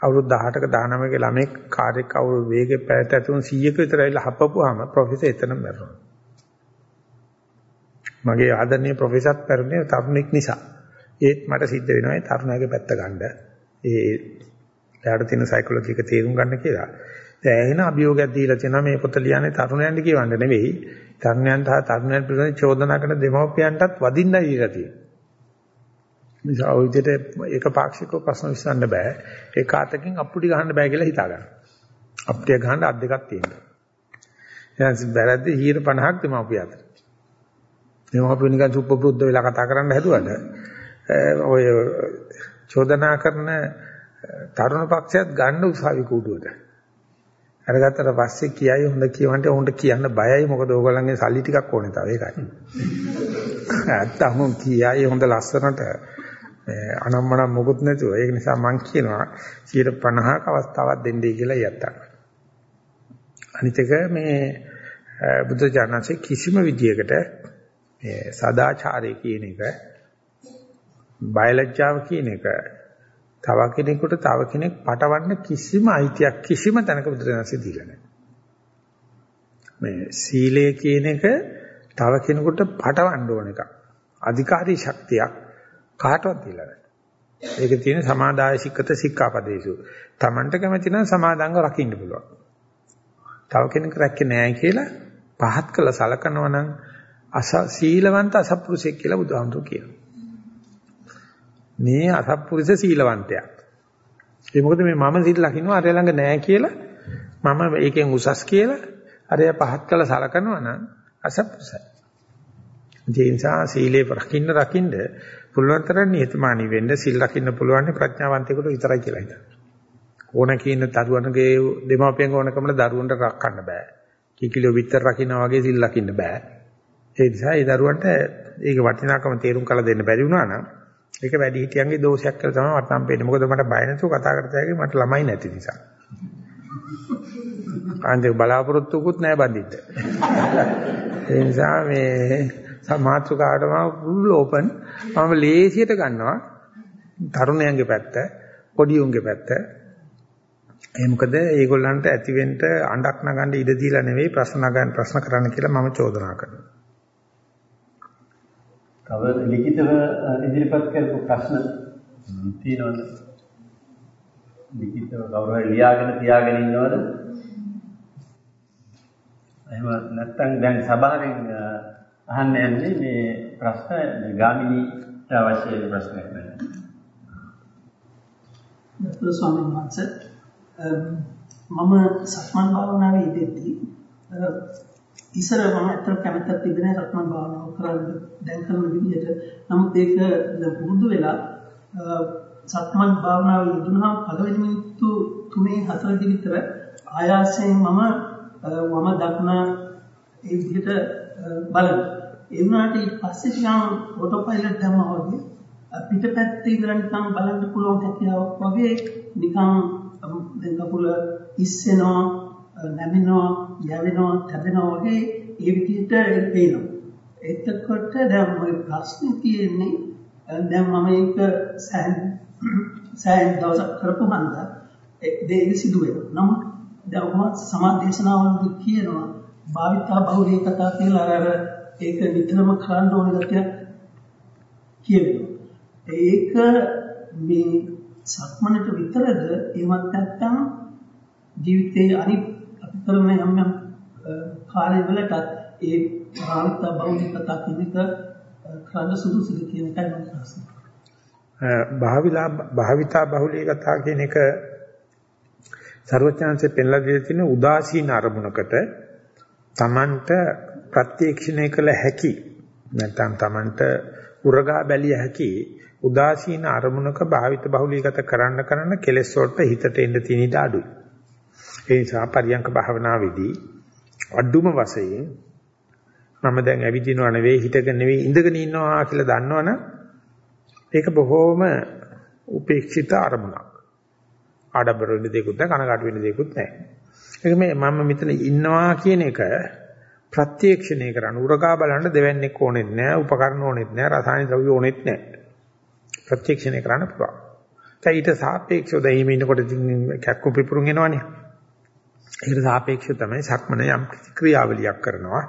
අවුරුදු 18ක 19ක ළමෙක් කාර්යයක් අවුරුදු වේගෙ පැයට ඇතුළු 100ක විතර ඇවිල්ලා හපපුවාම ප්‍රොෆෙසර් එතනම මැරුණා. මගේ ආදරණීය ප්‍රොෆෙසර් පෙරනේ තරුණෙක් නිසා. ඒත් මට සිද්ධ වෙනවා ඒ තරුණයාගේ පැත්ත ගන්න. ඒ එයාට තියෙන සයිකොලොජි එක තේරුම් ගන්න කියලා. දැන් එහෙන අභියෝගයක් දීලා තියෙනවා මේ පොත ලියන්නේ තරුණයන්ට කියවන්න නෙවෙයි. තරුණයන්ට හා තරුණයන් පිළිබඳ චෝදනා කරන දෙමව්පියන්ටත් වදින්නයි දීලා තියෙන්නේ. නිසා ඔය විදිහට ඒක පාක්ෂිකව ප්‍රශ්න විසඳන්න බෑ. ඒක අතකින් අප්පුඩි ගහන්න බෑ කියලා හිතා ගන්න. අප්පුඩිය ගහන්න අත් දෙකක් තියෙනවා. එහෙනම් බැලද්දී 50ක් දෙමව්පිය අතර. දෙමව්පිය නිකන් සුප්පුරුද්ද වෙලා කතා කරන්න හැදුවද ඔය චෝදනා කරන තරුණ පක්ෂයත් ගන්න උසාවි කූඩුවට. අරගත්තට පස්සේ කියයි හොඳ කියවන්ට උන්ට කියන්න බයයි මොකද ඕගොල්ලන්ගේ සල්ලි ටිකක් ඕනේ තව ඒකයි. ඇත්තම කියයි හොඳ ලස්සනට අනම්මනම් මොකුත් නැතුව ඒක නිසා මම කියනවා 50ක අවස්ථාවක් දෙන්නයි කියලා යත්තා. අනිත් එක මේ බුද්ධ ඥානසේ කිසිම විදියකට මේ සදාචාරය කියන එක බයලජ්ජාව කියන එක තව කෙනෙකුට තව කෙනෙක් පටවන්න කිසිම අයිතියක් කිසිම තැනක බුදුරජාණන්සේ දීලා නැහැ. මේ සීලය කියන එක තව කෙනෙකුට පටවන්න ඕන එකක්. අධිකාරී ශක්තියක් කාටවත් දීලා නැහැ. ඒක තියෙන සමාදාය සික්කත සික්ඛාපදේසු. Tamanට කැමති නම් සමාදන්ව රකින්න පුළුවන්. තව කෙනෙක් රැක්කේ නැහැ කියලා පහත් කළ සලකනවා නම් අස සීලවන්ත අසත්පුරුෂයෙක් කියලා බුදුහාමුදුරු කියනවා. මේ අසත්පුරුෂ සීලවන්තයා. ඒ මොකද මේ මම සිල් ලකින්නවා අර ළඟ නැහැ කියලා මම ඒකෙන් උසස් කියලා අරය පහත් කළ සලකනවා නම් අසත්පුරුෂයි. ඒ නිසා සීලේ රකින්න රකින්න පුළුවන් තරම් නිහතමානී වෙන්න සිල් රකින්න පුළුවන් ප්‍රඥාවන්තයෙකුට විතරයි කියලා හිතනවා. ඕන කියන දරුවන්ගේ දෙමාපියන්ගේ ඕනකමල දරුවන්ට රක්කන්න බෑ. කිකිලිය විතර රකින්න වගේ සිල් රකින්න බෑ. ඒ නිසා ඒ දරුවන්ට ඒක වටිනාකම තේරුම් කරලා දෙන්න බැරි වුණා නම් ඒක වැඩි හිටියන්ගේ දෝෂයක් කියලා තමයි මට නම් පේන්නේ. මොකද මට බය නැතුව කතා කරතයි මට ළමයි නැති නිසා. අන්තිම බලාපොරොත්තුකුත් නැහැ බඳින්න. ඒ නිසා මේ මාත්‍රකාටම ෆුල් ඕපන් මම ලේසියට ගන්නවා තරුණයන්ගේ පැත්ත, පොඩි උන්ගේ පැත්ත. ඒ මොකද ඒගොල්ලන්ට ඇතිවෙන්න අඬක් නගන්න ඉඩ දීලා නෙවෙයි ප්‍රශ්න නගන්න ප්‍රශ්න කරන්න කියලා මම චෝදනා කරනවා. තව ලිඛිතව ඉදිරිපත් කරපු ප්‍රශ්න තියෙනවද? ලිඛිතව කවුරු හරි ලියාගෙන තියාගෙන ඉන්නවද? එහෙම නැත්නම් දැන් සභාවෙන් අහන්න යන්නේ මේ ප්‍රශ්න ගාමිණීට අවශ්‍ය ප්‍රශ්නයක් නෑ. දත්ත ස්වාමීන් වහන්සේ මම සක්මන් භාවනාවේ ඉඳෙද්දී ඉස්සර මම අතර කැමැත්තක් තිබුණේ සක්මන් භාවනාව කරන්න දැන් කරන විදිහට. නමුත් ඒක දැන් පුරුදු වෙලා සක්මන් භාවනාවේ යෙදුනහම පළවෙනි මිනිත්තු 3 4 විතර ආයාසයෙන් මම වම දක්න ඒ විදිහට බලන. ඒ වුණාට ඊට පස්සේ ටිකක් ඔටෝ පයිලට් දැම්මා වගේ පිටපැත්තේ ඉඳලා නිකන් බලන්න පුළුවන් හැකියාවක් වගේ නිකන් දැන් කකුල ඉස්සෙනවා නැමෙනවා යවෙනවා තැබෙනවා වගේ ඒ විදිහට පේනවා. එතකොට දැන් මගේ ප්‍රශ්නේ තියෙන්නේ දැන් මම ඒක සෑහෙන සෑහෙන දවසක් කරපු හන්ද ඒක සිදු වෙනවා. නමුත් දැන් ඔබ සමාධි දේශනාවලදී කියනවා භාවිතා බහුලී කතා කියලා අර ඒක නිතරම කරන්න ඕන ගැටියක් කියනවා. ඒක මේ සක්මනට විතරද එහෙමත් නැත්නම් ජීවිතයේ අනිත් අපි කරන යම් යම් කාර්යවලට ඒ භාවිතා බහුලී කතා කියන එක කරන්න සුදුසුද කියන එකයි මම ප්‍රශ්නේ. භාවිලා භාවිතා බහුලී කතා කියන එක ਸਰවඥාන්සේ පෙන්ලා දෙලා තියෙන උදාසීන අරමුණකට Tamanට ප්‍රත්‍යක්ෂණය කළ හැකි නැත්නම් Tamanට උරගා බැලිය හැකි උදාසීන අරමුණක භාවිත බහුලීගත කරන්න කරන්න කෙලෙස් වලට හිතට එන්න තියෙන ඉඩ අඩුයි. ඒ නිසා පරියංක භාවනාවේදී අඩුම වශයෙන් මම දැන් ඇවිදිනව නෙවෙයි හිටගෙන නෙවෙයි ඉඳගෙන ඉන්නවා කියලා දන්නවනම් ඒක බොහොම උපේක්ෂිත අරමුණක්. ආඩම්බර වෙන්න දෙයක්වත් නැහැ කනකාට වෙන්න දෙයක්වත් නැහැ. ඒක මේ මම මෙතන ඉන්නවා කියන එක ප්‍රත්‍යක්ෂණය කරන්න උරගා බලන්න දෙවන්නේක් ඕනෙත් නැහැ උපකරණ ඕනෙත් නැහැ රසායනික ද්‍රව්‍ය ඕනෙත් නැහැ. ප්‍රත්‍යක්ෂණය කරන්න පුළුවන්. දැන් ඊට සාපේක්ෂව දැන් මේ ඉන්නකොට කැක්කු පිපුරුම් එනවනේ. ඒකට සාපේක්ෂව තමයි සක්මන යම් ක්‍රියාවලියක් කරනවා.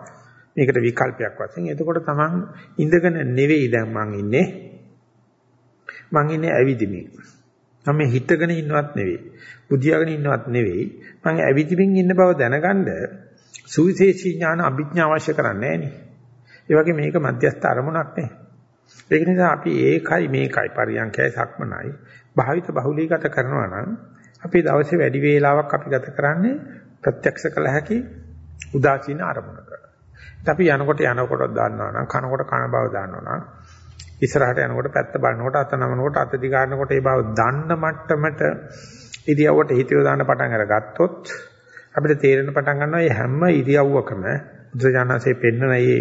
මේකට විකල්පයක් වශයෙන්. එතකොට තමන් ඉඳගෙන නෙවෙයි දැන් මං ඉන්නේ. මං ඉන්නේ ඇවිදිමින්. මම හිටගෙන ඉන්නවත් නෙවෙයි. බුදියාගෙන ඉන්නවත් නෙවෙයි. මං ඇවිදිමින් ඉන්න බව දැනගන්න සුවිශේෂී ඥාන අභිඥා අවශ්‍ය කරන්නේ නැහැ නේ. ඒ වගේ මේක මධ්‍යස්ථ අරමුණක් නේ. ඒක නිසා අපි ඒකයි මේකයි පරියන්කයි සක්මනයි භාවිත බහුලීගත කරනවා නම් අපි දවසේ වැඩි වේලාවක් අපි ගත කරන්නේ ප්‍රත්‍යක්ෂ කළ හැකි උදාසීන අරමුණක. අපි යනකොට යනකොට දාන්නවා නම් කනකොට කන බව දාන්නවා නම් ඉස්සරහට යනකොට පැත්ත බලනකොට අත නමනකොට අත දිගානකොට ඒ බව දන්න මට්ටමට ඉරියව්වට හිතියෝ දාන්න පටන් අරගත්තොත් අපිට තේරෙන පටන් ගන්නවා මේ හැම ඉරියව්වකම බුදුජානසයේ පෙන්නන මේ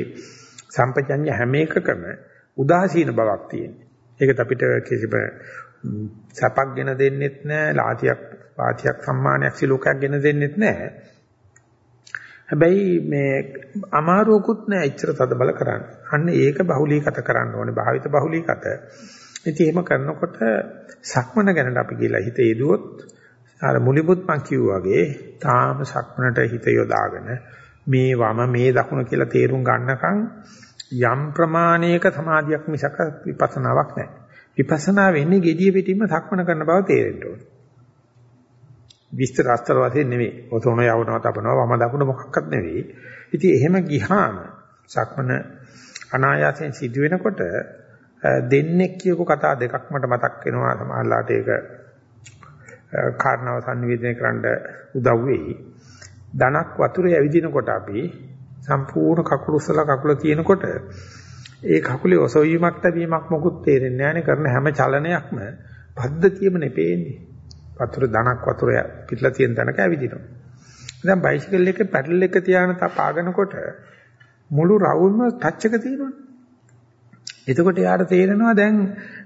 සම්පජඤ්ඤ හැම එකකම උදාසීන බවක් තියෙනවා. ඒකත් අපිට කිසිම සපක් ගෙන දෙන්නෙත් නැහැ, ලාතියක් වාතියක් සම්මානයක් සිලෝකයක් ගෙන දෙන්නෙත් නැහැ. හැබැයි මේ අමාරුවකුත් නෑ ඉච්ඡර තද බල කරන්න. අන්න ඒක බහුලීගත කරන්න ඕනේ. භාවිත බහුලීගත. ඉතින් එහෙම කරනකොට සක්මන ගැන අපි කියලා හිත යෙදුවොත් අර මුලිමුත් මං කිව්වා වගේ තාම සක්මනට හිත යොදාගෙන මේ වම මේ දකුණ කියලා තේරුම් ගන්නකම් යම් ප්‍රමාණයක සමාධියක් මිසක විපස්සනාවක් නැහැ. විපස්සනා වෙන්නේ gediya පිටින්ම සක්මන කරන බව තේරෙන්න ඕනේ. විස්තර අස්තර වශයෙන් නෙවෙයි. ඔතන යවනවා තපනවා වම දකුණ මොකක්වත් නෙවෙයි. ඉතින් එහෙම ගිහාම සක්මන අනායාසයෙන් සිදු වෙනකොට දෙන්නෙක් කියපු කතා දෙකක් මට මතක් වෙනවා සමහරලාට ඒක කාරණාව සංවේදනය කරන්න උදව් වෙයි. ධනක් වතුරේ ඇවිදිනකොට අපි සම්පූර්ණ කකුල උසලා කකුල තියෙනකොට ඒ කකුලේ ඔසවීමක් තැබීමක් මොකුත් තේරෙන්නේ නැහැ කරන හැම චලනයක්ම පද්ධතියම නෙපේන්නේ. වතුර ධනක් වතුර පිටලා තියෙන තැනක ඇවිදිනවා. දැන් බයිසිකල් එකේ පැඩල් එක තියාන පාගනකොට මුළු රවුම ටච් එක තියෙනවනේ. එතකොට යාට තේරෙනවා දැන්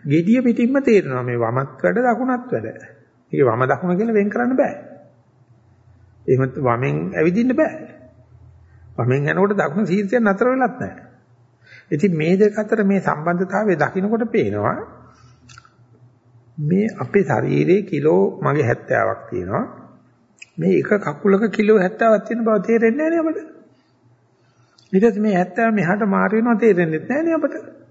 gediya පිටින්ම තේරෙනවා මේ වමත් වැඩ දකුණත් වැඩ. ඒක වම දකුණ කියලා වෙන් කරන්න බෑ. එහෙම වමෙන් ඇවිදින්න බෑ. වමෙන් යනකොට දකුණ සීර්ෂයෙන් නතර වෙලත් නැහැ. ඉතින් මේ දෙක අතර මේ සම්බන්ධතාවය දකින්නකොට පේනවා මේ අපේ ශරීරයේ කිලෝ මගේ 70ක් තියෙනවා. මේ එක කකුලක කිලෝ 70ක් තියෙන බව තේරෙන්නේ නැහැ නේ අපිට. ඊට මේ 70 මෙහාට මාරු වෙනවා තේරෙන්නේ නැහැ නේ අපිට.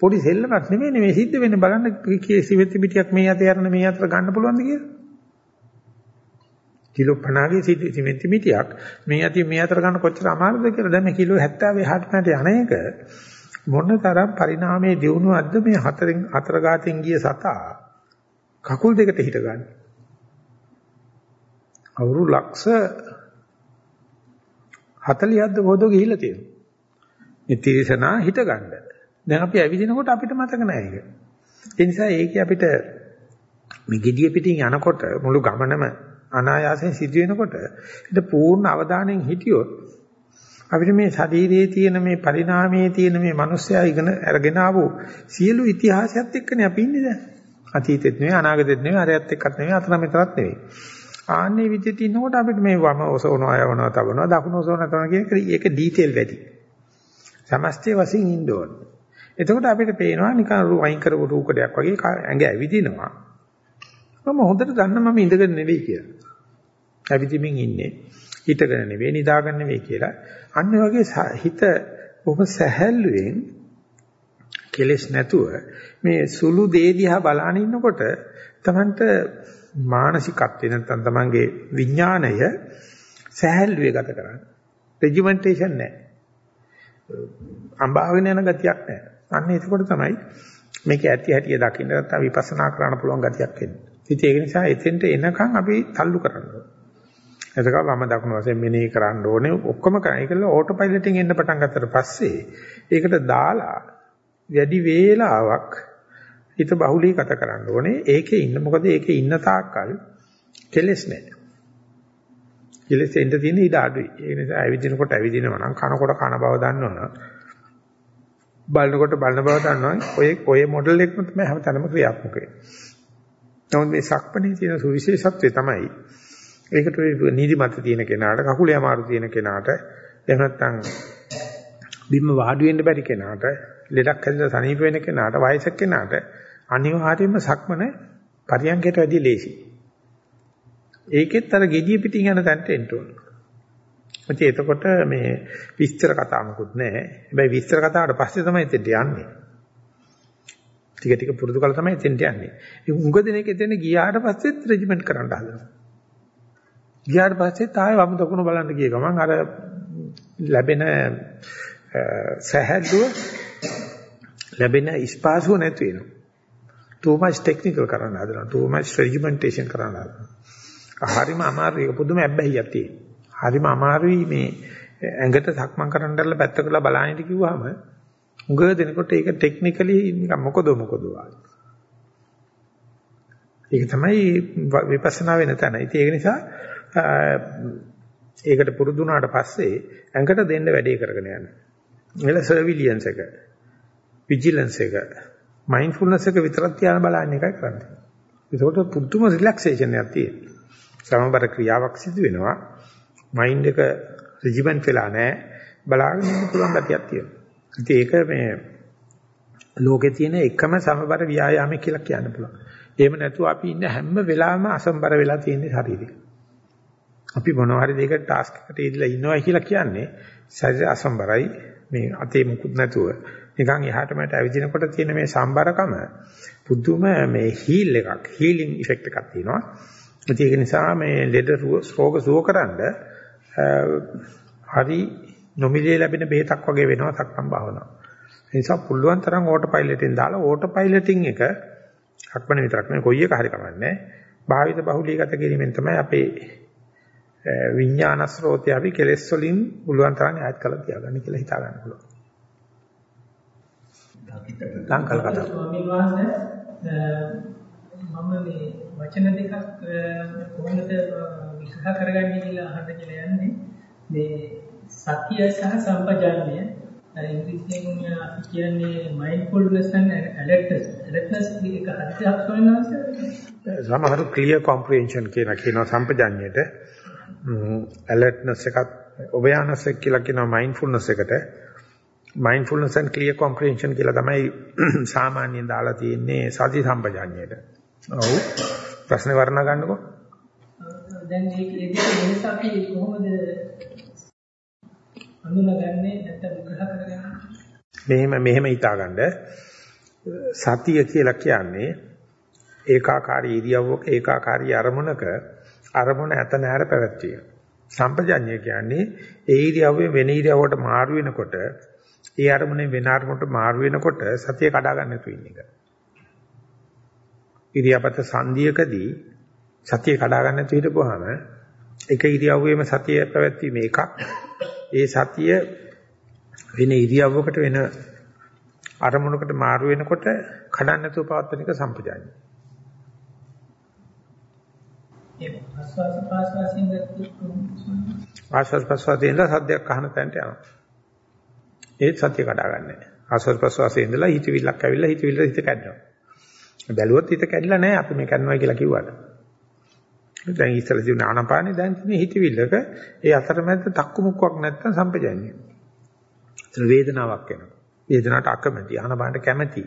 පොඩි සෙල්ලමක් නෙමෙයි මේ සිද්ධ වෙන්නේ බලන්න කී සිවෙති පිටියක් මේ අතේ අරන මේ අතට ගන්න පුළුවන්ද කියලා. කිලෝ 50ගේ සිවෙති පිටියක් මේ අතින් මේ අතට ගන්න කොච්චර අමාරුද කියලා දැන් මේ කිලෝ 70 එහාට පැනට යන එක මොන තරම් පරිණාමයේ දියුණුවක්ද මේ හතරෙන් හතර ගාතෙන් ගිය සතා කකුල් දෙකට හිට ගන්න. අවුරු ලක්ෂ 40ක්ද බොදෝ ගිහිල්ලා තියෙනවා. මේ තීසනා හිට ගන්න. දැන් අපි ඇවිදිනකොට අපිට මතක නැහැ ඒක. ඒ නිසා ඒකේ අපිට මේ gediya පිටින් යනකොට මුළු ගමනම අනායාසයෙන් සිදු වෙනකොට ඒක පූර්ණ අවධානයෙන් හිටියොත් අපිට මේ ශරීරයේ තියෙන මේ පරිණාමයේ තියෙන මේ මිනිස්සයා ඉගෙන අරගෙන ආපු සියලු ඉතිහාසයත් එක්කනේ අපි ඉන්නේ දැන්. අතීතෙත් නෙවෙයි අනාගතෙත් නෙවෙයි අරයත් එක්කත් නෙවෙයි අතන මෙතනත් නෙවෙයි. ආන්නේ විදිහට ඉන්නකොට අපිට මේ වම ඔසවනවා යවනවා තබනවා දකුණු ඔසවනවා තබනවා කියන එක ඩීටේල් වැඩි. සමස්තය වශයෙන් ඉන්න ඕන. එතකොට අපිට පේනවා නිකන් වයින් කරපු රූකඩයක් වගේ ඇඟ ඇවිදිනවා. මම හොඳට දන්න මම ඉඳගෙන නෙවෙයි කියලා. ඇවිදිමින් ඉන්නේ. හිතගෙන නෙවෙයි නිදාගෙන නෙවෙයි කියලා. අන්න වගේ හිත බොහොම සැහැල්ලුවෙන් කෙලෙස් නැතුව මේ සුළු දේ දිහා බලන ඉන්නකොට තමන්ට මානසිකත්වේ නැත්නම් තමන්ගේ විඥාණය සැහැල්ලුවේ ගත කරන්න. රෙජිමෙන්ටේෂන් නැහැ. අඹාගෙන යන ගතියක් නැහැ. අන්න ඒකකොට තමයි මේක ඇති හැටිය දකින්න නැත්නම් විපස්සනා කරන්න පුළුවන් ගතියක් එන්නේ. ඉතින් ඒක නිසා එතෙන්ට එනකන් අපි තල්ලු කරන්න ඕනේ. එතකොට වම දකුණු වශයෙන් මෙනෙහි කරන්න ඕනේ. ඔක්කොම කරා. ඒකල ඕටෝ පයිලට්ින් එන්න පටන් ගත්තට පස්සේ ඒකට දාලා වැඩි වේලාවක් හිත බහුලීගත කරන්න ඕනේ. ඒකේ ඉන්න මොකද ඒකේ ඉන්න තාක්කල් කෙලස් නැහැ. කෙලස් එන්න තියෙන ඉඩ අඩුයි. ඒ නිසා ඇවිදිනකොට ඇවිදිනවා නම් කනකොට කන බව දන්නවනම් බලනකොට බලන බව දන්නවනම් ඔය ඔය මොඩල් එකම තමයි හැමතැනම ක්‍රියාත්මක වෙන්නේ. නමුත් මේ සක්පනේ තියෙන සුවිශේෂත්වය තමයි ඒකට නීතිමත් තියෙන කෙනාට කකුලේ අමාරු තියෙන කෙනාට එහෙම නැත්නම් බිම්ම වාඩි වෙන්න බැරි කෙනාට ලෙඩක් හැදලා සනීප වෙන කෙනාට වයසක කෙනාට අනිවාර්යයෙන්ම සක්මන පරියන්කයට වැඩිය ලේසි. ඒකෙත් අර gediya පිටින් යන තැනට එන්න ඕන. ඉතින් එතකොට මේ විස්තර කතා මොකුත් නැහැ. හැබැයි විස්තර කතාවට පස්සේ තමයි එතෙන්ට යන්නේ. ටික ටික පුරුදු කළා තමයි එතෙන්ට යන්නේ. ඒ උඟ දිනක එතෙන් ගියාට පස්සෙත් රෙජිමන්ට් කරන්න හදනවා. ගියාට පස්සේ තායි වම් දකුණු බලන්න ගිය ගමන් අර ලැබෙන සහැල්ලුව ලැබෙන ස්පාසුව නැති වෙනවා. too much technical කරන්න හදනවා. too much regimentation කරන්න හදනවා. හරිම අමාරුයි. ඒක පුදුම ඇබ්බැහියක් තියෙනවා. හරිම අමාරුයි මේ ඇඟට සක්මන් කරන්න දැල්ලා පැත්ත කරලා බලන්න කිව්වහම උග දෙනකොට ඒක ටෙක්නිකලි නිකන් මොකද මොකද ඒක තමයි විපස්සනා වෙන තැන. ඉතින් ඒක නිසා ඒකට පුරුදු වුණාට පස්සේ ඇඟට දෙන්න වැඩේ කරගෙන යන්න. එල සර්විලියන්ස් එක, විජිලන්ස් එක, මයින්ඩ්ෆුල්නස් එක විතරක් තියාන බලන්න එකයි කරන්නේ. ඒකට පුදුම රිලැක්සේෂන් එකක් තියෙනවා. සමබර ක්‍රියාවක් සිදු වෙනවා. මයින්ඩ් එක රිජිමන්ට් වෙලා නැහැ. බලාගෙන ඉන්න පුළුවන් ගතියක් තියෙනවා. ඉතින් ඒක මේ ලෝකේ තියෙන එකම සමබර ව්‍යායාමයක් කියලා කියන්න පුළුවන්. එහෙම නැතුව අපි ඉන්න හැම වෙලාවෙම අසම්බර වෙලා තියෙන ශරීරය. අපි මොනවා හරි දෙයකට ටාස්ක් එකට ඉදලා ඉන්නවා කියලා කියන්නේ ශරීර අසම්බරයි මේ අතේ මුකුත් නැතුව නිකන් එහාට මෙහාට ඇවිදිනකොට තියෙන මේ සම්බරකම පුදුම මේ හීල් එකක් හීලින් ඉෆෙක්ට් එකක් තියෙනවා ඒක නිසා මේ ලෙඩ රෝග සුවකරනද හරි නොමිලේ ලැබෙන බේතක් වගේ වෙනවා සක්මන් භාවනාව. ඒ නිසා පුළුවන් තරම් ඕටෝ පයිලට්ෙන් දාලා ඕටෝ පයිලටින් එක සක්මන විතරක් නෙවෙයි කොයි එක හරි කමන්නේ. භාවිත බහුලීගත කිරීමෙන් තමයි අපේ විඥාන ස්රෝතය අපි කෙලෙස් වලින් පුළුවන් තරම් ඈඩ් කරලා තියාගන්න කියලා හිතා ගන්න පුළුවන්. ලංකල් කතා. ස්වාමීන් වහන්සේ මම මේ වචන දෙකක් කොහොමද විග්‍රහ කරගන්නේ කියලා අහන්න කියලා යන්නේ. මේ සතිය සහ සම්පජාන්‍ය ඉංග්‍රීසියෙන් අපි කියන්නේ mindfulness and alertness. alertness එක අර්ථයක් වෙනවද? සමහර clear comprehension කියන කියන සම්පජාන්‍යයට alertness එකත් awareness එක කියලා කියනවා mindfulness එකට. mindfulness and clear comprehension කියලා තමයි සාමාන්‍යයෙන් දාලා තියෙන්නේ සති සම්පජාන්‍යයට. ඔව්. ප්‍රශ්නේ වර්ණ ගන්නකො. දැන් මේක ඒකේ වෙනස අපි කොහොමද හඳුනාගන්නේ නැත්නම් විග්‍රහ කරගන්නේ? මෙහෙම මෙහෙම හිතාගන්න සතිය කියලා කියන්නේ ඒකාකාරී ඉරියව්වක ඒකාකාරී අරමුණක අරමුණ ඇත නැර පැවැත්වීම. සම්පජඤ්ඤය කියන්නේ ඒ ඉරියව්වේ වෙන ඉරියව්වට මාරු වෙනකොට ඒ අරමුණේ වෙන අරමුණට මාරු වෙනකොට සතිය කඩා ගන්න තු ඉන්න එක. ඉරියාපත සංධියකදී සතිය කඩා ගන්න තු හිටපුවාම එක ඉරියව්වෙම සතිය පැවැත්වීම එකක් ඒ සතිය වෙන ඉරියව්වකට වෙන අරමුණකට මාරු වෙනකොට කඩන්න නැතුව පවත්වන එක සම්පජාඤ්ඤය. ඒ ආස්වාද ප්‍රාස්වාසයෙන් ඉඳලා සද්දයක් අහන තැනට යනවා. ඒත් සතිය කඩා ගන්නෑ. ආස්වාද ප්‍රාස්වාසයෙන් ඉඳලා හිතවිල්ලක් ඇවිල්ලා හිතවිල්ල හිත කැඩනවා. බැලුවොත් හිත කැඩිලා නැහැ අපි මේ කරනවා කියලා කිව්වට. දැන් ඉස්සර තිබුණ ආනපානෙ දැන් තියෙන හිතවිල්ලක ඒ අතරමැද තක්කු මුක්කක් නැත්තම් සම්පජාන්නේ. ඒතර වේදනාවක් එනවා. වේදනාවට අකමැති ආනපානට කැමැති.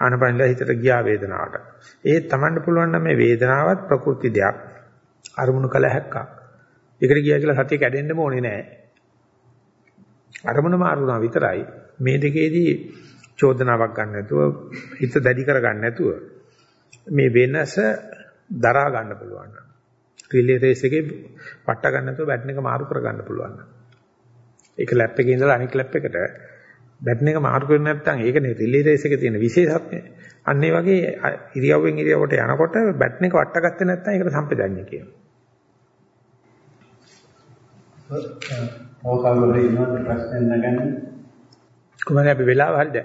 ආනපානෙලා හිතට ගියා වේදනාවට. ඒ තමන්ට පුළුවන් නම් මේ වේදනාවත් ප්‍රකෘති දෙයක්. අරමුණු කළ හැක්කක්. ඒකට ගියා කියලා සතිය කැඩෙන්න ඕනේ නැහැ. අරමුණ මාරු වුණා විතරයි. මේ දෙකේදී චෝදනාවක් ගන්න නැතුව හිත දැඩි කර ගන්න නැතුව මේ වෙනස දරා ගන්න පුළුවන්. රිලේ රේස් එකේ පට්ට ගන්න නැතුව බැටන් එක මාරු කර ගන්න පුළුවන්. ඒක ලැප් එකේ ඉඳලා අනිත් ලැප් එකට බැටන් එක මාරු කරන්නේ නැත්නම් ඒකනේ රිලේ රේස් එකේ තියෙන විශේෂත්වය. අන්න ඒ වගේ ඉරියව්වෙන් ඉරියව්වට යනකොට බැටන් එක වට ගත්තේ නැත්නම් ඒකට සම්පදන්නේ කියනවා. ඕකවල ඉන්නවද ප්‍රශ්න නැගන්නේ? කොහොමද අපි වෙලාව හරිද?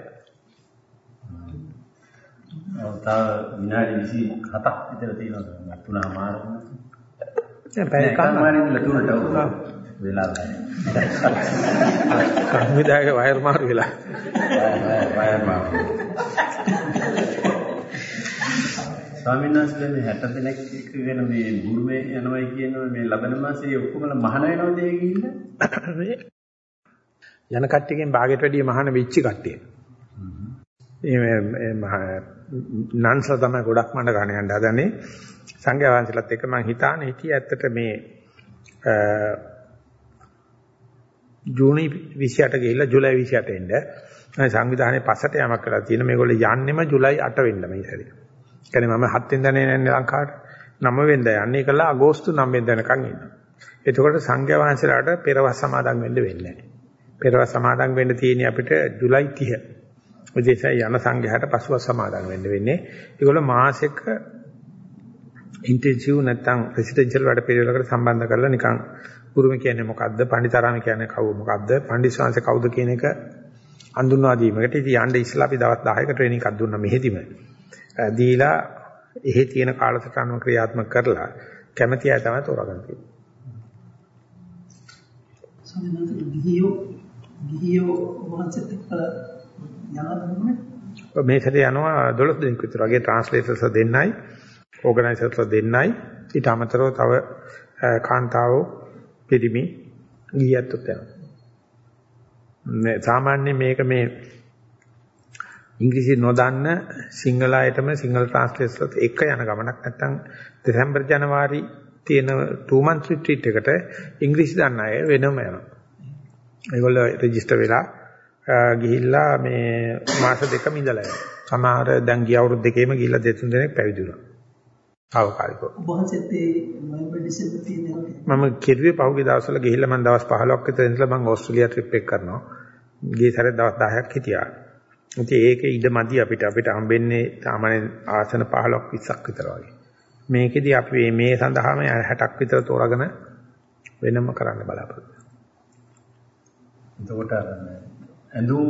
තව විනාඩි 27ක් විතර තියෙනවා තුනමාරක්. දැන් පැය කමාරින් ලතුනට උනා වෙලාව නැහැ. කම්මිදාගේ වයර් මාරු වෙලා. වයර් මාරු. ස්වාමීන් වහන්සේ මේ 60 දිනක් වෙන මේ බුරුමේ යනවයි කියනවා මේ ලබන මාසයේ ඔක්කොම මහාන වෙනවද ඒ ගිහිල්ලා? යන කට්ටියකින් භාගයට වැඩිය මහාන වෙච්ච කට්ටිය. මේ නන්සලා තමයි ගොඩක් මඩ ගන්න යන්න හදනේ. සංඝයා වහන්සේලාත් එක්ක මම හිතාන හිටියේ ඇත්තට මේ ජූනි 28 ගිහිල්ලා ජූලයි 28 එන්න. සංවිධානයේ පස්සට යමක් කරලා තියෙන මේගොල්ලෝ යන්නෙම ජූලයි 8 වෙනිදා මේ සැරේ. කියන්නේ මම 7 වෙනිදා නේ ලංකාවට 9 වෙනිදා යන්නේ කළා අගෝස්තු 9 වෙනිදා වෙනකන් ඉන්නවා. එතකොට සංඝයා වහන්සේලාට පෙරවස් සමාදන් වෙන්න වෙන්නේ නැහැ. පෙරවස් සමාදන් වෙන්න තියෙන්නේ අපිට ජූලයි 30. උදේසයි යන සංඝයාට පසුව සමාදන් වෙන්න වෙන්නේ. ඒගොල්ලෝ මාසෙක ඉන්ටෙන්සිව් නැත්නම් රෙසිඩෙන්ෂල් වැඩ පිළිවෙලකට සම්බන්ධ කරලා නිකන් ගුරුම කියන්නේ මොකද්ද? පණ්ඩිතාරාම කියන්නේ කවුද මොකද්ද? පණ්ඩිස්වාංශ කවුද කියන එක හඳුන්වා දීමකට ඉතින් යන්න ඉස්සලා අපි දවස් 10ක ට්‍රේනින් එකක් දුන්නා මෙහෙදිම. දීලා එහෙ තියෙන කාලසටහනම ක්‍රියාත්මක කරලා කැමැති අය තමයි තෝරගන්න තියෙන්නේ. මේ සැරේ යනවා 12 දෙනෙක් විතර වගේ ට්‍රාන්ස්ලේටර්ස් දෙන්නයි ඕගනයිසර්ස්ලා දෙන්නයි ඊට අමතරව තව කාන්තාවෝ පිරිමි ගියත් උතන. සාමාන්‍ය මේක මේ ඉංග්‍රීසි නොදන්න සිංහල අයටම සිංහල ට්‍රාන්ස්ලේටර්ස් එක යන ගමනක් නැත්තම් දෙසැම්බර් ජනවාරි තියෙන 2 month retreat එකට ඉංග්‍රීසි දන්න අය වෙනම යනවා. ඒගොල්ලෝ රෙජිස්ටර් වෙලා ගිහිල්ලා මේ මාස දෙකම ඉඳලා යනවා. සමහර දැන් ගිය අවුරුදු දෙකේම ගිහිල්ලා දෙතුන් දෙනෙක් පැවිදි වුණා. තියෙන මම කිරුවේ පහුගිය දවස්වල ගිහිල්ලා මම දවස් 15ක් විතර ඉඳලා මම ඕස්ට්‍රේලියා ට්‍රිප් එක කරනවා. ගිය සැරේ දවස් 10ක් හිටියා. ඉතින් ඒකේ ඉඩ මදි අපිට අපිට හම්බෙන්නේ සාමාන්‍ය ආසන 15ක් 20ක් විතර වගේ. මේකෙදි අපි මේ සඳහාම 60ක් විතර තෝරාගෙන වෙනම කරන්න බලාපොරොත්තු එතකොට ඇඳුම්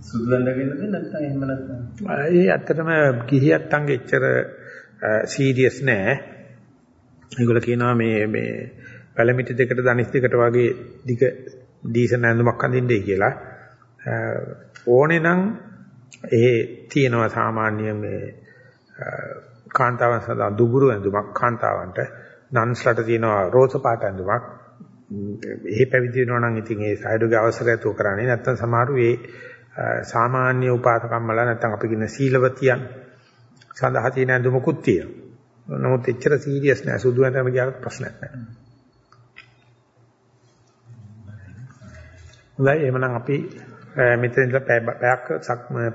සුදු ඇඳගෙනද නැත්නම් එහෙම නැත්නම් ඒ ඇත්තටම ගිහියත් අංගෙ එච්චර සීරියස් නෑ. ඒගොල්ලෝ කියනවා මේ මේ පැලමිටි දෙකට දනිස් දෙකට වගේ දිග ඩීසන් ඇඳුමක් අඳින්නයි කියලා. ඕනේ නම් ඒ තියෙනවා සාමාන්‍ය මේ කාන්තාවන් සඳහා දුබුරු ඇඳුමක් කාන්තාවන්ට නන්ස්ලට තියෙනවා රෝස පාට ඇඳුමක් එහි පැවිදි වෙනවා නම් ඉතින් ඒ සයිඩෝගේ අවසරය ඇතුව කරන්නේ නැත්නම් සමහරු ඒ සාමාන්‍ය උපාසකම්මල නැත්නම් අපි කියන සීලවතියන් සඳහා තියෙන ඇඳුමකුත් තියෙනවා. නමුත් එච්චර සීරියස් නෑ සුදු ඇඳුම ගියාට ප්‍රශ්නයක් නෑ. හොඳයි එහෙනම් අපි මෙතන ඉඳලා පැයක්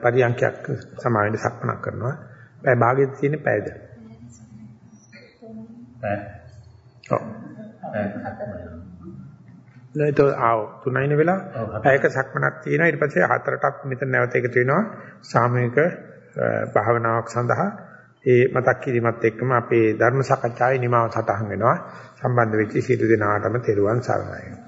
පරියන්කයක් සමාවෙන්න සක්මනක් කරනවා. පැය භාගෙත් තියෙන පැයද? පැය. ඔව්. නේද ආව තුනයින වෙලා පැයක සක්මනක් තියෙනවා ඊට පස්සේ හතරටත් මෙතන නැවත එකතු වෙනවා සාමූහික භාවනාවක් සඳහා ඒ මතක් කිරීමත් එක්කම අපේ ධර්ම සාකච්ඡාවේ නිමාව සටහන් වෙනවා. සම්බන්ධ වෙච්ච සියලු දෙනාටම තෙරුවන් සරණයි.